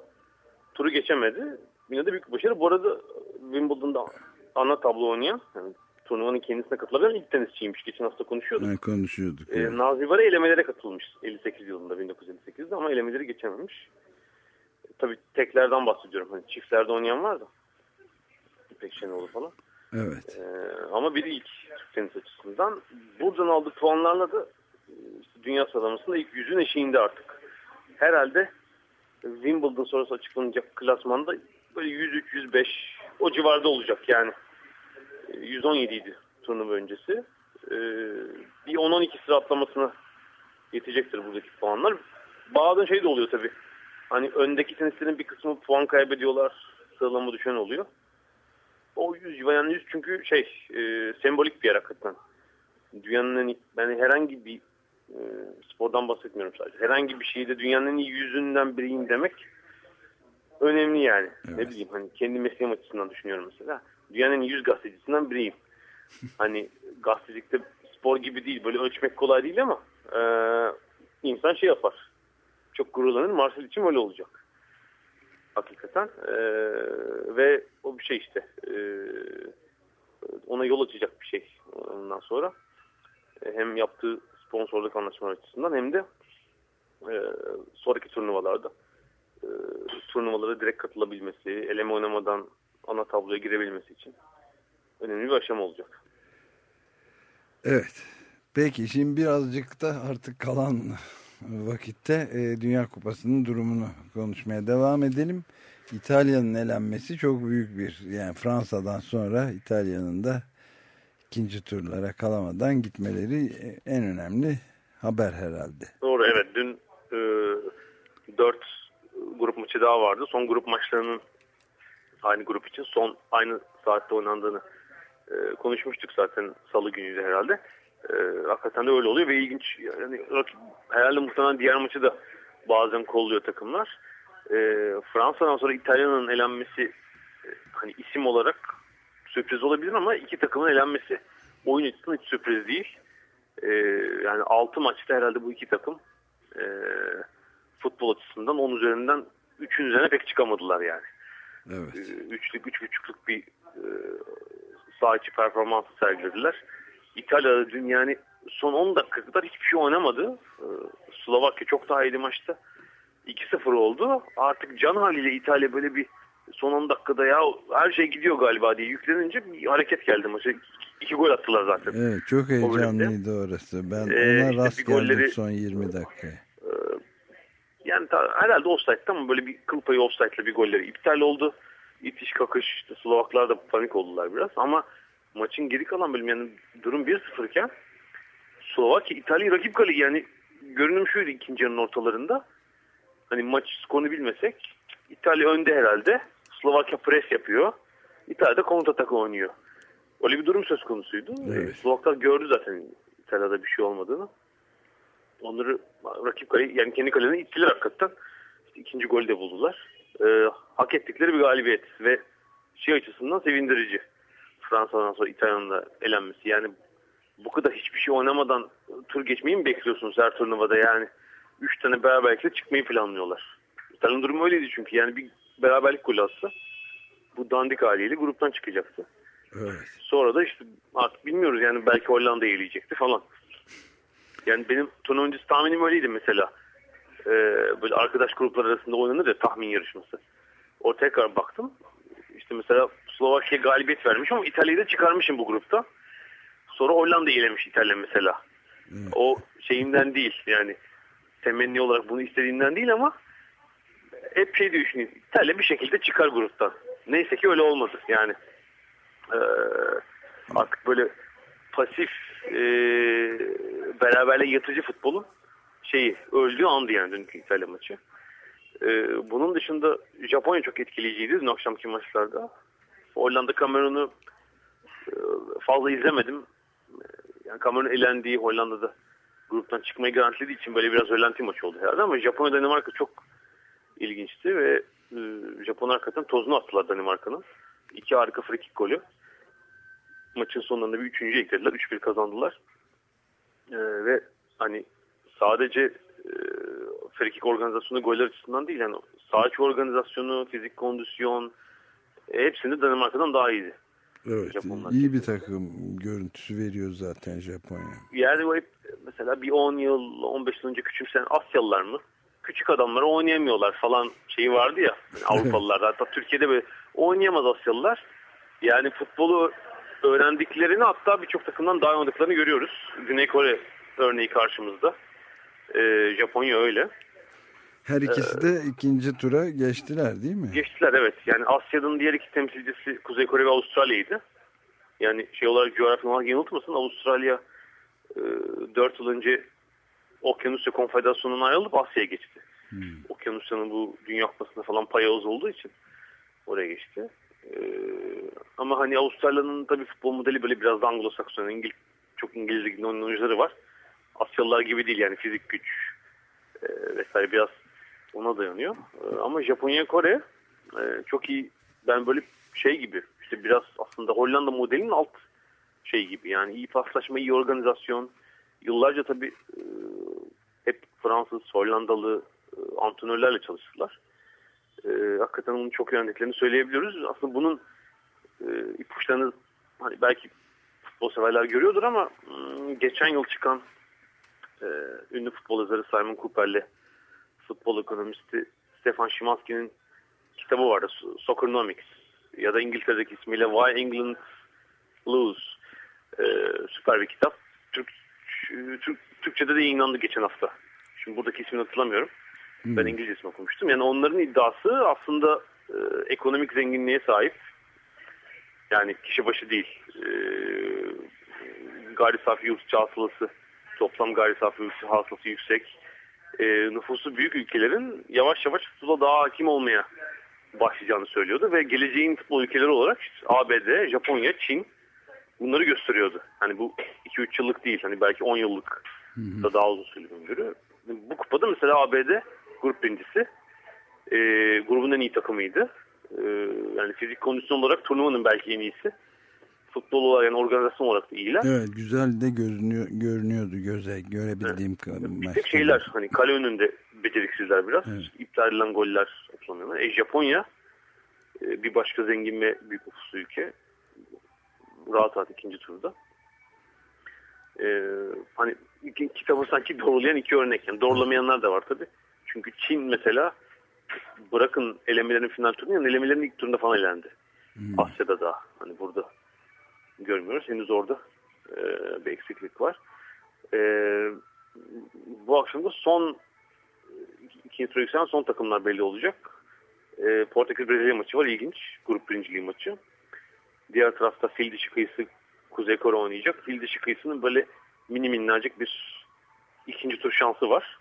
turu geçemedi. Yine de büyük başarı. Bu arada Wimbledon'da ana tablo oynayan, yani turnuvanın kendisine katılabilen ilk tenisçiymiş. Geçen hafta konuşuyorduk. Ha, konuşuyorduk. Ee, evet. Nazi Vara elemelere katılmış 58 yılında 1958'de ama elemeleri geçememiş. Tabii teklerden bahsediyorum. Hani çiftlerde oynayan var da. İpek Şenoğlu falan. Evet. Ee, ama biri ilk Türk tenis açısından. Buradan aldığı puanlarla da işte dünya sıralamasında ilk yüzün eşiğinde artık. Herhalde Wimbledon sonrası açıklanacak klasmanda böyle 103-105 o civarda olacak yani. E, 117 idi turnuva öncesi. Ee, bir 10-12 sıra atlamasına yetecektir buradaki puanlar. Bazen şey de oluyor tabii. Hani öndeki tenislerin bir kısmı puan kaybediyorlar. Sıralama düşen oluyor. O yüz yani yüz çünkü şey e, sembolik bir yer hakikaten. Dünyanın en yani herhangi bir e, spordan bahsetmiyorum sadece. Herhangi bir şeyde dünyanın en iyi yüzünden biriyim demek önemli yani. Ne bileyim hani kendi mesleğim açısından düşünüyorum mesela. Dünyanın en iyi yüz gazetecisinden biriyim. hani gazetecilikte spor gibi değil böyle ölçmek kolay değil ama e, insan şey yapar. Çok gururlanır. Marcel için öyle olacak hakikaten Ee, ve o bir şey işte Ee, ona yol açacak bir şey ondan sonra Ee, hem yaptığı sponsorluk anlaşmaları açısından hem de e, sonraki turnuvalarda e, turnuvalara direkt katılabilmesi eleme oynamadan ana tabloya girebilmesi için önemli bir aşama olacak. Evet. Peki şimdi birazcık da artık kalan vakitte e, Dünya Kupası'nın durumunu konuşmaya devam edelim. İtalya'nın elenmesi çok büyük bir yani Fransa'dan sonra İtalya'nın da ikinci turlara kalamadan gitmeleri e, en önemli haber herhalde. Doğru evet dün e, 4 grup maçı daha vardı. Son grup maçlarının aynı grup için son aynı saatte oynandığını e, konuşmuştuk zaten salı günüydü herhalde. E, hakikaten de öyle oluyor ve ilginç yani herhalde muhtemelen diğer maçı da bazen kolluyor takımlar. E, Fransa'dan sonra İtalya'nın elenmesi e, hani isim olarak sürpriz olabilir ama iki takımın elenmesi oyun açısından hiç sürpriz değil. E, yani 6 maçta herhalde bu iki takım e, futbol açısından 10 üzerinden 3'ün üzerine pek çıkamadılar yani. Evet. E, üçlük, üç buçukluk bir e, içi performansı sergilediler. İtalya'da dün yani son 10 dakika kadar hiçbir şey oynamadı. E, Slovakya çok daha iyiydi maçta. 2-0 oldu. Artık can haliyle İtalya böyle bir son 10 dakikada ya her şey gidiyor galiba diye yüklenince bir hareket geldi maça. İki, gol attılar zaten. Evet çok heyecanlıydı orası. Ben Ee, ona işte rast geldim golleri- son 20 dakikaya. Yani ta- herhalde offside'da ama böyle bir kıl payı offside'la bir golleri iptal oldu. İtiş kakış işte Slovaklar da panik oldular biraz ama maçın geri kalan bölümü yani durum 1-0 iken Slovakya İtalya'yı rakip kale yani görünüm şuydu ikinci yarının ortalarında. Hani maç skorunu bilmesek İtalya önde herhalde. Slovakya pres yapıyor. İtalya da kontratak oynuyor. Öyle bir durum söz konusuydu. Evet. Slovaklar gördü zaten İtalya'da bir şey olmadığını. Onları rakip kale yani kendi kalelerine ittiler hakikaten. İşte ikinci golü de buldular. Ee, hak ettikleri bir galibiyet ve şey açısından sevindirici. Fransa'dan sonra İtalya'nın da elenmesi. Yani bu kadar hiçbir şey oynamadan tur geçmeyi mi bekliyorsunuz her turnuvada yani? Üç tane beraberlikle çıkmayı planlıyorlar. İtalya'nın durumu öyleydi çünkü. Yani bir beraberlik golü atsa bu dandik haliyle gruptan çıkacaktı. Evet. Sonra da işte artık bilmiyoruz yani belki Hollanda eleyecekti falan. Yani benim turnuva öncesi tahminim öyleydi mesela. Ee, böyle arkadaş gruplar arasında oynanır ya tahmin yarışması. O tekrar baktım. İşte mesela Slovakya galibiyet vermiş ama İtalya'yı da çıkarmışım bu grupta. Sonra Hollanda elemiş İtalya mesela. O şeyimden değil yani temenni olarak bunu istediğimden değil ama hep şey düşünüyorum. İtalya bir şekilde çıkar gruptan. Neyse ki öyle olmadı yani. Ee, artık böyle pasif e, beraberle yatıcı futbolun şeyi öldüğü andı yani dünkü İtalya maçı. Ee, bunun dışında Japonya çok etkileyiciydi dün akşamki maçlarda. Hollanda Kamerun'u e, fazla izlemedim. Yani Kamerun elendiği Hollanda'da gruptan çıkmayı garantilediği için böyle biraz rölanti maç oldu herhalde ama Japonya Danimarka çok ilginçti ve e, Japonlar hakikaten tozunu attılar Danimarka'nın. İki harika free kick golü. Maçın sonunda bir üçüncü eklediler. 3-1 kazandılar. E, ve hani sadece e, free kick organizasyonu goller açısından değil yani saha içi organizasyonu, fizik kondisyon e, hepsinde Danimarka'dan daha iyiydi. Evet. Japonlar. iyi bir takım görüntüsü veriyor zaten Japonya. Yani bu hep mesela bir 10 yıl 15 yıl önce küçümsenen Asyalılar mı? Küçük adamları oynayamıyorlar falan şeyi vardı ya yani Avrupalılarda. Hatta Türkiye'de böyle oynayamaz Asyalılar. Yani futbolu öğrendiklerini hatta birçok takımdan daha oynadıklarını görüyoruz. Güney Kore örneği karşımızda. Ee, Japonya öyle. Her ikisi de ikinci tura geçtiler değil mi? Geçtiler evet. Yani Asya'nın diğer iki temsilcisi Kuzey Kore ve Avustralya'ydı. Yani şey olarak coğrafya olarak yanıltmasın Avustralya e, 4 yıl önce Okyanusya Konfederasyonu'ndan ayrılıp Asya'ya geçti. Okyanusya'nın bu Dünya Kupası'nda falan payı az olduğu için oraya geçti. E, ama hani Avustralya'nın tabii futbol modeli böyle biraz da Anglo-Sakson, İngil çok İngiliz liginde oyuncuları var. Asyalılar gibi değil yani fizik güç e, vesaire biraz ona dayanıyor. E, ama Japonya Kore e, çok iyi ben böyle şey gibi işte biraz aslında Hollanda modelinin alt şey gibi yani iyi paslaşma, iyi organizasyon. Yıllarca tabii e, hep Fransız, Hollandalı e, antrenörlerle çalıştılar. E, hakikaten onu çok öğrendiklerini söyleyebiliyoruz. Aslında bunun e, ipuçlarını hani belki futbol severler görüyordur ama hmm, geçen yıl çıkan e, ünlü futbol yazarı Simon Cooper'le futbol ekonomisti Stefan Szymanski'nin kitabı vardı Soccernomics ya da İngiltere'deki ismiyle Why England Lose e, süper bir kitap. Türk, Türk, Türkçe'de de yayınlandı geçen hafta. Şimdi buradaki ismini hatırlamıyorum. Ben İngilizcesini okumuştum. Yani onların iddiası aslında e, ekonomik zenginliğe sahip. Yani kişi başı değil. E, gayri safi yurt hasılası, toplam gayri safi yurt hasılası yüksek. E, nüfusu büyük ülkelerin yavaş yavaş futbola daha hakim olmaya başlayacağını söylüyordu ve geleceğin futbol ülkeleri olarak işte ABD, Japonya, Çin bunları gösteriyordu. Hani bu 2-3 yıllık değil. Hani belki 10 yıllık da daha uzun süreli öngörü. Bu kupada mesela ABD grup birincisi. E, grubun en iyi takımıydı. E, yani fizik kondisyon olarak turnuvanın belki en iyisi. Futbol olarak yani organizasyon olarak da iyiler. Evet güzel de görünüyor, görünüyordu göze görebildiğim Bir tek şeyler hani kale önünde beceriksizler biraz. Evet. İptal edilen goller atılamıyorlar. E, Japonya e, bir başka zengin ve büyük nüfuslu ülke. Rahat rahat ikinci turda. E, hani iki, kitabı sanki doğrulayan iki örnek. Yani doğrulamayanlar da var tabi. Çünkü Çin mesela bırakın elemelerin final turunu elemelerin ilk turunda falan elendi. Asya'da da hani burada görmüyoruz. Henüz orada e, bir eksiklik var. E, bu akşam da son ikinci yükselen son takımlar belli olacak. E, Portekiz Brezilya maçı var ilginç. Grup birinciliği maçı. Diğer tarafta fil dişi kıyısı Kuzey Kore oynayacak. Fil dişi kıyısının böyle mini minnacık bir ikinci tur şansı var.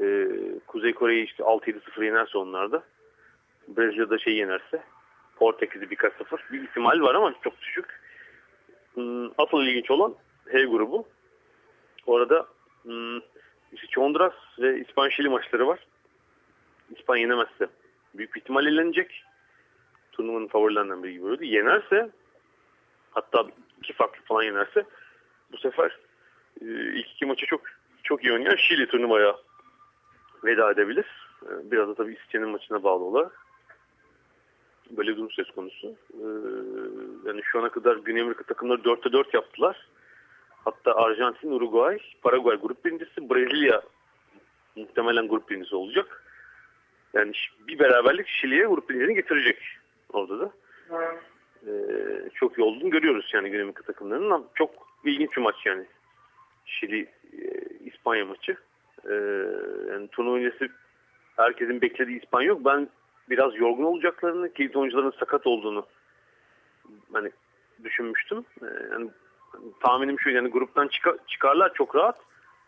E, Kuzey Kore'yi işte 6-7-0 yenerse onlarda. Brezilya'da şey yenerse Portekiz'i birkaç sıfır. Bir ihtimal var ama çok düşük. Hmm, Asıl ilginç olan H grubu. Orada hmm, işte Honduras ve İspanya Şili maçları var. İspanya yenemezse büyük bir ihtimal elenecek. Turnuvanın favorilerinden biri gibi öyle. Yenerse hatta iki farklı falan yenerse bu sefer e, ilk iki maçı çok çok iyi oynayan Şili turnuvaya veda edebilir. E, Biraz da tabii İstinye'nin maçına bağlı olarak. Böyle durum söz konusu. Ee, yani şu ana kadar Güney Amerika takımları 4'te 4 yaptılar. Hatta Arjantin, Uruguay, Paraguay grup birincisi, Brezilya muhtemelen grup birincisi olacak. Yani bir beraberlik Şili'ye grup birinciliğini getirecek orada da. Ee, çok iyi olduğunu görüyoruz yani Güney Amerika takımlarının. Çok ilginç bir maç yani. Şili, e, İspanya maçı. Ee, yani turnuva öncesi herkesin beklediği İspanya yok. Ben biraz yorgun olacaklarını, kilit oyuncuların sakat olduğunu hani düşünmüştüm. Ee, yani tahminim şu yani gruptan çıka- çıkarlar çok rahat.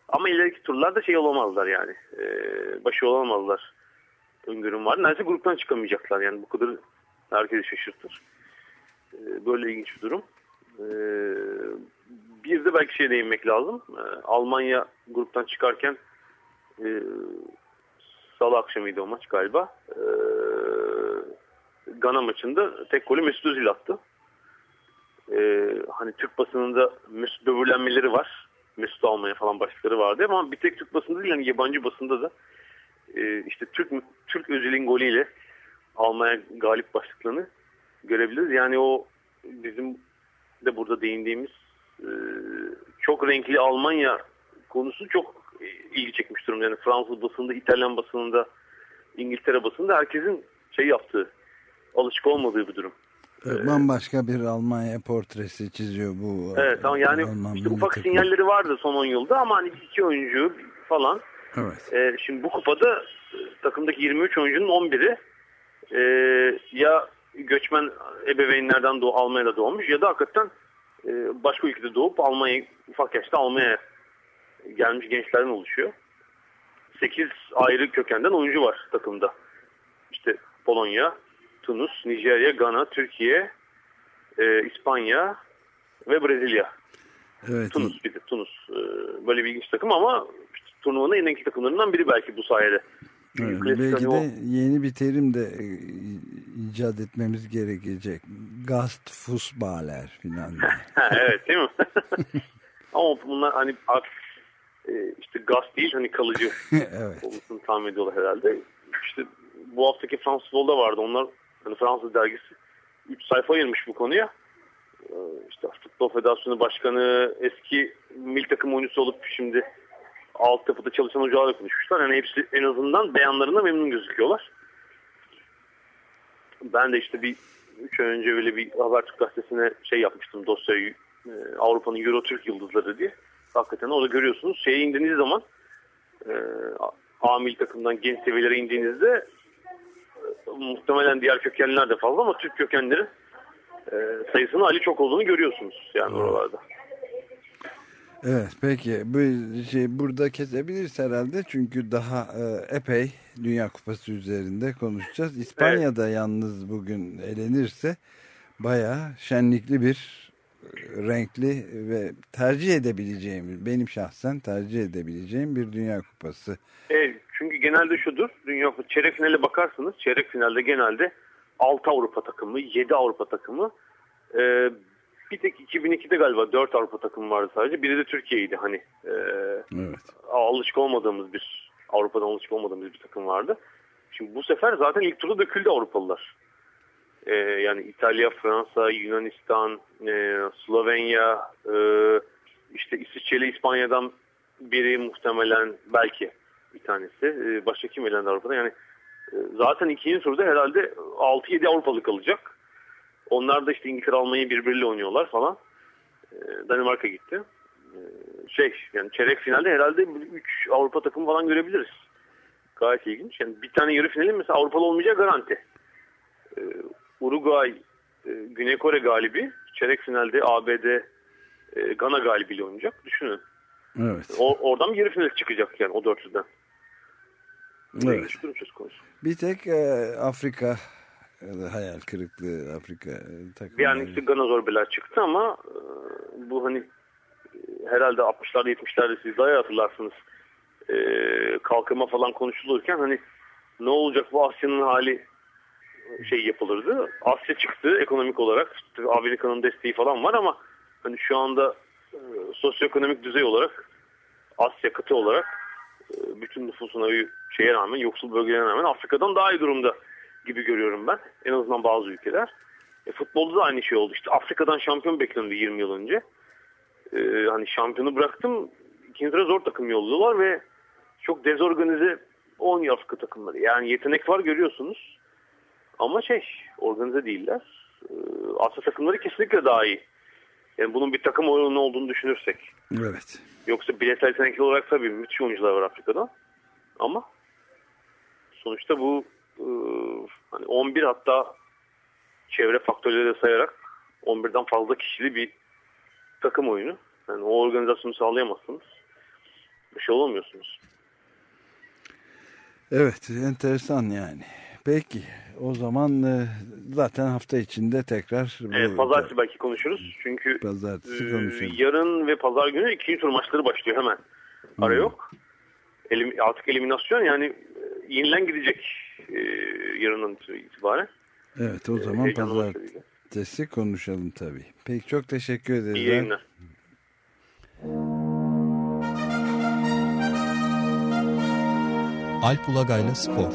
Ama ileriki turlarda şey olamazlar yani. Ee, başı olamazlar. Öngörüm var. Neredeyse gruptan çıkamayacaklar yani bu kadar herkesi şaşırtır. Böyle ilginç bir durum. Bir de belki şey değinmek lazım. Almanya gruptan çıkarken e, Salı akşamıydı o maç galiba. Ee, Gana maçında tek golü Mesut Özil attı. Ee, hani Türk basınında Mesut böbürlenmeleri var. Mesut almaya falan başlıkları vardı ama bir tek Türk basında değil yani yabancı basında da e, işte Türk Türk Özil'in golüyle almaya galip başlıklarını görebiliriz. Yani o bizim de burada değindiğimiz e, çok renkli Almanya konusu çok e, ilgi çekmiş durumda. Yani Fransız basında, İtalyan basınında, İngiltere basında herkesin şey yaptığı, alışık olmadığı bir durum. Evet, Bambaşka bir Almanya portresi çiziyor bu. Evet ama yani Alman işte ufak takım. sinyalleri vardı son 10 yılda ama hani iki oyuncu falan. Evet. Ee, şimdi bu kupada e, takımdaki 23 oyuncunun 11'i e, ya göçmen ebeveynlerden doğ Almanya'da doğmuş ya da hakikaten e, başka ülkede doğup Almanya ufak yaşta Almanya'ya gelmiş gençlerden oluşuyor. 8 ayrı kökenden oyuncu var takımda. İşte Polonya, Tunus, Nijerya, Gana, Türkiye, e, İspanya ve Brezilya. Evet. Tunus bir de Tunus. E, böyle bir ilginç takım ama işte turnuvanın en iyi takımlarından biri belki bu sayede. Evet, Klasik belki hani o- de yeni bir terim de e, icat etmemiz gerekecek. Filan. diye. Ha, evet değil mi? Ama bunlar hani e, işte gaz değil hani kalıcı evet. olmasını tahmin ediyorlar herhalde. İşte bu haftaki Fransız futbolda vardı. Onlar hani Fransız dergisi 3 sayfa ayırmış bu konuya. Ee, İşte Futbol Federasyonu Başkanı eski milli takım oyuncusu olup şimdi altyapıda çalışan hocalarla konuşmuşlar. Yani hepsi en azından beyanlarında memnun gözüküyorlar. Ben de işte bir 3 ay önce öyle bir Habertürk gazetesine şey yapmıştım dosyayı e, Avrupa'nın Euro Türk yıldızları diye. Hakikaten orada görüyorsunuz. Şeye indiğiniz zaman e, A milli takımdan genç seviyelere indiğinizde e, muhtemelen diğer kökenliler de fazla ama Türk kökenleri e, sayısının Ali çok olduğunu görüyorsunuz yani oralarda. Evet peki bu şey burada kesebiliriz herhalde çünkü daha e, epey Dünya Kupası üzerinde konuşacağız. İspanya'da yalnız bugün elenirse bayağı şenlikli bir renkli ve tercih edebileceğimiz benim şahsen tercih edebileceğim bir Dünya Kupası. Evet, çünkü genelde şudur. Dünya Kupası çeyrek finale bakarsınız. Çeyrek finalde genelde 6 Avrupa takımı, 7 Avrupa takımı. e, bir tek 2002'de galiba 4 Avrupa takımı vardı sadece. Biri de Türkiye'ydi hani. E, Evet. alışık olmadığımız bir Avrupa'dan alışık olmadığımız bir takım vardı. Şimdi bu sefer zaten ilk turda döküldü Avrupalılar. Ee, yani İtalya, Fransa, Yunanistan, e, Slovenya, e, işte İsviçre ile İspanya'dan biri muhtemelen belki bir tanesi. E, başka kim elendi Avrupa'da? Yani e, zaten ikinci turda herhalde 6-7 Avrupalı kalacak. Onlar da işte İngiltere, Almanya birbiriyle oynuyorlar falan. E, Danimarka gitti şey yani çeyrek finalde herhalde 3 Avrupa takımı falan görebiliriz. Gayet ilginç. Yani bir tane yarı finalin mesela Avrupalı olmayacağı garanti. Uruguay, e, Güney Kore galibi çeyrek finalde ABD e, Gana galibiyle oynayacak. Düşünün. Evet. O, oradan bir yarı final çıkacak yani o dörtlüden. Evet. Bir tek e, Afrika e, hayal kırıklığı Afrika takımları. Yani işte Gana zor bela çıktı ama e, bu hani herhalde 60'larda 70'lerde siz daha hatırlarsınız. E, kalkınma falan konuşulurken hani ne olacak bu Asya'nın hali şey yapılırdı. Asya çıktı ekonomik olarak. Amerika'nın desteği falan var ama hani şu anda e, sosyoekonomik düzey olarak Asya kıta olarak e, bütün nüfusuna şeye rağmen yoksul bölgelere rağmen Afrika'dan daha iyi durumda gibi görüyorum ben. En azından bazı ülkeler. E, futbolda da aynı şey oldu. İşte Afrika'dan şampiyon bekleniyordu 20 yıl önce. E, hani şampiyonu bıraktım. İkinci sıra zor takım yolluyorlar ve çok dezorganize oynuyor Afrika takımları. Yani yetenek var görüyorsunuz. Ama şey organize değiller. E, Asya takımları kesinlikle daha iyi. Yani bunun bir takım oyunu olduğunu düşünürsek. Evet. Yoksa bireysel yetenekli olarak tabii müthiş oyuncular var Afrika'da. Ama sonuçta bu e, hani 11 hatta çevre faktörleri de sayarak 11'den fazla kişili bir takım oyunu. Yani o organizasyonu sağlayamazsınız. Bir şey olamıyorsunuz. Evet enteresan yani. Peki o zaman e, zaten hafta içinde tekrar Evet, pazartesi belki konuşuruz. Çünkü Pazartesi e, konuşalım. yarın ve pazar günü ikinci tur maçları başlıyor hemen. Ara Hmm. yok. Elim, artık eliminasyon yani e, yenilen gidecek e, yarından itibaren. Evet o zaman heyecanlı pazartesi konuşalım tabii. Peki çok teşekkür ederiz. İyi yayınlar. Alp Ulagay'la Spor.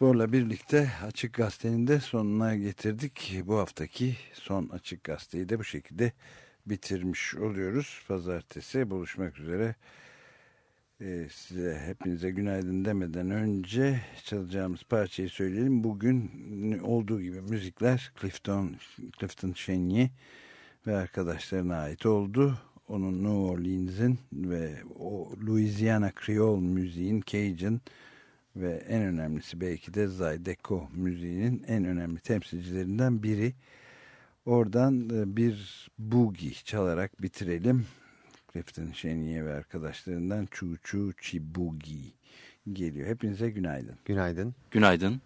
Sporla birlikte Açık Gazete'nin de sonuna getirdik. Bu haftaki son Açık Gazete'yi de bu şekilde bitirmiş oluyoruz. Pazartesi buluşmak üzere. Ee, size hepinize günaydın demeden önce çalacağımız parçayı söyleyelim. Bugün olduğu gibi müzikler Clifton, Clifton Chenier ve arkadaşlarına ait oldu. Onun New Orleans'in ve o Louisiana Creole müziğin Cajun ve en önemlisi belki de Zydeco müziğinin en önemli temsilcilerinden biri. Oradan e, bir boogie çalarak bitirelim. Clifton Chenier ve arkadaşlarından Chu Chu Chi Boogie geliyor. Hepinize günaydın. Günaydın. Günaydın.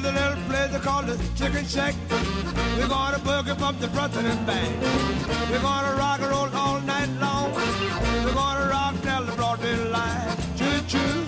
Here's a little place they call the Chicken Shack. We're gonna boogie from the to the back. We're gonna rock and roll all night long. We're gonna rock till the broad daylight. Choo, choo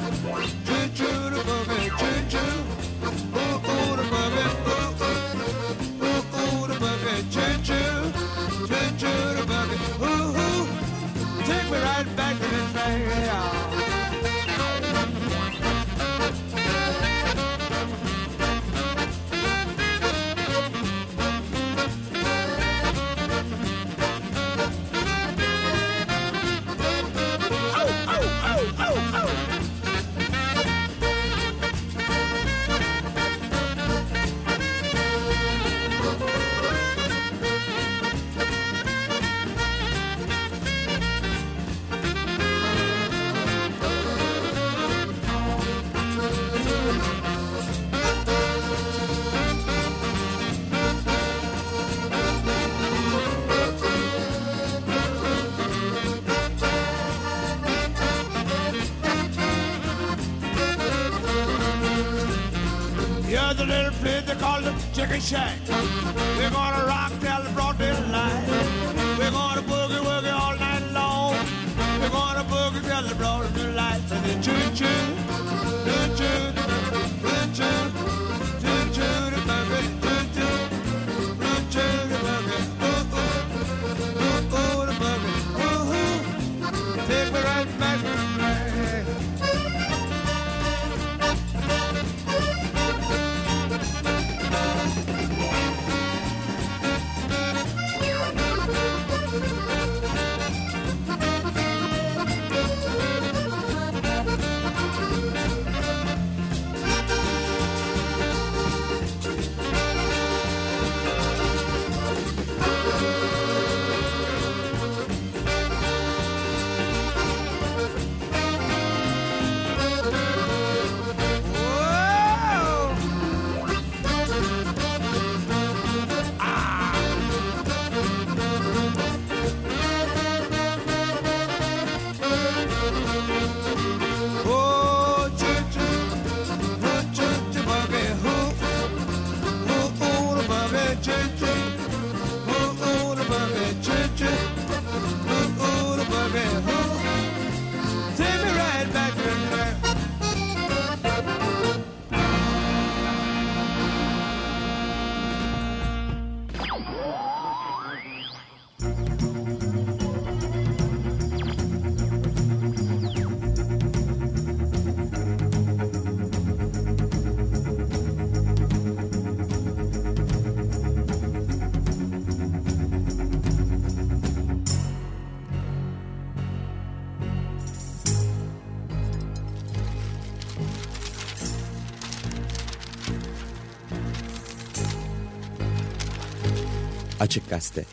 Açık Gazete.